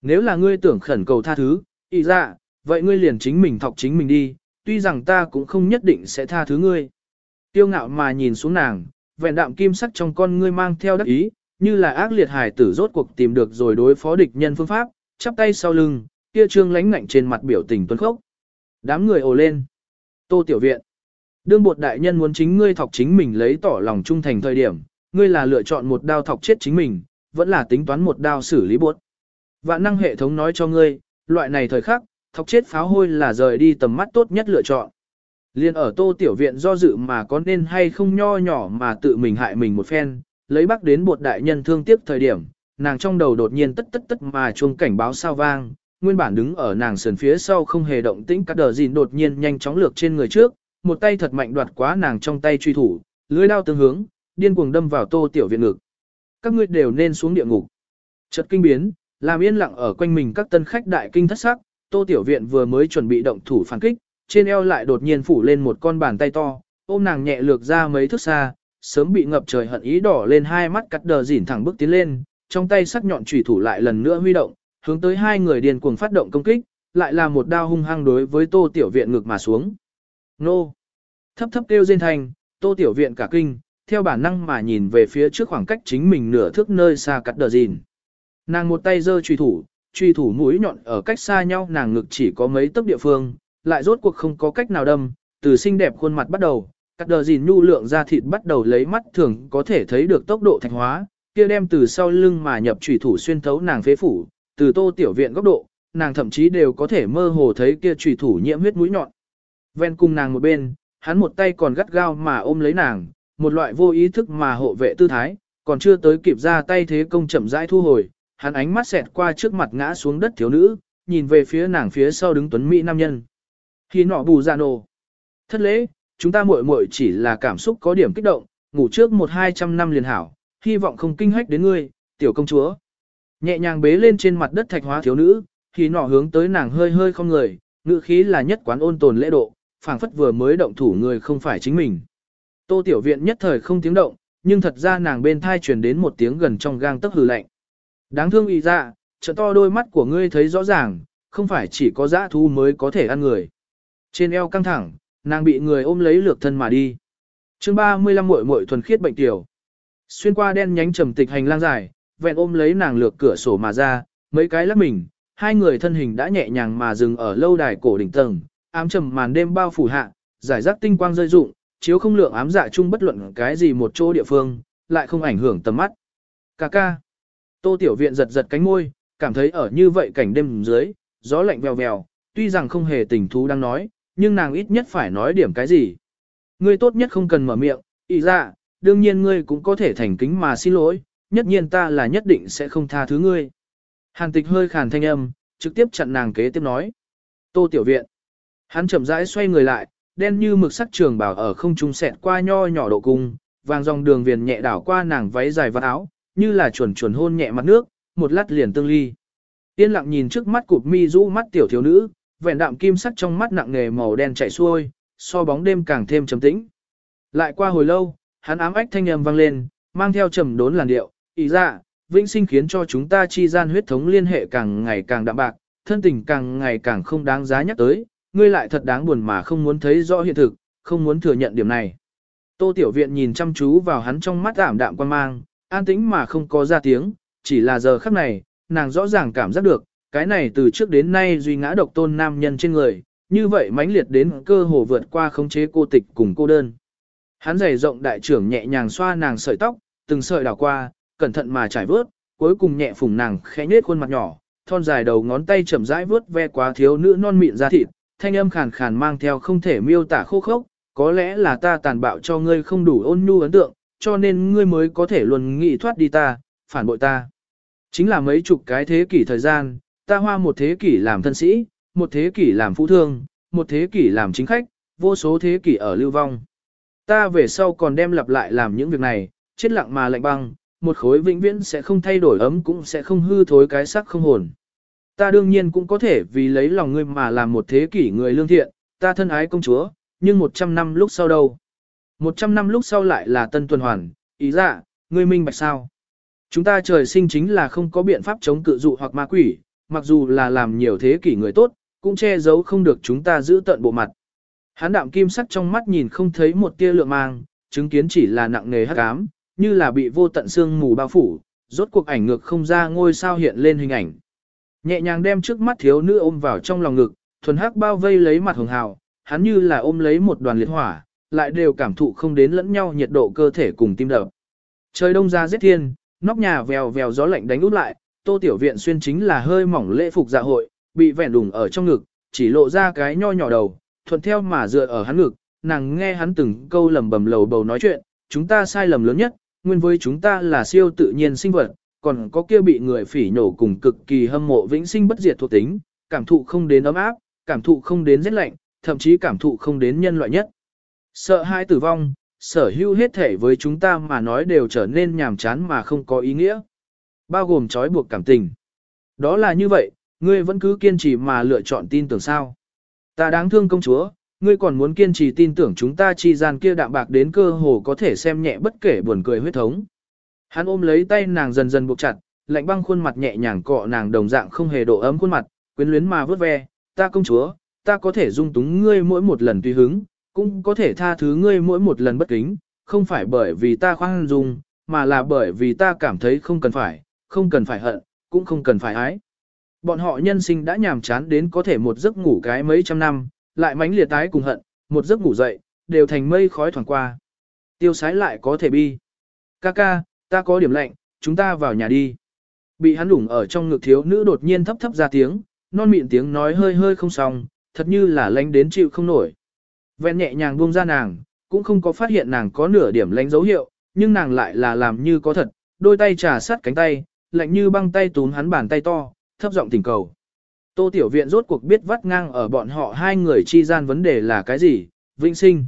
Nếu là ngươi tưởng khẩn cầu tha thứ, ý ra, vậy ngươi liền chính mình thọc chính mình đi, tuy rằng ta cũng không nhất định sẽ tha thứ ngươi. Tiêu ngạo mà nhìn xuống nàng, vẹn đạm kim sắc trong con ngươi mang theo đắc ý, như là ác liệt hài tử rốt cuộc tìm được rồi đối phó địch nhân phương pháp, chắp tay sau lưng, kia trương lánh ngạnh trên mặt biểu tình tuấn khốc. Đám người ồ lên. Tô Tiểu Viện. Đương bột đại nhân muốn chính ngươi thọc chính mình lấy tỏ lòng trung thành thời điểm, ngươi là lựa chọn một đao thọc chết chính mình, vẫn là tính toán một đao xử lý buốt. Vạn năng hệ thống nói cho ngươi, loại này thời khắc, thọc chết pháo hôi là rời đi tầm mắt tốt nhất lựa chọn. Liên ở tô tiểu viện do dự mà có nên hay không nho nhỏ mà tự mình hại mình một phen, lấy bắc đến bột đại nhân thương tiếc thời điểm, nàng trong đầu đột nhiên tất tất tất mà chuông cảnh báo sao vang, nguyên bản đứng ở nàng sườn phía sau không hề động tĩnh cắt đờ gìn đột nhiên nhanh chóng lược trên người trước, một tay thật mạnh đoạt quá nàng trong tay truy thủ, lưới đao tương hướng, điên cuồng đâm vào tô tiểu viện ngực. Các ngươi đều nên xuống địa ngục. Chợt kinh biến, làm yên lặng ở quanh mình các tân khách đại kinh thất sắc, tô tiểu viện vừa mới chuẩn bị động thủ phản kích, trên eo lại đột nhiên phủ lên một con bàn tay to, ôm nàng nhẹ lược ra mấy thước xa, sớm bị ngập trời hận ý đỏ lên hai mắt cắt đờ dỉn thẳng bước tiến lên, trong tay sắc nhọn chủy thủ lại lần nữa huy động, hướng tới hai người điên cuồng phát động công kích, lại là một đao hung hăng đối với Tô Tiểu Viện ngực mà xuống. Nô! Thấp thấp kêu rên thành, Tô Tiểu Viện cả kinh, theo bản năng mà nhìn về phía trước khoảng cách chính mình nửa thước nơi xa cắt đờ dìn Nàng một tay giơ truy thủ, truy thủ mũi nhọn ở cách xa nhau nàng ngực chỉ có mấy tấc địa phương, lại rốt cuộc không có cách nào đâm, từ xinh đẹp khuôn mặt bắt đầu, cắt đờ dìn nhu lượng ra thịt bắt đầu lấy mắt thường có thể thấy được tốc độ thạch hóa, kia đem từ sau lưng mà nhập truy thủ xuyên thấu nàng phế phủ, từ tô tiểu viện góc độ, nàng thậm chí đều có thể mơ hồ thấy kia truy thủ nhiễm huyết mũi nhọn. Ven cùng nàng một bên, hắn một tay còn gắt gao mà ôm lấy nàng, một loại vô ý thức mà hộ vệ tư thái, còn chưa tới kịp ra tay thế công chậm rãi thu hồi, hắn ánh mắt xẹt qua trước mặt ngã xuống đất thiếu nữ, nhìn về phía nàng phía sau đứng tuấn mỹ nam nhân. Khi nọ bù ra nổ. Thất lễ, chúng ta muội muội chỉ là cảm xúc có điểm kích động, ngủ trước một hai trăm năm liền hảo, hy vọng không kinh hách đến ngươi, tiểu công chúa. Nhẹ nhàng bế lên trên mặt đất thạch hóa thiếu nữ, khi nọ hướng tới nàng hơi hơi không người, ngữ khí là nhất quán ôn tồn lễ độ, phảng phất vừa mới động thủ người không phải chính mình. Tô tiểu viện nhất thời không tiếng động, nhưng thật ra nàng bên thai truyền đến một tiếng gần trong gang tấc hừ lạnh. Đáng thương ý ra, dạ, trợ to đôi mắt của ngươi thấy rõ ràng, không phải chỉ có dã thu mới có thể ăn người. Trên eo căng thẳng, nàng bị người ôm lấy lược thân mà đi. chương 35 muội muội thuần khiết bệnh tiểu. Xuyên qua đen nhánh trầm tịch hành lang dài, vẹn ôm lấy nàng lược cửa sổ mà ra, mấy cái lắc mình, hai người thân hình đã nhẹ nhàng mà dừng ở lâu đài cổ đỉnh tầng, ám trầm màn đêm bao phủ hạ, giải rác tinh quang rơi rụng, chiếu không lượng ám dạ chung bất luận cái gì một chỗ địa phương, lại không ảnh hưởng tầm mắt. Cà ca. Tô Tiểu Viện giật giật cánh môi, cảm thấy ở như vậy cảnh đêm dưới, gió lạnh vèo vèo, tuy rằng không hề tình thú đang nói, nhưng nàng ít nhất phải nói điểm cái gì. Ngươi tốt nhất không cần mở miệng, ý ra, đương nhiên ngươi cũng có thể thành kính mà xin lỗi, nhất nhiên ta là nhất định sẽ không tha thứ ngươi. Hàn tịch hơi khàn thanh âm, trực tiếp chặn nàng kế tiếp nói. Tô tiểu viện. Hắn chậm rãi xoay người lại, đen như mực sắc trường bảo ở không trung sẹt qua nho nhỏ độ cung, vàng dòng đường viền nhẹ đảo qua nàng váy dài và áo, như là chuẩn chuẩn hôn nhẹ mặt nước, một lát liền tương ly. Yên lặng nhìn trước mắt cụp mi rũ mắt tiểu thiếu nữ, vẹn đạm kim sắc trong mắt nặng nề màu đen chảy xuôi, so bóng đêm càng thêm trầm tĩnh. Lại qua hồi lâu, hắn ám ách thanh âm vang lên, mang theo trầm đốn làn điệu, ý ra, vĩnh sinh khiến cho chúng ta chi gian huyết thống liên hệ càng ngày càng đậm bạc, thân tình càng ngày càng không đáng giá nhắc tới, ngươi lại thật đáng buồn mà không muốn thấy rõ hiện thực, không muốn thừa nhận điểm này. Tô Tiểu Viện nhìn chăm chú vào hắn trong mắt ảm đạm quan mang, an tĩnh mà không có ra tiếng, chỉ là giờ khắc này, nàng rõ ràng cảm giác được, cái này từ trước đến nay duy ngã độc tôn nam nhân trên người, như vậy mãnh liệt đến cơ hồ vượt qua khống chế cô tịch cùng cô đơn. Hắn giày rộng đại trưởng nhẹ nhàng xoa nàng sợi tóc, từng sợi đảo qua, cẩn thận mà trải vớt, cuối cùng nhẹ phủng nàng khẽ nhếch khuôn mặt nhỏ, thon dài đầu ngón tay chậm rãi vớt ve quá thiếu nữ non mịn da thịt, thanh âm khàn khàn mang theo không thể miêu tả khô khốc, có lẽ là ta tàn bạo cho ngươi không đủ ôn nhu ấn tượng, cho nên ngươi mới có thể luôn nghĩ thoát đi ta, phản bội ta. Chính là mấy chục cái thế kỷ thời gian, ta hoa một thế kỷ làm thân sĩ, một thế kỷ làm phụ thương, một thế kỷ làm chính khách, vô số thế kỷ ở lưu vong. Ta về sau còn đem lặp lại làm những việc này, chết lặng mà lạnh băng, một khối vĩnh viễn sẽ không thay đổi ấm cũng sẽ không hư thối cái sắc không hồn. Ta đương nhiên cũng có thể vì lấy lòng ngươi mà làm một thế kỷ người lương thiện, ta thân ái công chúa, nhưng 100 năm lúc sau đâu? 100 năm lúc sau lại là tân tuần hoàn, ý dạ, ngươi minh bạch sao? Chúng ta trời sinh chính là không có biện pháp chống cự dụ hoặc ma quỷ, mặc dù là làm nhiều thế kỷ người tốt, cũng che giấu không được chúng ta giữ tận bộ mặt. Hán đạm kim sắc trong mắt nhìn không thấy một tia lượng mang, chứng kiến chỉ là nặng nề hắc ám, như là bị vô tận xương mù bao phủ, rốt cuộc ảnh ngược không ra ngôi sao hiện lên hình ảnh. Nhẹ nhàng đem trước mắt thiếu nữ ôm vào trong lòng ngực, thuần hắc bao vây lấy mặt hồng hào, hắn như là ôm lấy một đoàn liệt hỏa, lại đều cảm thụ không đến lẫn nhau nhiệt độ cơ thể cùng tim đập. Trời đông ra rét thiên, nóc nhà vèo vèo gió lạnh đánh út lại, tô tiểu viện xuyên chính là hơi mỏng lễ phục dạ hội, bị vẻn đùng ở trong ngực, chỉ lộ ra cái nho nhỏ đầu, thuận theo mà dựa ở hắn ngực, nàng nghe hắn từng câu lầm bầm lầu bầu nói chuyện, chúng ta sai lầm lớn nhất, nguyên với chúng ta là siêu tự nhiên sinh vật, còn có kia bị người phỉ nhổ cùng cực kỳ hâm mộ vĩnh sinh bất diệt thuộc tính, cảm thụ không đến ấm áp, cảm thụ không đến rét lạnh, thậm chí cảm thụ không đến nhân loại nhất. Sợ hai tử vong, sở hữu hết thể với chúng ta mà nói đều trở nên nhàm chán mà không có ý nghĩa. Bao gồm trói buộc cảm tình. Đó là như vậy, ngươi vẫn cứ kiên trì mà lựa chọn tin tưởng sao. Ta đáng thương công chúa, ngươi còn muốn kiên trì tin tưởng chúng ta chi gian kia đạm bạc đến cơ hồ có thể xem nhẹ bất kể buồn cười huyết thống. Hắn ôm lấy tay nàng dần dần buộc chặt, lạnh băng khuôn mặt nhẹ nhàng cọ nàng đồng dạng không hề độ ấm khuôn mặt, quyến luyến mà vớt ve, ta công chúa, ta có thể dung túng ngươi mỗi một lần tùy hứng, cũng có thể tha thứ ngươi mỗi một lần bất kính, không phải bởi vì ta khoan dung, mà là bởi vì ta cảm thấy không cần phải, không cần phải hận, cũng không cần phải ái. Bọn họ nhân sinh đã nhàm chán đến có thể một giấc ngủ cái mấy trăm năm, lại mánh liệt tái cùng hận, một giấc ngủ dậy, đều thành mây khói thoảng qua. Tiêu sái lại có thể bi. Ca ca, ta có điểm lạnh, chúng ta vào nhà đi. Bị hắn đủng ở trong ngực thiếu nữ đột nhiên thấp thấp ra tiếng, non miệng tiếng nói hơi hơi không xong, thật như là lánh đến chịu không nổi. Vẹn nhẹ nhàng buông ra nàng, cũng không có phát hiện nàng có nửa điểm lánh dấu hiệu, nhưng nàng lại là làm như có thật, đôi tay trà sát cánh tay, lạnh như băng tay túm hắn bàn tay to, thấp giọng tình cầu. Tô Tiểu Viện rốt cuộc biết vắt ngang ở bọn họ hai người chi gian vấn đề là cái gì, vĩnh sinh.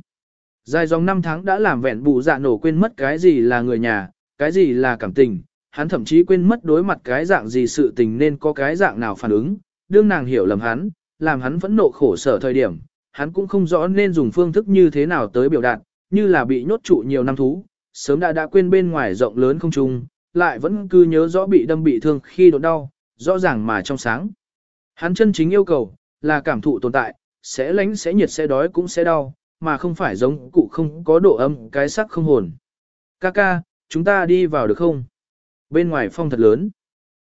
Dài dòng năm tháng đã làm vẹn bù dạ nổ quên mất cái gì là người nhà, cái gì là cảm tình, hắn thậm chí quên mất đối mặt cái dạng gì sự tình nên có cái dạng nào phản ứng, đương nàng hiểu lầm hắn, làm hắn vẫn nộ khổ sở thời điểm, hắn cũng không rõ nên dùng phương thức như thế nào tới biểu đạt, như là bị nhốt trụ nhiều năm thú, sớm đã đã quên bên ngoài rộng lớn không trung, lại vẫn cứ nhớ rõ bị đâm bị thương khi đột đau, rõ ràng mà trong sáng. Hắn chân chính yêu cầu, là cảm thụ tồn tại, sẽ lánh sẽ nhiệt sẽ đói cũng sẽ đau, mà không phải giống cụ không có độ âm cái sắc không hồn. Kaka chúng ta đi vào được không? Bên ngoài phong thật lớn.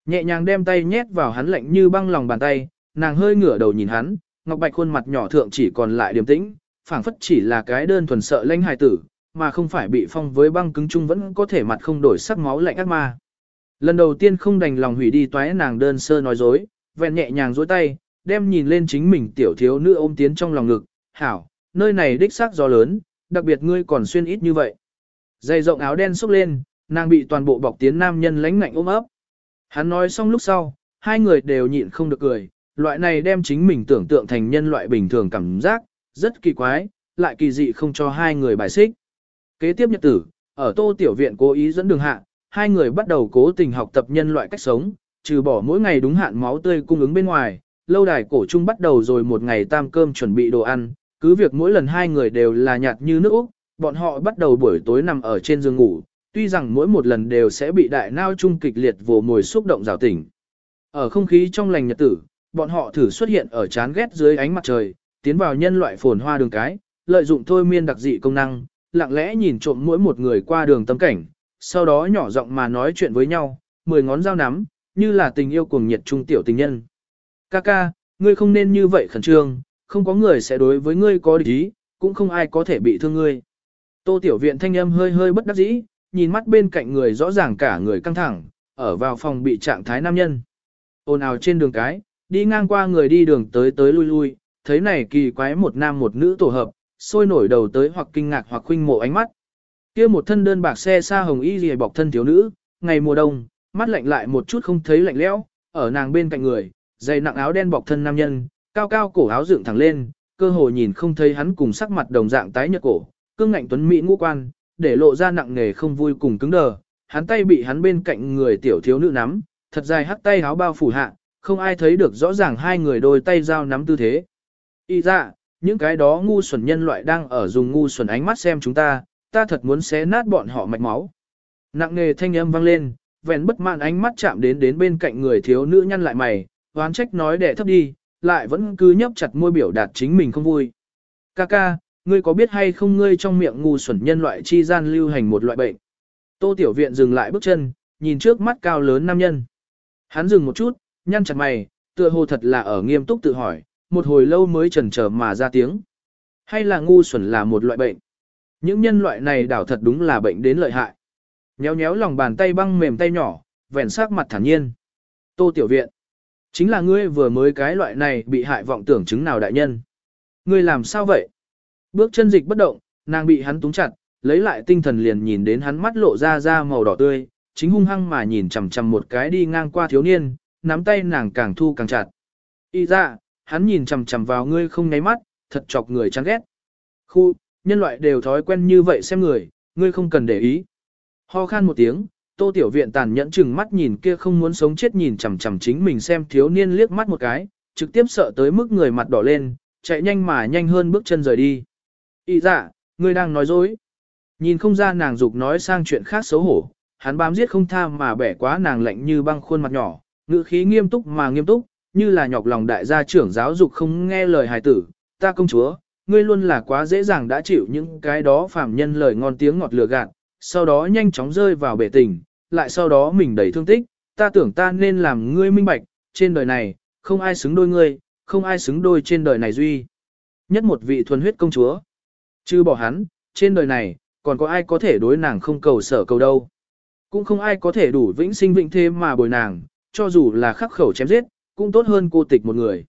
Nhẹ nhàng đem tay nhét vào hắn lạnh như băng lòng bàn tay, nàng hơi ngửa đầu nhìn hắn, ngọc bạch khuôn mặt nhỏ thượng chỉ còn lại điềm tĩnh, phảng phất chỉ là cái đơn thuần sợ lanh hài tử, mà không phải bị phong với băng cứng chung vẫn có thể mặt không đổi sắc máu lạnh ác ma. Lần đầu tiên không đành lòng hủy đi toái nàng đơn sơ nói dối, vẹn nhẹ nhàng dối tay, đem nhìn lên chính mình tiểu thiếu nữ ôm tiến trong lòng ngực, hảo, nơi này đích xác gió lớn, đặc biệt ngươi còn xuyên ít như vậy dày rộng áo đen xúc lên, nàng bị toàn bộ bọc tiến nam nhân lãnh ngạnh ôm ấp. Hắn nói xong lúc sau, hai người đều nhịn không được cười, loại này đem chính mình tưởng tượng thành nhân loại bình thường cảm giác, rất kỳ quái, lại kỳ dị không cho hai người bài xích. Kế tiếp nhật tử, ở tô tiểu viện cố ý dẫn đường hạ, hai người bắt đầu cố tình học tập nhân loại cách sống, trừ bỏ mỗi ngày đúng hạn máu tươi cung ứng bên ngoài, lâu đài cổ trung bắt đầu rồi một ngày tam cơm chuẩn bị đồ ăn, cứ việc mỗi lần hai người đều là nhạt như nước Úc, bọn họ bắt đầu buổi tối nằm ở trên giường ngủ, tuy rằng mỗi một lần đều sẽ bị đại nao trung kịch liệt vồ mồi xúc động rào tỉnh. Ở không khí trong lành nhật tử, bọn họ thử xuất hiện ở chán ghét dưới ánh mặt trời, tiến vào nhân loại phồn hoa đường cái, lợi dụng thôi miên đặc dị công năng, lặng lẽ nhìn trộm mỗi một người qua đường tâm cảnh, sau đó nhỏ giọng mà nói chuyện với nhau, mười ngón dao nắm, như là tình yêu cuồng nhiệt trung tiểu tình nhân. Kaka, ngươi không nên như vậy khẩn trương, không có người sẽ đối với ngươi có địch ý, cũng không ai có thể bị thương ngươi. Tô tiểu viện thanh âm hơi hơi bất đắc dĩ, nhìn mắt bên cạnh người rõ ràng cả người căng thẳng, ở vào phòng bị trạng thái nam nhân. Ôn ào trên đường cái, đi ngang qua người đi đường tới tới lui lui, thấy này kỳ quái một nam một nữ tổ hợp, sôi nổi đầu tới hoặc kinh ngạc hoặc khuynh mộ ánh mắt. Kia một thân đơn bạc xe xa hồng y liề bọc thân thiếu nữ, ngày mùa đông, mắt lạnh lại một chút không thấy lạnh lẽo, ở nàng bên cạnh người, dày nặng áo đen bọc thân nam nhân, cao cao cổ áo dựng thẳng lên, cơ hồ nhìn không thấy hắn cùng sắc mặt đồng dạng tái nhợt cổ, cương ngạnh tuấn mỹ ngũ quan, để lộ ra nặng nề không vui cùng cứng đờ, hắn tay bị hắn bên cạnh người tiểu thiếu nữ nắm, thật dài hắc tay áo bao phủ hạ, không ai thấy được rõ ràng hai người đôi tay giao nắm tư thế. Y ra, những cái đó ngu xuẩn nhân loại đang ở dùng ngu xuẩn ánh mắt xem chúng ta, ta thật muốn xé nát bọn họ mạch máu. Nặng nề thanh âm vang lên, vẹn bất mãn ánh mắt chạm đến đến bên cạnh người thiếu nữ nhăn lại mày, oán trách nói để thấp đi, lại vẫn cứ nhấp chặt môi biểu đạt chính mình không vui. Kaka, ngươi có biết hay không ngươi trong miệng ngu xuẩn nhân loại chi gian lưu hành một loại bệnh. Tô Tiểu Viện dừng lại bước chân, nhìn trước mắt cao lớn nam nhân. Hắn dừng một chút, nhăn chặt mày, tựa hồ thật là ở nghiêm túc tự hỏi, một hồi lâu mới chần chờ mà ra tiếng. Hay là ngu xuẩn là một loại bệnh? Những nhân loại này đảo thật đúng là bệnh đến lợi hại. Nhéo nhéo lòng bàn tay băng mềm tay nhỏ, vẻn sắc mặt thản nhiên. Tô Tiểu Viện. Chính là ngươi vừa mới cái loại này bị hại vọng tưởng chứng nào đại nhân. Ngươi làm sao vậy? Bước chân dịch bất động, nàng bị hắn túng chặt, lấy lại tinh thần liền nhìn đến hắn mắt lộ ra ra màu đỏ tươi, chính hung hăng mà nhìn chằm chằm một cái đi ngang qua thiếu niên, nắm tay nàng càng thu càng chặt. Y ra, hắn nhìn chằm chằm vào ngươi không nháy mắt, thật chọc người chán ghét. Khu, nhân loại đều thói quen như vậy xem người, ngươi không cần để ý. Ho khan một tiếng, tô tiểu viện tàn nhẫn chừng mắt nhìn kia không muốn sống chết nhìn chằm chằm chính mình xem thiếu niên liếc mắt một cái, trực tiếp sợ tới mức người mặt đỏ lên, chạy nhanh mà nhanh hơn bước chân rời đi. Ý dạ, ngươi đang nói dối. Nhìn không ra nàng dục nói sang chuyện khác xấu hổ, hắn bám giết không tha mà bẻ quá nàng lạnh như băng khuôn mặt nhỏ, ngữ khí nghiêm túc mà nghiêm túc, như là nhọc lòng đại gia trưởng giáo dục không nghe lời hài tử, ta công chúa, ngươi luôn là quá dễ dàng đã chịu những cái đó phàm nhân lời ngon tiếng ngọt lừa gạt, sau đó nhanh chóng rơi vào bể tình, lại sau đó mình đầy thương tích, ta tưởng ta nên làm ngươi minh bạch, trên đời này, không ai xứng đôi ngươi, không ai xứng đôi trên đời này duy. Nhất một vị thuần huyết công chúa. Chứ bỏ hắn, trên đời này, còn có ai có thể đối nàng không cầu sở cầu đâu. Cũng không ai có thể đủ vĩnh sinh vĩnh thế mà bồi nàng, cho dù là khắc khẩu chém giết, cũng tốt hơn cô tịch một người.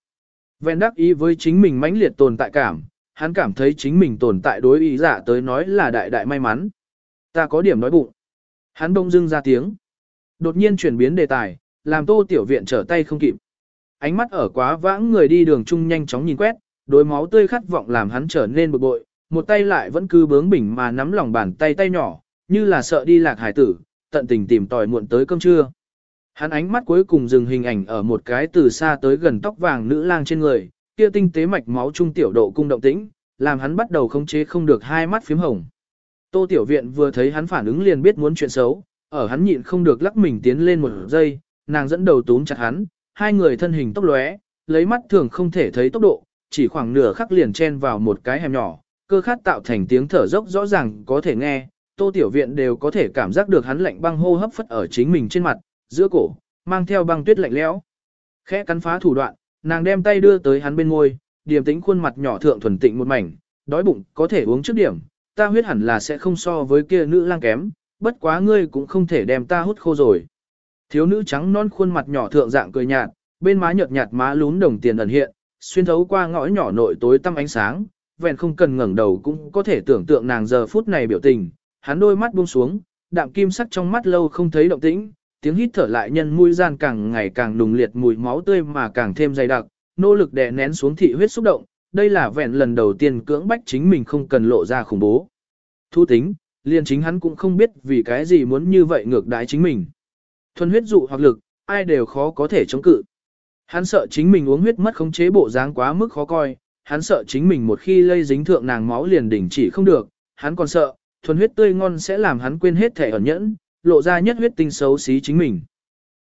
Ven đắc ý với chính mình mãnh liệt tồn tại cảm, hắn cảm thấy chính mình tồn tại đối ý giả tới nói là đại đại may mắn. Ta có điểm nói bụng. Hắn đông dưng ra tiếng. Đột nhiên chuyển biến đề tài, làm tô tiểu viện trở tay không kịp. Ánh mắt ở quá vãng người đi đường chung nhanh chóng nhìn quét, đối máu tươi khát vọng làm hắn trở nên bực bội, một tay lại vẫn cứ bướng bỉnh mà nắm lòng bàn tay tay nhỏ, như là sợ đi lạc hải tử, tận tình tìm tòi muộn tới cơm trưa. Hắn ánh mắt cuối cùng dừng hình ảnh ở một cái từ xa tới gần tóc vàng nữ lang trên người, kia tinh tế mạch máu trung tiểu độ cung động tĩnh, làm hắn bắt đầu khống chế không được hai mắt phím hồng. Tô Tiểu Viện vừa thấy hắn phản ứng liền biết muốn chuyện xấu, ở hắn nhịn không được lắc mình tiến lên một giây, nàng dẫn đầu túm chặt hắn, hai người thân hình tốc lóe, lấy mắt thường không thể thấy tốc độ, chỉ khoảng nửa khắc liền chen vào một cái hẻm nhỏ, cơ khát tạo thành tiếng thở dốc rõ ràng có thể nghe, Tô Tiểu Viện đều có thể cảm giác được hắn lạnh băng hô hấp phất ở chính mình trên mặt, giữa cổ, mang theo băng tuyết lạnh lẽo. Khẽ cắn phá thủ đoạn, nàng đem tay đưa tới hắn bên môi, điềm tĩnh khuôn mặt nhỏ thượng thuần tịnh một mảnh, đói bụng có thể uống trước điểm, ta huyết hẳn là sẽ không so với kia nữ lang kém, bất quá ngươi cũng không thể đem ta hút khô rồi. Thiếu nữ trắng non khuôn mặt nhỏ thượng dạng cười nhạt, bên má nhợt nhạt má lún đồng tiền ẩn hiện, xuyên thấu qua ngõ nhỏ nội tối tăm ánh sáng, vẹn không cần ngẩng đầu cũng có thể tưởng tượng nàng giờ phút này biểu tình, hắn đôi mắt buông xuống, đạm kim sắc trong mắt lâu không thấy động tĩnh, tiếng hít thở lại nhân mũi gian càng ngày càng nùng liệt mùi máu tươi mà càng thêm dày đặc, nỗ lực đè nén xuống thị huyết xúc động, đây là vẹn lần đầu tiên cưỡng bách chính mình không cần lộ ra khủng bố. Thu tính, liền chính hắn cũng không biết vì cái gì muốn như vậy ngược đái chính mình. Thuần huyết dụ hoặc lực, ai đều khó có thể chống cự. Hắn sợ chính mình uống huyết mất khống chế bộ dáng quá mức khó coi, hắn sợ chính mình một khi lây dính thượng nàng máu liền đỉnh chỉ không được, hắn còn sợ, thuần huyết tươi ngon sẽ làm hắn quên hết thể ẩn nhẫn, lộ ra nhất huyết tinh xấu xí chính mình.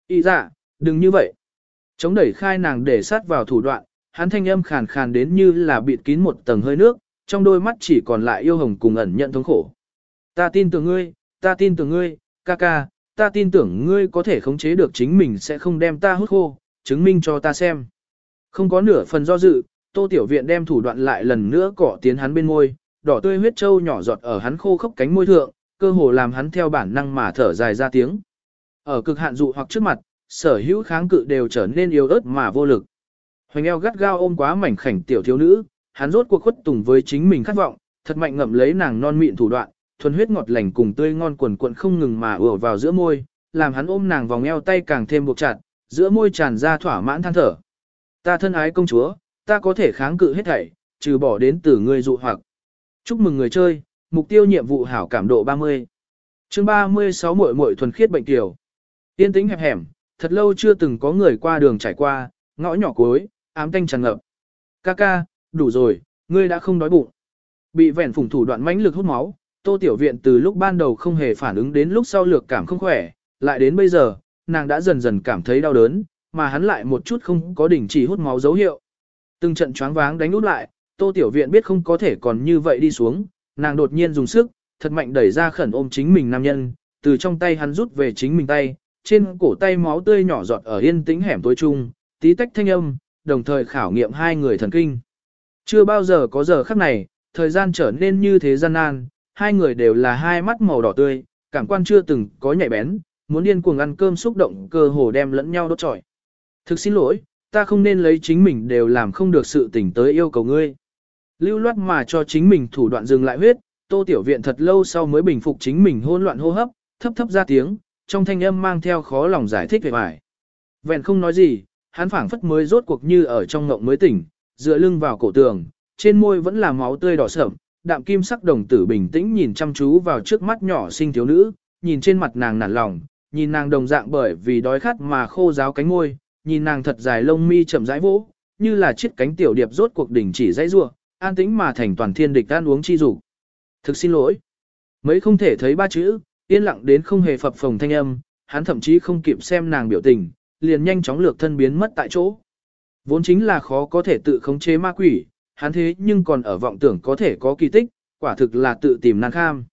Ý dạ, đừng như vậy. Chống đẩy khai nàng để sát vào thủ đoạn, hắn thanh âm khàn khàn đến như là bịt kín một tầng hơi nước, trong đôi mắt chỉ còn lại yêu hồng cùng ẩn nhận thống khổ. Ta tin tưởng ngươi, ta tin tưởng ngươi, ca ca, ta tin tưởng ngươi có thể khống chế được chính mình sẽ không đem ta hút khô, chứng minh cho ta xem. Không có nửa phần do dự, tô tiểu viện đem thủ đoạn lại lần nữa cỏ tiến hắn bên môi, đỏ tươi huyết trâu nhỏ giọt ở hắn khô khốc cánh môi thượng, cơ hồ làm hắn theo bản năng mà thở dài ra tiếng. Ở cực hạn dụ hoặc trước mặt, sở hữu kháng cự đều trở nên yếu ớt mà vô lực. Hoành eo gắt gao ôm quá mảnh khảnh tiểu thiếu nữ, hắn rốt cuộc khuất tùng với chính mình khát vọng, thật mạnh ngậm lấy nàng non mịn thủ đoạn, thuần huyết ngọt lành cùng tươi ngon quần quận không ngừng mà ùa vào giữa môi, làm hắn ôm nàng vòng eo tay càng thêm buộc chặt, giữa môi tràn ra thỏa mãn than thở. Ta thân ái công chúa, ta có thể kháng cự hết thảy, trừ bỏ đến từ ngươi dụ hoặc. Chúc mừng người chơi, mục tiêu nhiệm vụ hảo cảm độ 30. Chương 36 muội muội thuần khiết bệnh tiểu. Tiên tính hẹp hẻm, thật lâu chưa từng có người qua đường trải qua, ngõ nhỏ cuối, ám tanh tràn ngập. Ca ca, đủ rồi, ngươi đã không đói bụng. Bị vẹn phủng thủ đoạn mãnh lực hút máu, Tô Tiểu Viện từ lúc ban đầu không hề phản ứng đến lúc sau lược cảm không khỏe, lại đến bây giờ, nàng đã dần dần cảm thấy đau đớn, mà hắn lại một chút không có đỉnh chỉ hút máu dấu hiệu. Từng trận choáng váng đánh út lại, Tô Tiểu Viện biết không có thể còn như vậy đi xuống, nàng đột nhiên dùng sức, thật mạnh đẩy ra khẩn ôm chính mình nam nhân, từ trong tay hắn rút về chính mình tay, trên cổ tay máu tươi nhỏ giọt ở yên tĩnh hẻm tối trung, tí tách thanh âm, đồng thời khảo nghiệm hai người thần kinh. Chưa bao giờ có giờ khắc này, thời gian trở nên như thế gian nan, hai người đều là hai mắt màu đỏ tươi, cảm quan chưa từng có nhạy bén, muốn điên cuồng ăn cơm xúc động cơ hồ đem lẫn nhau đốt trọi. Thực xin lỗi, ta không nên lấy chính mình đều làm không được sự tỉnh tới yêu cầu ngươi. Lưu loát mà cho chính mình thủ đoạn dừng lại huyết, tô tiểu viện thật lâu sau mới bình phục chính mình hỗn loạn hô hấp, thấp thấp ra tiếng, trong thanh âm mang theo khó lòng giải thích về bài. Vẹn không nói gì, hắn phảng phất mới rốt cuộc như ở trong ngộng mới tỉnh, dựa lưng vào cổ tường, trên môi vẫn là máu tươi đỏ sẫm, đạm kim sắc đồng tử bình tĩnh nhìn chăm chú vào trước mắt nhỏ xinh thiếu nữ, nhìn trên mặt nàng nản lòng, nhìn nàng đồng dạng bởi vì đói khát mà khô ráo cánh môi, nhìn nàng thật dài lông mi chậm rãi vỗ, như là chiếc cánh tiểu điệp rốt cuộc đỉnh chỉ dãy rủa, an tĩnh mà thành toàn thiên địch tan uống chi dục. Thực xin lỗi. Mấy không thể thấy ba chữ, yên lặng đến không hề phập phồng thanh âm, hắn thậm chí không kịp xem nàng biểu tình, liền nhanh chóng lược thân biến mất tại chỗ. Vốn chính là khó có thể tự khống chế ma quỷ, hắn thế nhưng còn ở vọng tưởng có thể có kỳ tích, quả thực là tự tìm nan kham.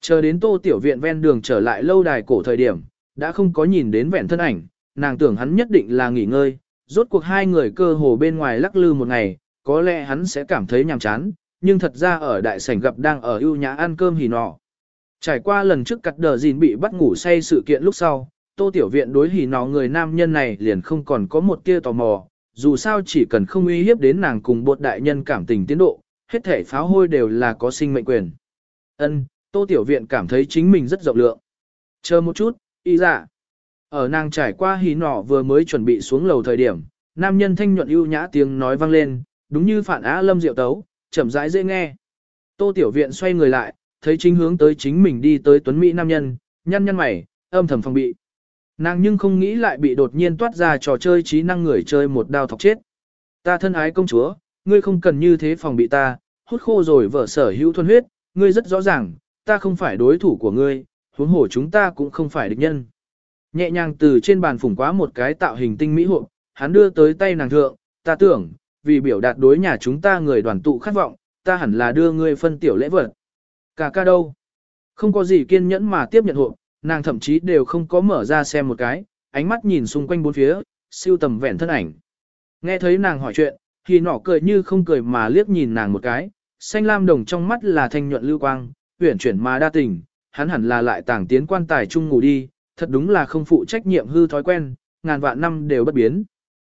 Chờ đến tô tiểu viện ven đường trở lại lâu đài cổ thời điểm, đã không có nhìn đến vẹn thân ảnh, nàng tưởng hắn nhất định là nghỉ ngơi, rốt cuộc hai người cơ hồ bên ngoài lắc lư một ngày, có lẽ hắn sẽ cảm thấy nhàm chán, nhưng thật ra ở đại sảnh gặp đang ở ưu nhã ăn cơm hỉ nọ. Trải qua lần trước cắt đờ gìn bị bắt ngủ say sự kiện lúc sau, tô tiểu viện đối hỉ nọ người nam nhân này liền không còn có một tia tò mò, dù sao chỉ cần không uy hiếp đến nàng cùng bột đại nhân cảm tình tiến độ, hết thể pháo hôi đều là có sinh mệnh quyền. Ân, tô tiểu viện cảm thấy chính mình rất rộng lượng. Chờ một chút, y dạ. Ở nàng trải qua hí nọ vừa mới chuẩn bị xuống lầu thời điểm, nam nhân thanh nhuận ưu nhã tiếng nói vang lên, đúng như phản á lâm diệu tấu, chậm rãi dễ nghe. Tô Tiểu Viện xoay người lại, thấy chính hướng tới chính mình đi tới tuấn Mỹ nam nhân, nhăn nhăn mày, âm thầm phòng bị. Nàng nhưng không nghĩ lại bị đột nhiên toát ra trò chơi trí năng người chơi một đao thọc chết. Ta thân ái công chúa, ngươi không cần như thế phòng bị ta, hút khô rồi vợ sở hữu thuần huyết, ngươi rất rõ ràng, ta không phải đối thủ của ngươi, huống hồ chúng ta cũng không phải địch nhân. Nhẹ nhàng từ trên bàn phủng quá một cái tạo hình tinh mỹ hộp, hắn đưa tới tay nàng thượng, ta tưởng, vì biểu đạt đối nhà chúng ta người đoàn tụ khát vọng, ta hẳn là đưa ngươi phân tiểu lễ vật. Cả ca đâu? Không có gì kiên nhẫn mà tiếp nhận hộp, nàng thậm chí đều không có mở ra xem một cái, ánh mắt nhìn xung quanh bốn phía, siêu tầm vẹn thân ảnh. Nghe thấy nàng hỏi chuyện, thì nọ cười như không cười mà liếc nhìn nàng một cái, xanh lam đồng trong mắt là thanh nhuận lưu quang, huyển chuyển mà đa tình, hắn hẳn là lại tàng tiến quan tài chung ngủ đi, thật đúng là không phụ trách nhiệm hư thói quen, ngàn vạn năm đều bất biến.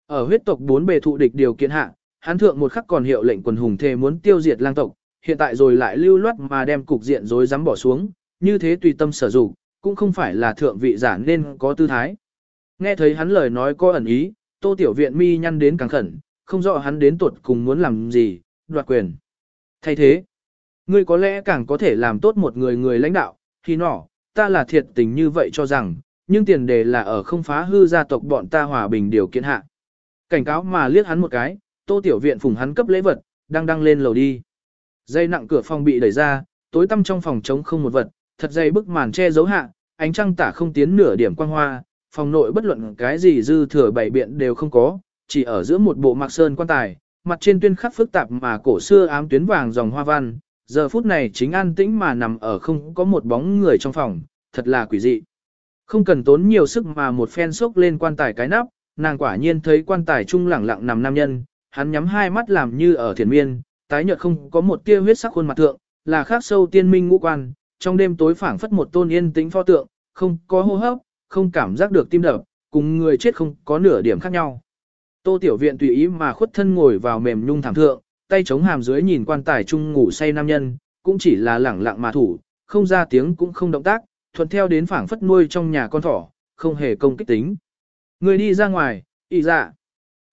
Ở huyết tộc bốn bề thụ địch điều kiện hạ, hắn thượng một khắc còn hiệu lệnh quần hùng thề muốn tiêu diệt lang tộc, hiện tại rồi lại lưu loát mà đem cục diện rối rắm bỏ xuống, như thế tùy tâm sở dụng, cũng không phải là thượng vị giả nên có tư thái. Nghe thấy hắn lời nói có ẩn ý, tô tiểu viện mi nhăn đến càng khẩn, không rõ hắn đến tuột cùng muốn làm gì, đoạt quyền. Thay thế, ngươi có lẽ càng có thể làm tốt một người người lãnh đạo, khi nọ, ta là thiệt tình như vậy cho rằng, nhưng tiền đề là ở không phá hư gia tộc bọn ta hòa bình điều kiện hạ. Cảnh cáo mà liếc hắn một cái, tô tiểu viện phùng hắn cấp lễ vật, đang đăng lên lầu đi. Dây nặng cửa phòng bị đẩy ra, tối tăm trong phòng trống không một vật, thật dày bức màn che giấu hạ, ánh trăng tả không tiến nửa điểm quang hoa, phòng nội bất luận cái gì dư thừa bảy biện đều không có, chỉ ở giữa một bộ mạc sơn quan tài, mặt trên tuyên khắc phức tạp mà cổ xưa ám tuyến vàng dòng hoa văn, giờ phút này chính an tĩnh mà nằm ở không có một bóng người trong phòng, thật là quỷ dị. Không cần tốn nhiều sức mà một phen sốc lên quan tài cái nắp, nàng quả nhiên thấy quan tài trung lẳng lặng nằm nam nhân, hắn nhắm hai mắt làm như ở thiền miên, tái nhợt không có một tia huyết sắc khuôn mặt thượng, là khác sâu tiên minh ngũ quan, trong đêm tối phảng phất một tôn yên tĩnh pho tượng, không có hô hấp, không cảm giác được tim đập, cùng người chết không có nửa điểm khác nhau. Tô Tiểu Viện tùy ý mà khuất thân ngồi vào mềm nhung thảm thượng, tay chống hàm dưới nhìn quan tài trung ngủ say nam nhân, cũng chỉ là lẳng lặng mà thủ, không ra tiếng cũng không động tác, thuận theo đến phảng phất nuôi trong nhà con thỏ, không hề công kích tính. Người đi ra ngoài, ị dạ.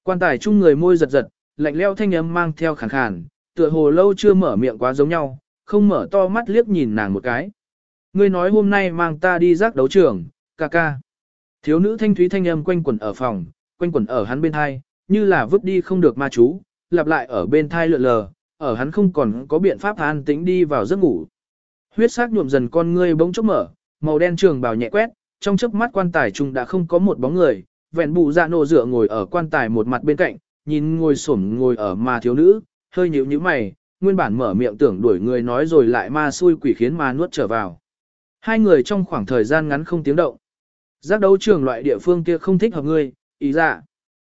Quan tài trung người môi giật giật, lạnh leo thanh âm mang theo khàn khàn, tựa hồ lâu chưa mở miệng quá giống nhau, không mở to mắt liếc nhìn nàng một cái. Ngươi nói hôm nay mang ta đi giác đấu trường, ca ca. Thiếu nữ thanh thúy thanh âm quanh quẩn ở phòng, quanh quẩn ở hắn bên hai, như là vứt đi không được ma chú, lặp lại ở bên thai lượn lờ, ở hắn không còn có biện pháp an tĩnh đi vào giấc ngủ. Huyết sắc nhuộm dần con ngươi bỗng chốc mở, màu đen trường bào nhẹ quét, trong chớp mắt quan tài trung đã không có một bóng người, vẹn bù dạ nổ dựa ngồi ở quan tài một mặt bên cạnh, nhìn ngồi xổm ngồi ở ma thiếu nữ, hơi nhíu nhíu mày, nguyên bản mở miệng tưởng đuổi người nói rồi lại ma xui quỷ khiến ma nuốt trở vào. Hai người trong khoảng thời gian ngắn không tiếng động. Giác đấu trường loại địa phương kia không thích hợp ngươi, ý dạ.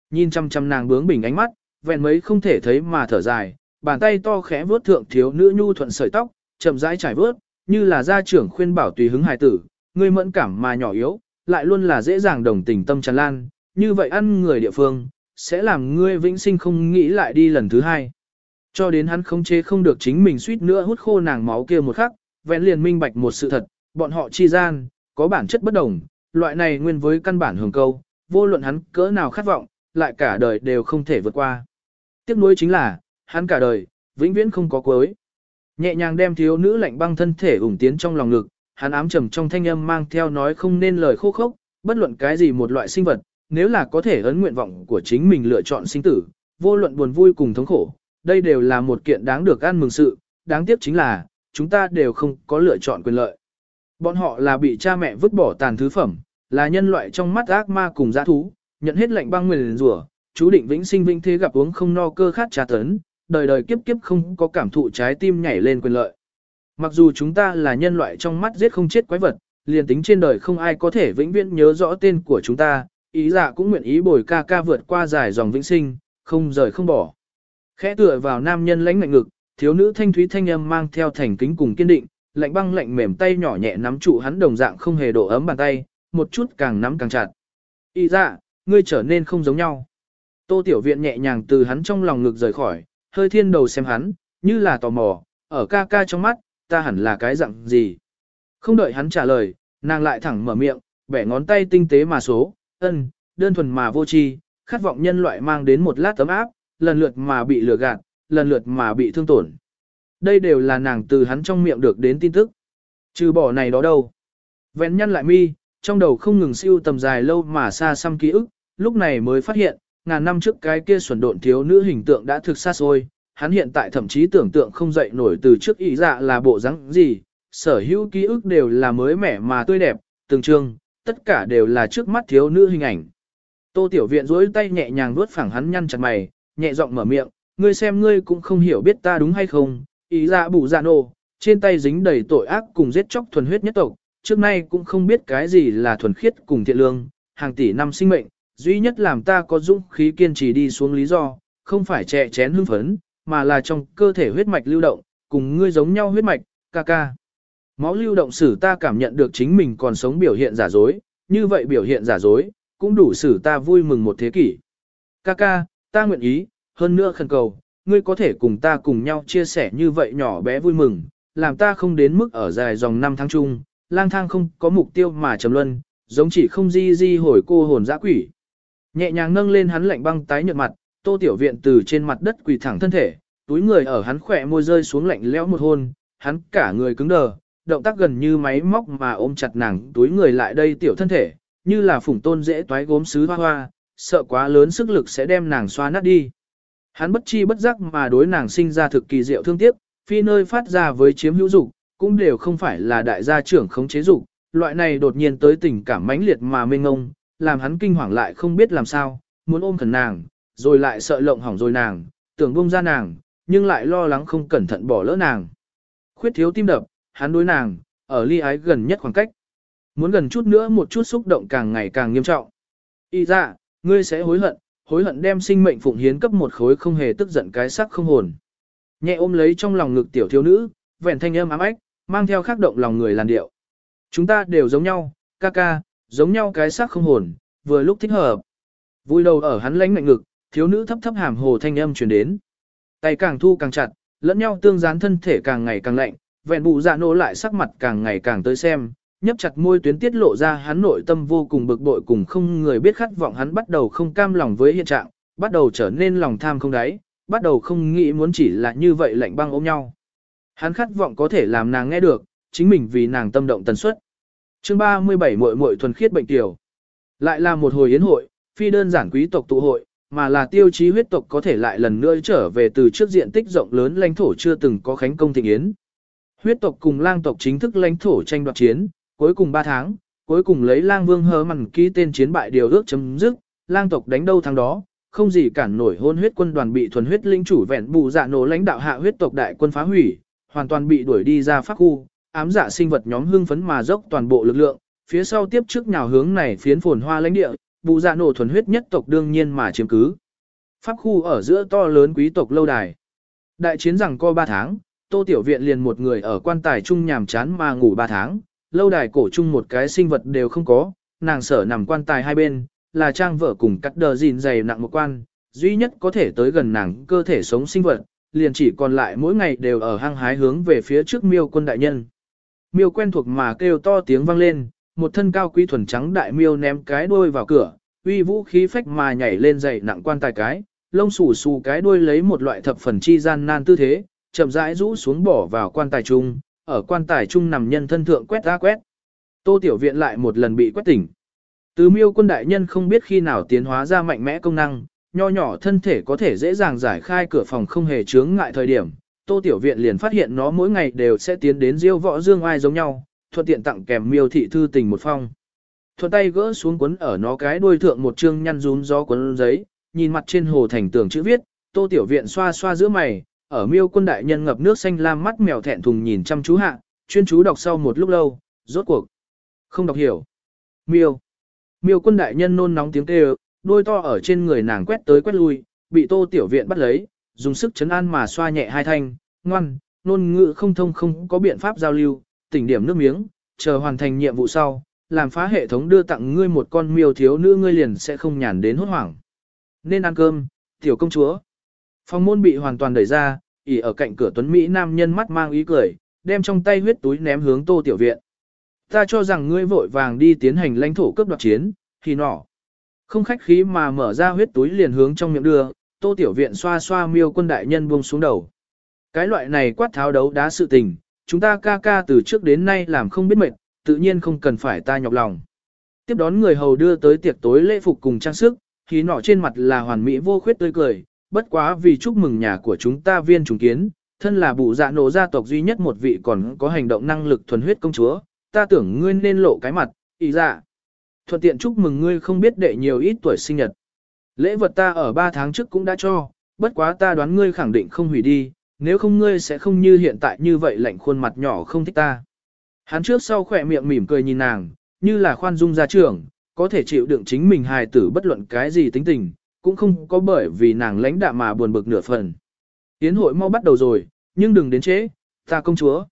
Nhìn chăm chăm nàng bướng bỉnh ánh mắt, vẹn mấy không thể thấy mà thở dài, bàn tay to khẽ vướt thượng thiếu nữ nhu thuận sợi tóc, chậm rãi trải vướt, như là gia trưởng khuyên bảo tùy hứng hài tử, ngươi mẫn cảm mà nhỏ yếu, lại luôn là dễ dàng đồng tình tâm tràn lan, như vậy ăn người địa phương, sẽ làm ngươi vĩnh sinh không nghĩ lại đi lần thứ hai. Cho đến hắn không chế không được chính mình suýt nữa hút khô nàng máu kia một khắc, vẹn liền minh bạch một sự thật, bọn họ chi gian, có bản chất bất đồng, loại này nguyên với căn bản hưởng câu, vô luận hắn cỡ nào khát vọng, lại cả đời đều không thể vượt qua. Tiếc nuối chính là, hắn cả đời, vĩnh viễn không có cuối. Nhẹ nhàng đem thiếu nữ lạnh băng thân thể ủng tiến trong lòng ngực, hắn ám trầm trong thanh âm mang theo nói không nên lời khô khốc, bất luận cái gì một loại sinh vật, nếu là có thể ấn nguyện vọng của chính mình lựa chọn sinh tử, vô luận buồn vui cùng thống khổ, đây đều là một kiện đáng được ăn mừng sự, đáng tiếc chính là, chúng ta đều không có lựa chọn quyền lợi. Bọn họ là bị cha mẹ vứt bỏ tàn thứ phẩm, là nhân loại trong mắt ác ma cùng giã thú, nhận hết lệnh băng nguyền rủa, chú định vĩnh sinh vĩnh thế gặp uống không no cơ khát trà tấn, đời đời kiếp kiếp không có cảm thụ trái tim nhảy lên quyền lợi. Mặc dù chúng ta là nhân loại trong mắt giết không chết quái vật, liền tính trên đời không ai có thể vĩnh viễn nhớ rõ tên của chúng ta, ý dạ cũng nguyện ý bồi ca ca vượt qua dài dòng vĩnh sinh, không rời không bỏ. Khẽ tựa vào nam nhân lãnh ngạnh ngực, thiếu nữ thanh thúy thanh âm mang theo thành kính cùng kiên định, lạnh băng lạnh mềm tay nhỏ nhẹ nắm trụ hắn đồng dạng không hề độ ấm bàn tay, một chút càng nắm càng chặt. Ý dạ, ngươi trở nên không giống nhau. Tô Tiểu Viện nhẹ nhàng từ hắn trong lòng ngực rời khỏi, hơi thiên đầu xem hắn, như là tò mò, ở ca ca trong mắt, ta hẳn là cái dạng gì. Không đợi hắn trả lời, nàng lại thẳng mở miệng, bẻ ngón tay tinh tế mà số, ân, đơn thuần mà vô tri, khát vọng nhân loại mang đến một lát tấm áp, lần lượt mà bị lừa gạt, lần lượt mà bị thương tổn. Đây đều là nàng từ hắn trong miệng được đến tin tức. Trừ bỏ này đó đâu. Vén nhăn lại mi, trong đầu không ngừng siêu tầm dài lâu mà xa xăm ký ức, lúc này mới phát hiện, ngàn năm trước cái kia xuẩn độn thiếu nữ hình tượng đã thực xa xôi, hắn hiện tại thậm chí tưởng tượng không dậy nổi từ trước ý dạ là bộ dáng gì, sở hữu ký ức đều là mới mẻ mà tươi đẹp, từng trường, tất cả đều là trước mắt thiếu nữ hình ảnh. Tô Tiểu Viện duỗi tay nhẹ nhàng vuốt phẳng hắn nhăn chặt mày, nhẹ giọng mở miệng, ngươi xem ngươi cũng không hiểu biết ta đúng hay không, ý dạ bù dạ nô, trên tay dính đầy tội ác cùng giết chóc thuần huyết nhất tộc, trước nay cũng không biết cái gì là thuần khiết cùng thiện lương, hàng tỷ năm sinh mệnh, duy nhất làm ta có dũng khí kiên trì đi xuống lý do, không phải trẻ chén hưng phấn, mà là trong cơ thể huyết mạch lưu động, cùng ngươi giống nhau huyết mạch, ca ca. Máu lưu động xử ta cảm nhận được chính mình còn sống biểu hiện giả dối, như vậy biểu hiện giả dối, cũng đủ xử ta vui mừng một thế kỷ. Ca ca, ta nguyện ý, hơn nữa khẩn cầu, ngươi có thể cùng ta cùng nhau chia sẻ như vậy nhỏ bé vui mừng, làm ta không đến mức ở dài dòng năm tháng chung, lang thang không có mục tiêu mà trầm luân, giống chỉ không di di hồi cô hồn dã quỷ. Nhẹ nhàng nâng lên hắn lạnh băng tái nhợt mặt, Tô Tiểu Viện từ trên mặt đất quỳ thẳng thân thể, túi người ở hắn khỏe môi rơi xuống lạnh lẽo một hôn, hắn cả người cứng đờ, động tác gần như máy móc mà ôm chặt nàng túi người lại đây tiểu thân thể, như là phủng tôn dễ toái gốm sứ hoa hoa, sợ quá lớn sức lực sẽ đem nàng xoa nát đi. Hắn bất chi bất giác mà đối nàng sinh ra thực kỳ diệu thương tiếc, phi nơi phát ra với chiếm hữu dục, cũng đều không phải là đại gia trưởng khống chế dục, loại này đột nhiên tới tình cảm mãnh liệt mà mênh ngông, làm hắn kinh hoàng lại không biết làm sao, muốn ôm khẩn nàng, rồi lại sợ lộng hỏng rồi nàng, tưởng buông ra nàng, nhưng lại lo lắng không cẩn thận bỏ lỡ nàng. Khuyết thiếu tim đập, hắn đối nàng, ở ly ái gần nhất khoảng cách. Muốn gần chút nữa một chút xúc động càng ngày càng nghiêm trọng. Y ra, ngươi sẽ hối hận, hối hận đem sinh mệnh phụng hiến cấp một khối không hề tức giận cái sắc không hồn. Nhẹ ôm lấy trong lòng ngực tiểu thiếu nữ, vẹn thanh âm ám ách, mang theo khắc động lòng người làn điệu. Chúng ta đều giống nhau, ca ca, giống nhau cái sắc không hồn, vừa lúc thích hợp. Vui đầu ở hắn lãnh ngạnh ngực, thiếu nữ thấp thấp hàm hồ thanh âm truyền đến. Tay càng thu càng chặt, lẫn nhau tương gián thân thể càng ngày càng lạnh, vẹn bụ dạ nổ lại sắc mặt càng ngày càng tới xem, nhấp chặt môi tuyến tiết lộ ra hắn nội tâm vô cùng bực bội cùng không người biết khát vọng hắn bắt đầu không cam lòng với hiện trạng, bắt đầu trở nên lòng tham không đáy, bắt đầu không nghĩ muốn chỉ là như vậy lạnh băng ôm nhau. Hắn khát vọng có thể làm nàng nghe được, chính mình vì nàng tâm động tần suất. Chương 37 muội muội thuần khiết bệnh tiểu. Lại là một hồi yến hội, phi đơn giản quý tộc tụ hội, mà là tiêu chí huyết tộc có thể lại lần nữa trở về từ trước diện tích rộng lớn lãnh thổ chưa từng có khánh công thịnh yến. Huyết tộc cùng lang tộc chính thức lãnh thổ tranh đoạt chiến, cuối cùng 3 tháng, cuối cùng lấy lang vương hớ mằn ký tên chiến bại điều ước chấm dứt, lang tộc đánh đâu thắng đó, không gì cản nổi hôn huyết quân đoàn bị thuần huyết linh chủ vẹn bù dạ nổ lãnh đạo hạ huyết tộc đại quân phá hủy, hoàn toàn bị đuổi đi ra pháp khu, ám dạ sinh vật nhóm hưng phấn mà dốc toàn bộ lực lượng, phía sau tiếp trước nhào hướng này phiến phồn hoa lãnh địa, bù dạ nổ thuần huyết nhất tộc đương nhiên mà chiếm cứ. Pháp khu ở giữa to lớn quý tộc lâu đài. Đại chiến rằng co 3 tháng, Tô Tiểu Viện liền một người ở quan tài chung nhàm chán mà ngủ 3 tháng, lâu đài cổ chung một cái sinh vật đều không có, nàng sở nằm quan tài hai bên, là trang vợ cùng cắt đờ gìn dày nặng một quan, duy nhất có thể tới gần nàng cơ thể sống sinh vật, liền chỉ còn lại mỗi ngày đều ở hang hái hướng về phía trước miêu quân đại nhân. Miêu quen thuộc mà kêu to tiếng vang lên, một thân cao quý thuần trắng đại miêu ném cái đuôi vào cửa, uy vũ khí phách mà nhảy lên dậy nặng quan tài cái, lông xù xù cái đuôi lấy một loại thập phần chi gian nan tư thế, chậm rãi rũ xuống bỏ vào quan tài trung, ở quan tài trung nằm nhân thân thượng quét ra quét. Tô Tiểu Viện lại một lần bị quét tỉnh. Từ miêu quân đại nhân không biết khi nào tiến hóa ra mạnh mẽ công năng, nho nhỏ thân thể có thể dễ dàng giải khai cửa phòng không hề chướng ngại thời điểm. Tô Tiểu Viện liền phát hiện nó mỗi ngày đều sẽ tiến đến diêu võ dương ai giống nhau, thuận tiện tặng kèm miêu thị thư tình một phong. Thuận tay gỡ xuống cuốn ở nó cái đuôi thượng một chương nhăn rún gió cuốn giấy, nhìn mặt trên hồ thành tường chữ viết, Tô Tiểu Viện xoa xoa giữa mày, ở miêu quân đại nhân ngập nước xanh lam mắt mèo thẹn thùng nhìn chăm chú hạ, chuyên chú đọc sau một lúc lâu, rốt cuộc. Không đọc hiểu. Miêu. Miêu quân đại nhân nôn nóng tiếng kêu, đôi to ở trên người nàng quét tới quét lui, bị tô tiểu viện bắt lấy, dùng sức chấn an mà xoa nhẹ hai thanh, ngoan, nôn ngữ không thông không có biện pháp giao lưu, tỉnh điểm nước miếng, chờ hoàn thành nhiệm vụ sau, làm phá hệ thống đưa tặng ngươi một con miêu thiếu nữ ngươi liền sẽ không nhàn đến hốt hoảng. Nên ăn cơm, tiểu công chúa. Phòng môn bị hoàn toàn đẩy ra, ỉ ở cạnh cửa tuấn Mỹ nam nhân mắt mang ý cười, đem trong tay huyết túi ném hướng tô tiểu viện. Ta cho rằng ngươi vội vàng đi tiến hành lãnh thổ cướp đoạt chiến, thì nọ. Không khách khí mà mở ra huyết túi liền hướng trong miệng đưa, tô tiểu viện xoa xoa miêu quân đại nhân buông xuống đầu. Cái loại này quát tháo đấu đá sự tình, chúng ta ca ca từ trước đến nay làm không biết mệt, tự nhiên không cần phải ta nhọc lòng. Tiếp đón người hầu đưa tới tiệc tối lễ phục cùng trang sức, khí nọ trên mặt là hoàn mỹ vô khuyết tươi cười, bất quá vì chúc mừng nhà của chúng ta viên trùng kiến, thân là bụ dạ nổ gia tộc duy nhất một vị còn có hành động năng lực thuần huyết công chúa, ta tưởng ngươi nên lộ cái mặt, ý dạ. Thuận tiện chúc mừng ngươi không biết đệ nhiều ít tuổi sinh nhật. Lễ vật ta ở 3 tháng trước cũng đã cho, bất quá ta đoán ngươi khẳng định không hủy đi, nếu không ngươi sẽ không như hiện tại như vậy lạnh khuôn mặt nhỏ không thích ta. Hắn trước sau khỏe miệng mỉm cười nhìn nàng, như là khoan dung gia trưởng, có thể chịu đựng chính mình hài tử bất luận cái gì tính tình, cũng không có bởi vì nàng lãnh đạm mà buồn bực nửa phần. Yến hội mau bắt đầu rồi, nhưng đừng đến trễ, ta công chúa.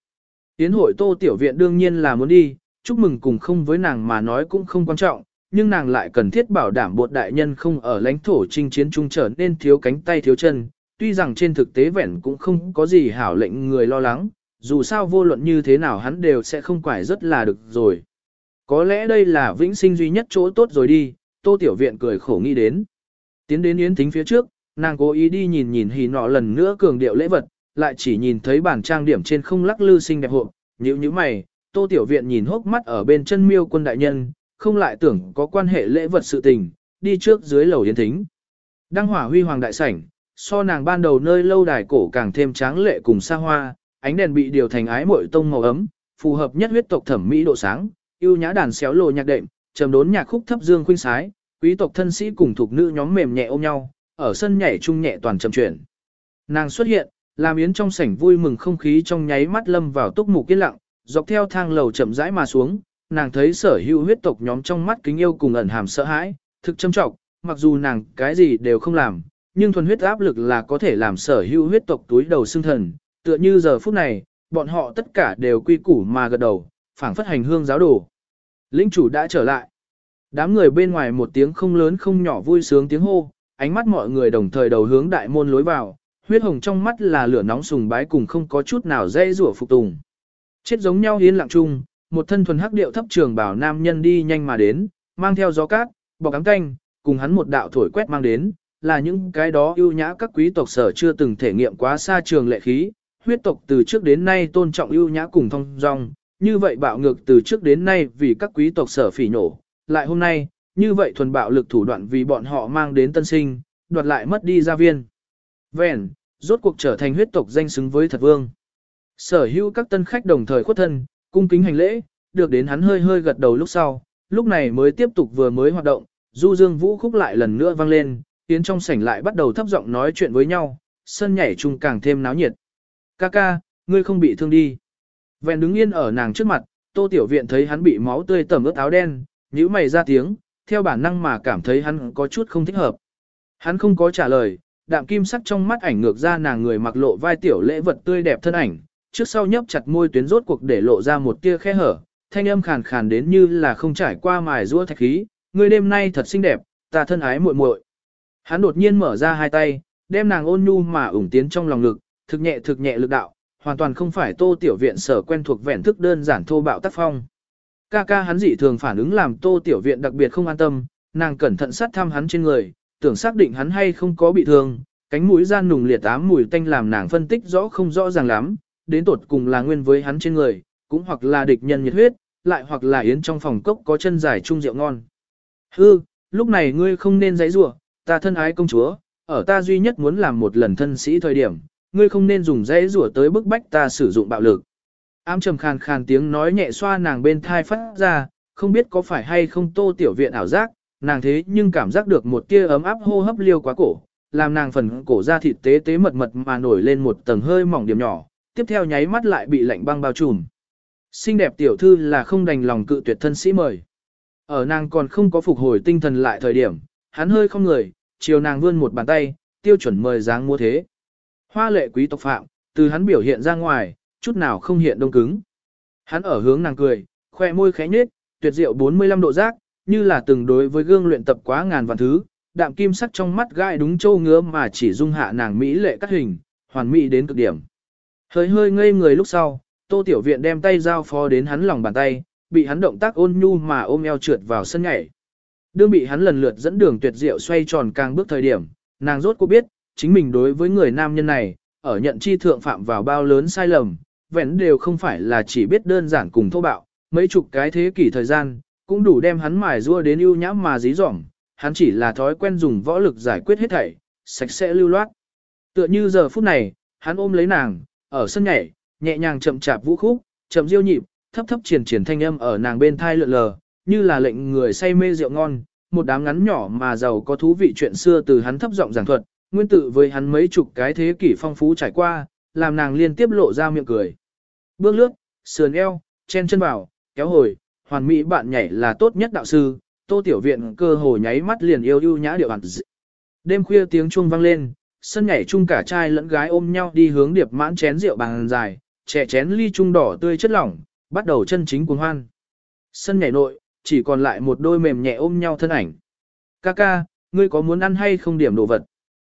Yến hội tô tiểu viện đương nhiên là muốn đi, chúc mừng cùng không với nàng mà nói cũng không quan trọng, nhưng nàng lại cần thiết bảo đảm bột đại nhân không ở lãnh thổ chinh chiến trung trở nên thiếu cánh tay thiếu chân, tuy rằng trên thực tế vẻn cũng không có gì hảo lệnh người lo lắng, dù sao vô luận như thế nào hắn đều sẽ không quải rất là được rồi. Có lẽ đây là vĩnh sinh duy nhất chỗ tốt rồi đi, tô tiểu viện cười khổ nghĩ đến. Tiến đến yến thính phía trước, nàng cố ý đi nhìn nhìn hì nọ lần nữa cường điệu lễ vật, lại chỉ nhìn thấy bản trang điểm trên không lắc lư xinh đẹp hộp, nhíu nhíu mày, tô tiểu viện nhìn hốc mắt ở bên chân miêu quân đại nhân, không lại tưởng có quan hệ lễ vật sự tình, đi trước dưới lầu yến thính. Đăng hỏa huy hoàng đại sảnh, so nàng ban đầu nơi lâu đài cổ càng thêm tráng lệ cùng xa hoa, ánh đèn bị điều thành ái muội tông màu ấm, phù hợp nhất huyết tộc thẩm mỹ độ sáng, yêu nhã đàn xéo lộ nhạc đệm, trầm đốn nhạc khúc thấp dương khuynh sái, quý tộc thân sĩ cùng thuộc nữ nhóm mềm nhẹ ôm nhau, ở sân nhảy chung nhẹ toàn trầm chuyển. Nàng xuất hiện, làm yến trong sảnh vui mừng không khí trong nháy mắt lâm vào túc mục yên lặng, dọc theo thang lầu chậm rãi mà xuống, nàng thấy sở hữu huyết tộc nhóm trong mắt kính yêu cùng ẩn hàm sợ hãi, thực châm trọng, mặc dù nàng cái gì đều không làm, nhưng thuần huyết áp lực là có thể làm sở hữu huyết tộc túi đầu xương thần, tựa như giờ phút này, bọn họ tất cả đều quy củ mà gật đầu, phảng phất hành hương giáo đồ. Linh chủ đã trở lại. Đám người bên ngoài một tiếng không lớn không nhỏ vui sướng tiếng hô, ánh mắt mọi người đồng thời đầu hướng đại môn lối vào, huyết hồng trong mắt là lửa nóng sùng bái cùng không có chút nào dây rủa phục tùng. Chết giống nhau yên lặng chung, một thân thuần hắc điệu thấp trường bảo nam nhân đi nhanh mà đến, mang theo gió cát, bọc cắm canh, cùng hắn một đạo thổi quét mang đến, là những cái đó ưu nhã các quý tộc sở chưa từng thể nghiệm quá xa trường lệ khí, huyết tộc từ trước đến nay tôn trọng ưu nhã cùng thông dong, như vậy bạo ngược từ trước đến nay vì các quý tộc sở phỉ nổ, lại hôm nay, như vậy thuần bạo lực thủ đoạn vì bọn họ mang đến tân sinh, đoạt lại mất đi gia viên. Vẹn, rốt cuộc trở thành huyết tộc danh xứng với thật vương. Sở hữu các tân khách đồng thời khuất thân, cung kính hành lễ, được đến hắn hơi hơi gật đầu lúc sau, lúc này mới tiếp tục vừa mới hoạt động, du dương vũ khúc lại lần nữa vang lên, tiến trong sảnh lại bắt đầu thấp giọng nói chuyện với nhau, sân nhảy chung càng thêm náo nhiệt. Ca ca, ngươi không bị thương đi. Vẹn đứng yên ở nàng trước mặt, tô tiểu viện thấy hắn bị máu tươi tẩm ướt áo đen, nhíu mày ra tiếng, theo bản năng mà cảm thấy hắn có chút không thích hợp. Hắn không có trả lời, đạm kim sắc trong mắt ảnh ngược ra nàng người mặc lộ vai tiểu lễ vật tươi đẹp thân ảnh, trước sau nhấp chặt môi tuyến rốt cuộc để lộ ra một tia khe hở, thanh âm khàn khàn đến như là không trải qua mài rũa thạch khí, người đêm nay thật xinh đẹp, ta thân ái muội muội. Hắn đột nhiên mở ra hai tay, đem nàng ôn nhu mà ủng tiến trong lòng lực thực nhẹ thực nhẹ lực đạo, hoàn toàn không phải tô tiểu viện sở quen thuộc vẹn thức đơn giản thô bạo tác phong. Ca ca hắn dị thường phản ứng làm tô tiểu viện đặc biệt không an tâm, nàng cẩn thận sát thăm hắn trên người, tưởng xác định hắn hay không có bị thương, cánh mũi gian nùng liệt ám mùi tanh làm nàng phân tích rõ không rõ ràng lắm, đến tột cùng là nguyên với hắn trên người, cũng hoặc là địch nhân nhiệt huyết, lại hoặc là yến trong phòng cốc có chân dài chung rượu ngon. Hư, lúc này ngươi không nên giãy rủa, ta thân ái công chúa, ở ta duy nhất muốn làm một lần thân sĩ thời điểm, ngươi không nên dùng giãy rủa tới bức bách ta sử dụng bạo lực. Ám trầm khàn khàn tiếng nói nhẹ xoa nàng bên thai phát ra, không biết có phải hay không tô tiểu viện ảo giác, nàng thế nhưng cảm giác được một tia ấm áp hô hấp liêu quá cổ, làm nàng phần cổ da thịt tế tế mật mật mà nổi lên một tầng hơi mỏng điểm nhỏ, tiếp theo nháy mắt lại bị lạnh băng bao trùm. Xinh đẹp tiểu thư là không đành lòng cự tuyệt thân sĩ mời. Ở nàng còn không có phục hồi tinh thần lại thời điểm, hắn hơi không người, chiều nàng vươn một bàn tay, tiêu chuẩn mời dáng mua thế. Hoa lệ quý tộc phạm, từ hắn biểu hiện ra ngoài, chút nào không hiện đông cứng. Hắn ở hướng nàng cười, khoe môi khẽ nhếch, tuyệt diệu 45 độ giác, như là từng đối với gương luyện tập quá ngàn vạn thứ, đạm kim sắc trong mắt gai đúng châu ngứa mà chỉ dung hạ nàng mỹ lệ cắt hình, hoàn mỹ đến cực điểm. Hơi hơi ngây người lúc sau, Tô Tiểu Viện đem tay giao phó đến hắn lòng bàn tay, bị hắn động tác ôn nhu mà ôm eo trượt vào sân nhảy. Đương bị hắn lần lượt dẫn đường tuyệt diệu xoay tròn càng bước thời điểm, nàng rốt cô biết, chính mình đối với người nam nhân này, ở nhận chi thượng phạm vào bao lớn sai lầm, vẹn đều không phải là chỉ biết đơn giản cùng thô bạo, mấy chục cái thế kỷ thời gian, cũng đủ đem hắn mài rua đến ưu nhã mà dí dỏm, hắn chỉ là thói quen dùng võ lực giải quyết hết thảy, sạch sẽ lưu loát. Tựa như giờ phút này, hắn ôm lấy nàng, ở sân nhảy, nhẹ nhàng chậm chạp vũ khúc, chậm diêu nhịp, thấp thấp triển triển thanh âm ở nàng bên thai lượn lờ, như là lệnh người say mê rượu ngon, một đám ngắn nhỏ mà giàu có thú vị chuyện xưa từ hắn thấp giọng giảng thuật, nguyên tự với hắn mấy chục cái thế kỷ phong phú trải qua, làm nàng liên tiếp lộ ra miệng cười. Bước lướt, sườn eo, chen chân vào, kéo hồi, hoàn mỹ bạn nhảy là tốt nhất đạo sư, tô tiểu viện cơ hồ nháy mắt liền yêu ưu nhã điệu bản. Đêm khuya tiếng chuông vang lên, sân nhảy chung cả trai lẫn gái ôm nhau đi hướng điệp mãn chén rượu bằng dài, trẻ chén ly chung đỏ tươi chất lỏng, bắt đầu chân chính cuồng hoan. Sân nhảy nội, chỉ còn lại một đôi mềm nhẹ ôm nhau thân ảnh. Ca ca, ngươi có muốn ăn hay không điểm đồ vật?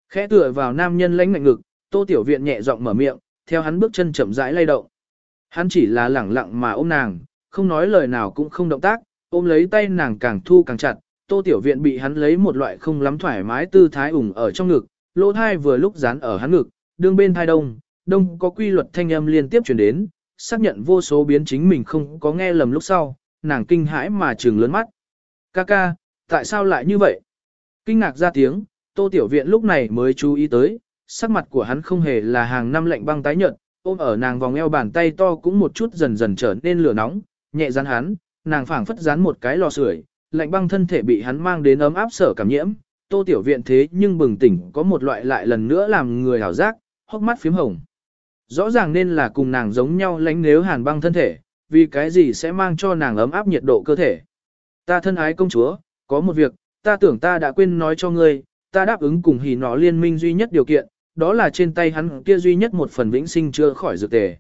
Khẽ tựa vào nam nhân lãnh ngạnh ngực, tô tiểu viện nhẹ giọng mở miệng, theo hắn bước chân chậm rãi lay động. Hắn chỉ là lẳng lặng mà ôm nàng, không nói lời nào cũng không động tác, ôm lấy tay nàng càng thu càng chặt, tô tiểu viện bị hắn lấy một loại không lắm thoải mái tư thái ủng ở trong ngực, lỗ thai vừa lúc dán ở hắn ngực, đương bên thai đông, đông có quy luật thanh âm liên tiếp truyền đến, xác nhận vô số biến chính mình không có nghe lầm lúc sau, nàng kinh hãi mà trừng lớn mắt. Ca ca, tại sao lại như vậy? Kinh ngạc ra tiếng, tô tiểu viện lúc này mới chú ý tới, sắc mặt của hắn không hề là hàng năm lạnh băng tái nhợt, ôm ở nàng vòng eo bàn tay to cũng một chút dần dần trở nên lửa nóng, nhẹ rắn hắn, nàng phảng phất dán một cái lò sưởi, lạnh băng thân thể bị hắn mang đến ấm áp sở cảm nhiễm, tô tiểu viện thế nhưng bừng tỉnh có một loại lại lần nữa làm người hảo giác, hốc mắt phím hồng. Rõ ràng nên là cùng nàng giống nhau lánh nếu hàn băng thân thể, vì cái gì sẽ mang cho nàng ấm áp nhiệt độ cơ thể. Ta thân ái công chúa, có một việc, ta tưởng ta đã quên nói cho ngươi, ta đáp ứng cùng hỉ nó liên minh duy nhất điều kiện, đó là trên tay hắn kia duy nhất một phần vĩnh sinh chưa khỏi dược tề.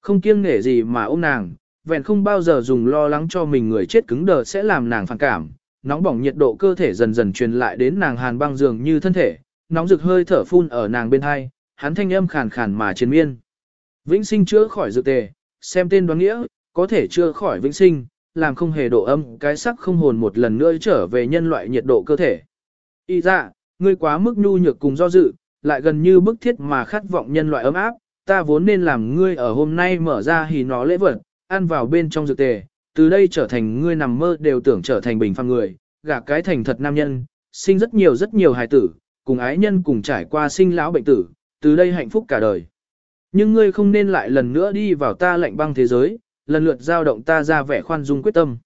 Không kiêng nể gì mà ôm nàng, vẹn không bao giờ dùng lo lắng cho mình người chết cứng đờ sẽ làm nàng phản cảm, nóng bỏng nhiệt độ cơ thể dần dần truyền lại đến nàng hàn băng dường như thân thể, nóng rực hơi thở phun ở nàng bên hai, hắn thanh âm khàn khàn mà triền miên. Vĩnh sinh chữa khỏi dược tề, xem tên đoán nghĩa, có thể chữa khỏi vĩnh sinh, làm không hề độ âm, cái sắc không hồn một lần nữa trở về nhân loại nhiệt độ cơ thể. Y ra, ngươi quá mức nhu nhược cùng do dự, lại gần như bức thiết mà khát vọng nhân loại ấm áp, ta vốn nên làm ngươi ở hôm nay mở ra hỉ nó lễ vật, ăn vào bên trong dược tề, từ đây trở thành ngươi nằm mơ đều tưởng trở thành bình phàm người, gả cái thành thật nam nhân, sinh rất nhiều rất nhiều hài tử, cùng ái nhân cùng trải qua sinh lão bệnh tử, từ đây hạnh phúc cả đời. Nhưng ngươi không nên lại lần nữa đi vào ta lạnh băng thế giới, lần lượt giao động ta ra vẻ khoan dung quyết tâm.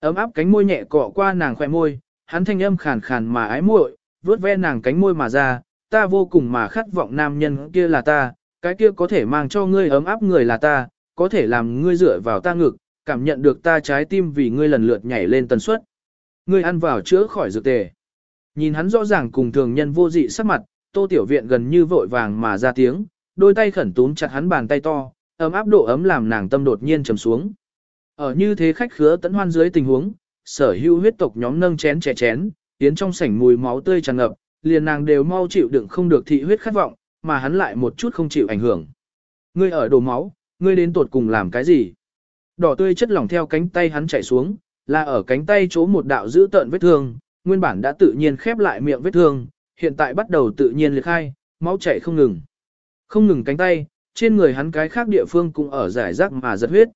Ấm áp cánh môi nhẹ cọ qua nàng khỏe môi, hắn thanh âm khàn khàn mà ái muội, vuốt ve nàng cánh môi mà ra, ta vô cùng mà khát vọng nam nhân kia là ta, cái kia có thể mang cho ngươi ấm áp người là ta, có thể làm ngươi dựa vào ta ngực, cảm nhận được ta trái tim vì ngươi lần lượt nhảy lên tần suất. Ngươi ăn vào chữa khỏi dược tề. Nhìn hắn rõ ràng cùng thường nhân vô dị sắc mặt, tô tiểu viện gần như vội vàng mà ra tiếng, đôi tay khẩn túm chặt hắn bàn tay to, ấm áp độ ấm làm nàng tâm đột nhiên trầm xuống. Ở như thế khách khứa tấn hoan dưới tình huống, sở hữu huyết tộc nhóm nâng chén chè chén, tiến trong sảnh mùi máu tươi tràn ngập, liền nàng đều mau chịu đựng không được thị huyết khát vọng, mà hắn lại một chút không chịu ảnh hưởng. Ngươi ở đổ máu, ngươi đến tột cùng làm cái gì? Đỏ tươi chất lỏng theo cánh tay hắn chảy xuống, là ở cánh tay chỗ một đạo giữ tợn vết thương, nguyên bản đã tự nhiên khép lại miệng vết thương, hiện tại bắt đầu tự nhiên liệt khai, máu chảy không ngừng. Không ngừng cánh tay, trên người hắn cái khác địa phương cũng ở giải rác mà giật huyết.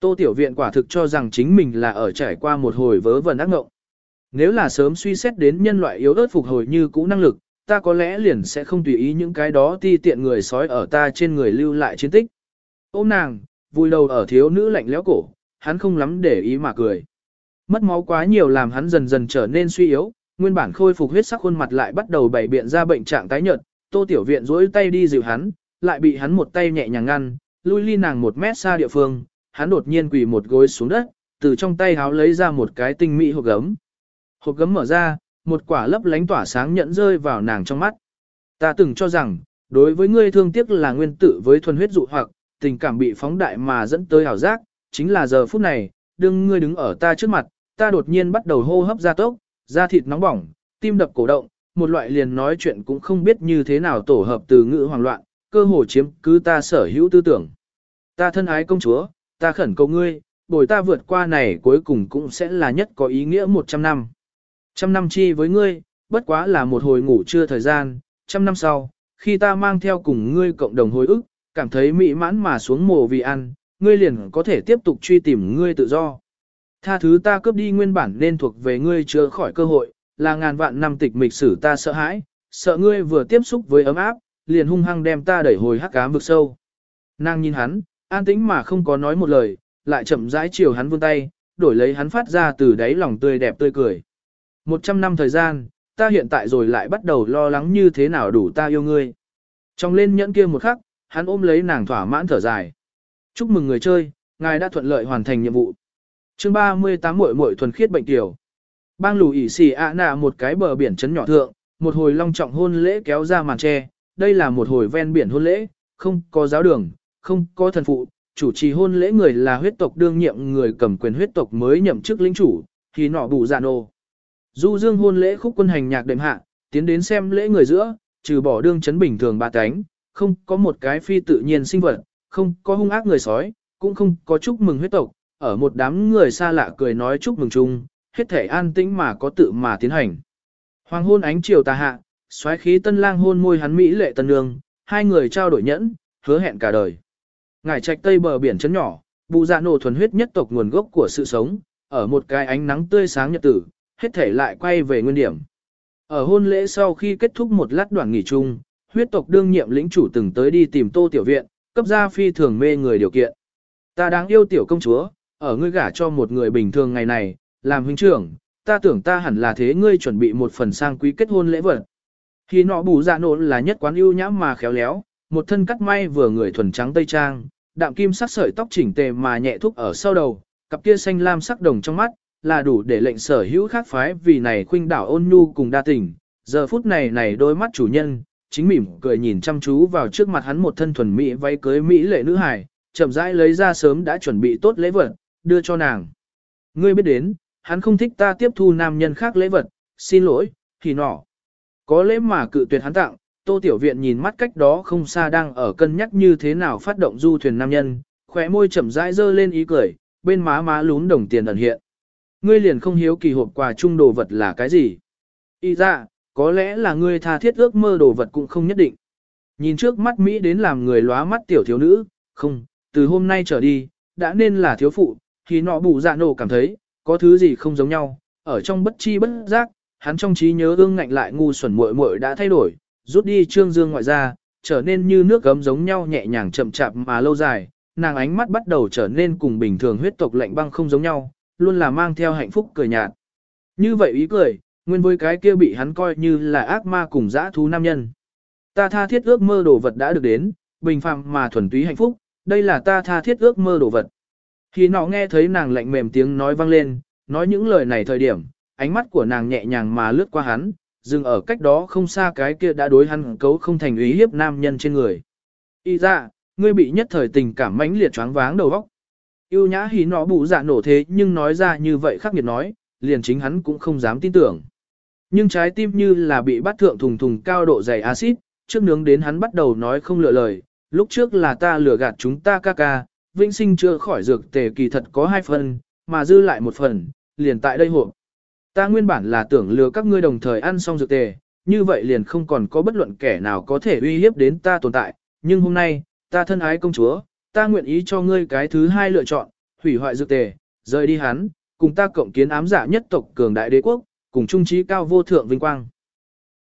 Tô Tiểu Viện quả thực cho rằng chính mình là ở trải qua một hồi vớ vẩn ác ngộng. Nếu là sớm suy xét đến nhân loại yếu ớt phục hồi như cũ năng lực, ta có lẽ liền sẽ không tùy ý những cái đó ti tiện người sói ở ta trên người lưu lại chiến tích. Ôm nàng, vui đầu ở thiếu nữ lạnh lẽo cổ, hắn không lắm để ý mà cười. Mất máu quá nhiều làm hắn dần dần trở nên suy yếu, nguyên bản khôi phục huyết sắc khuôn mặt lại bắt đầu bày biện ra bệnh trạng tái nhợt, Tô Tiểu Viện duỗi tay đi dịu hắn, lại bị hắn một tay nhẹ nhàng ngăn, lui ly nàng một mét xa địa phương, hắn đột nhiên quỳ một gối xuống đất, từ trong tay háo lấy ra một cái tinh mỹ hộp gấm. Hộp gấm mở ra, một quả lấp lánh tỏa sáng nhẫn rơi vào nàng trong mắt. Ta từng cho rằng, đối với ngươi thương tiếc là nguyên tử với thuần huyết dụ hoặc, tình cảm bị phóng đại mà dẫn tới ảo giác, chính là giờ phút này, đương ngươi đứng ở ta trước mặt, ta đột nhiên bắt đầu hô hấp ra tốc, da thịt nóng bỏng, tim đập cổ động, một loại liền nói chuyện cũng không biết như thế nào tổ hợp từ ngữ hoang loạn, cơ hồ chiếm cứ ta sở hữu tư tưởng. Ta thân ái công chúa, ta khẩn cầu ngươi, bồi ta vượt qua này cuối cùng cũng sẽ là nhất có ý nghĩa 100 năm. Trăm năm chi với ngươi, bất quá là một hồi ngủ trưa thời gian, trăm năm sau, khi ta mang theo cùng ngươi cộng đồng hồi ức, cảm thấy mỹ mãn mà xuống mồ vì ăn, ngươi liền có thể tiếp tục truy tìm ngươi tự do. Tha thứ ta cướp đi nguyên bản nên thuộc về ngươi chưa khỏi cơ hội, là ngàn vạn năm tịch mịch sử ta sợ hãi, sợ ngươi vừa tiếp xúc với ấm áp, liền hung hăng đem ta đẩy hồi hắc ám vực sâu. Nàng nhìn hắn, an tĩnh mà không có nói một lời, lại chậm rãi chiều hắn vươn tay, đổi lấy hắn phát ra từ đáy lòng tươi đẹp tươi cười. Một trăm năm thời gian, ta hiện tại rồi lại bắt đầu lo lắng như thế nào đủ ta yêu ngươi. Trong lên nhẫn kia một khắc, hắn ôm lấy nàng thỏa mãn thở dài. Chúc mừng người chơi, ngài đã thuận lợi hoàn thành nhiệm vụ. chương 38 muội muội thuần khiết bệnh tiểu. Bang lù ỉ xì ạ nạ một cái bờ biển trấn nhỏ thượng, một hồi long trọng hôn lễ kéo ra màn tre, đây là một hồi ven biển hôn lễ, không có giáo đường, không có thần phụ, chủ trì hôn lễ người là huyết tộc đương nhiệm người cầm quyền huyết tộc mới nhậm chức lĩnh chủ, thì nọ bù dạ nô. Du dương hôn lễ khúc quân hành nhạc đệm hạ, tiến đến xem lễ người giữa, trừ bỏ đương chấn bình thường ba cánh, không có một cái phi tự nhiên sinh vật, không có hung ác người sói, cũng không có chúc mừng huyết tộc, ở một đám người xa lạ cười nói chúc mừng chung, hết thể an tĩnh mà có tự mà tiến hành. Hoàng hôn ánh chiều tà hạ, xoáy khí tân lang hôn môi hắn mỹ lệ tân nương, hai người trao đổi nhẫn, hứa hẹn cả đời. Ngải trạch tây bờ biển chấn nhỏ, bù dạ nổ thuần huyết nhất tộc nguồn gốc của sự sống, ở một cái ánh nắng tươi sáng nhật tử, hết thể lại quay về nguyên điểm. Ở hôn lễ sau khi kết thúc một lát đoạn nghỉ chung, huyết tộc đương nhiệm lĩnh chủ từng tới đi tìm tô tiểu viện, cấp gia phi thường mê người điều kiện. Ta đáng yêu tiểu công chúa, ở ngươi gả cho một người bình thường ngày này, làm huynh trưởng, ta tưởng ta hẳn là thế ngươi chuẩn bị một phần sang quý kết hôn lễ vật. Khi nọ bù dạ nổ là nhất quán ưu nhãm mà khéo léo, một thân cắt may vừa người thuần trắng tây trang, đạm kim sắc sợi tóc chỉnh tề mà nhẹ thúc ở sau đầu, cặp kia xanh lam sắc đồng trong mắt, là đủ để lệnh sở hữu khác phái vì này khuynh đảo ôn nhu cùng đa tình. Giờ phút này này đôi mắt chủ nhân, chính mỉm cười nhìn chăm chú vào trước mặt hắn một thân thuần mỹ váy cưới mỹ lệ nữ hài, chậm rãi lấy ra sớm đã chuẩn bị tốt lễ vật, đưa cho nàng. Ngươi biết đến, hắn không thích ta tiếp thu nam nhân khác lễ vật, xin lỗi, thì nọ. Có lễ mà cự tuyệt hắn tặng, Tô Tiểu Viện nhìn mắt cách đó không xa đang ở cân nhắc như thế nào phát động du thuyền nam nhân, khóe môi chậm rãi dơ lên ý cười, bên má má lún đồng tiền ẩn hiện. Ngươi liền không hiếu kỳ hộp quà chung đồ vật là cái gì? Y ra, có lẽ là ngươi tha thiết ước mơ đồ vật cũng không nhất định. Nhìn trước mắt Mỹ đến làm người lóa mắt tiểu thiếu nữ, không, từ hôm nay trở đi, đã nên là thiếu phụ, thì nọ bù dạ nổ cảm thấy, có thứ gì không giống nhau, ở trong bất chi bất giác, hắn trong trí nhớ ương ngạnh lại ngu xuẩn muội muội đã thay đổi, rút đi trương dương ngoại ra, trở nên như nước gấm giống nhau nhẹ nhàng chậm chạp mà lâu dài, nàng ánh mắt bắt đầu trở nên cùng bình thường huyết tộc lạnh băng không giống nhau, luôn là mang theo hạnh phúc cười nhạt. Như vậy ý cười, nguyên với cái kia bị hắn coi như là ác ma cùng dã thú nam nhân. Ta tha thiết ước mơ đồ vật đã được đến, bình phàm mà thuần túy hạnh phúc, đây là ta tha thiết ước mơ đồ vật. Khi nó nghe thấy nàng lạnh mềm tiếng nói vang lên, nói những lời này thời điểm, ánh mắt của nàng nhẹ nhàng mà lướt qua hắn, dừng ở cách đó không xa cái kia đã đối hắn cấu không thành ý hiếp nam nhân trên người. Y ra, ngươi bị nhất thời tình cảm mãnh liệt choáng váng đầu óc. Yêu nhã hí nó bụ dạ nổ thế nhưng nói ra như vậy khắc nghiệt nói, liền chính hắn cũng không dám tin tưởng. Nhưng trái tim như là bị bắt thượng thùng thùng cao độ dày axit, trước nướng đến hắn bắt đầu nói không lựa lời, lúc trước là ta lừa gạt chúng ta ca ca, vĩnh sinh chưa khỏi dược tề kỳ thật có hai phần, mà dư lại một phần, liền tại đây hộp. Ta nguyên bản là tưởng lừa các ngươi đồng thời ăn xong dược tề, như vậy liền không còn có bất luận kẻ nào có thể uy hiếp đến ta tồn tại, nhưng hôm nay, ta thân ái công chúa, ta nguyện ý cho ngươi cái thứ hai lựa chọn, hủy hoại dược tề, rời đi hắn, cùng ta cộng kiến ám giả nhất tộc cường đại đế quốc, cùng trung trí cao vô thượng vinh quang.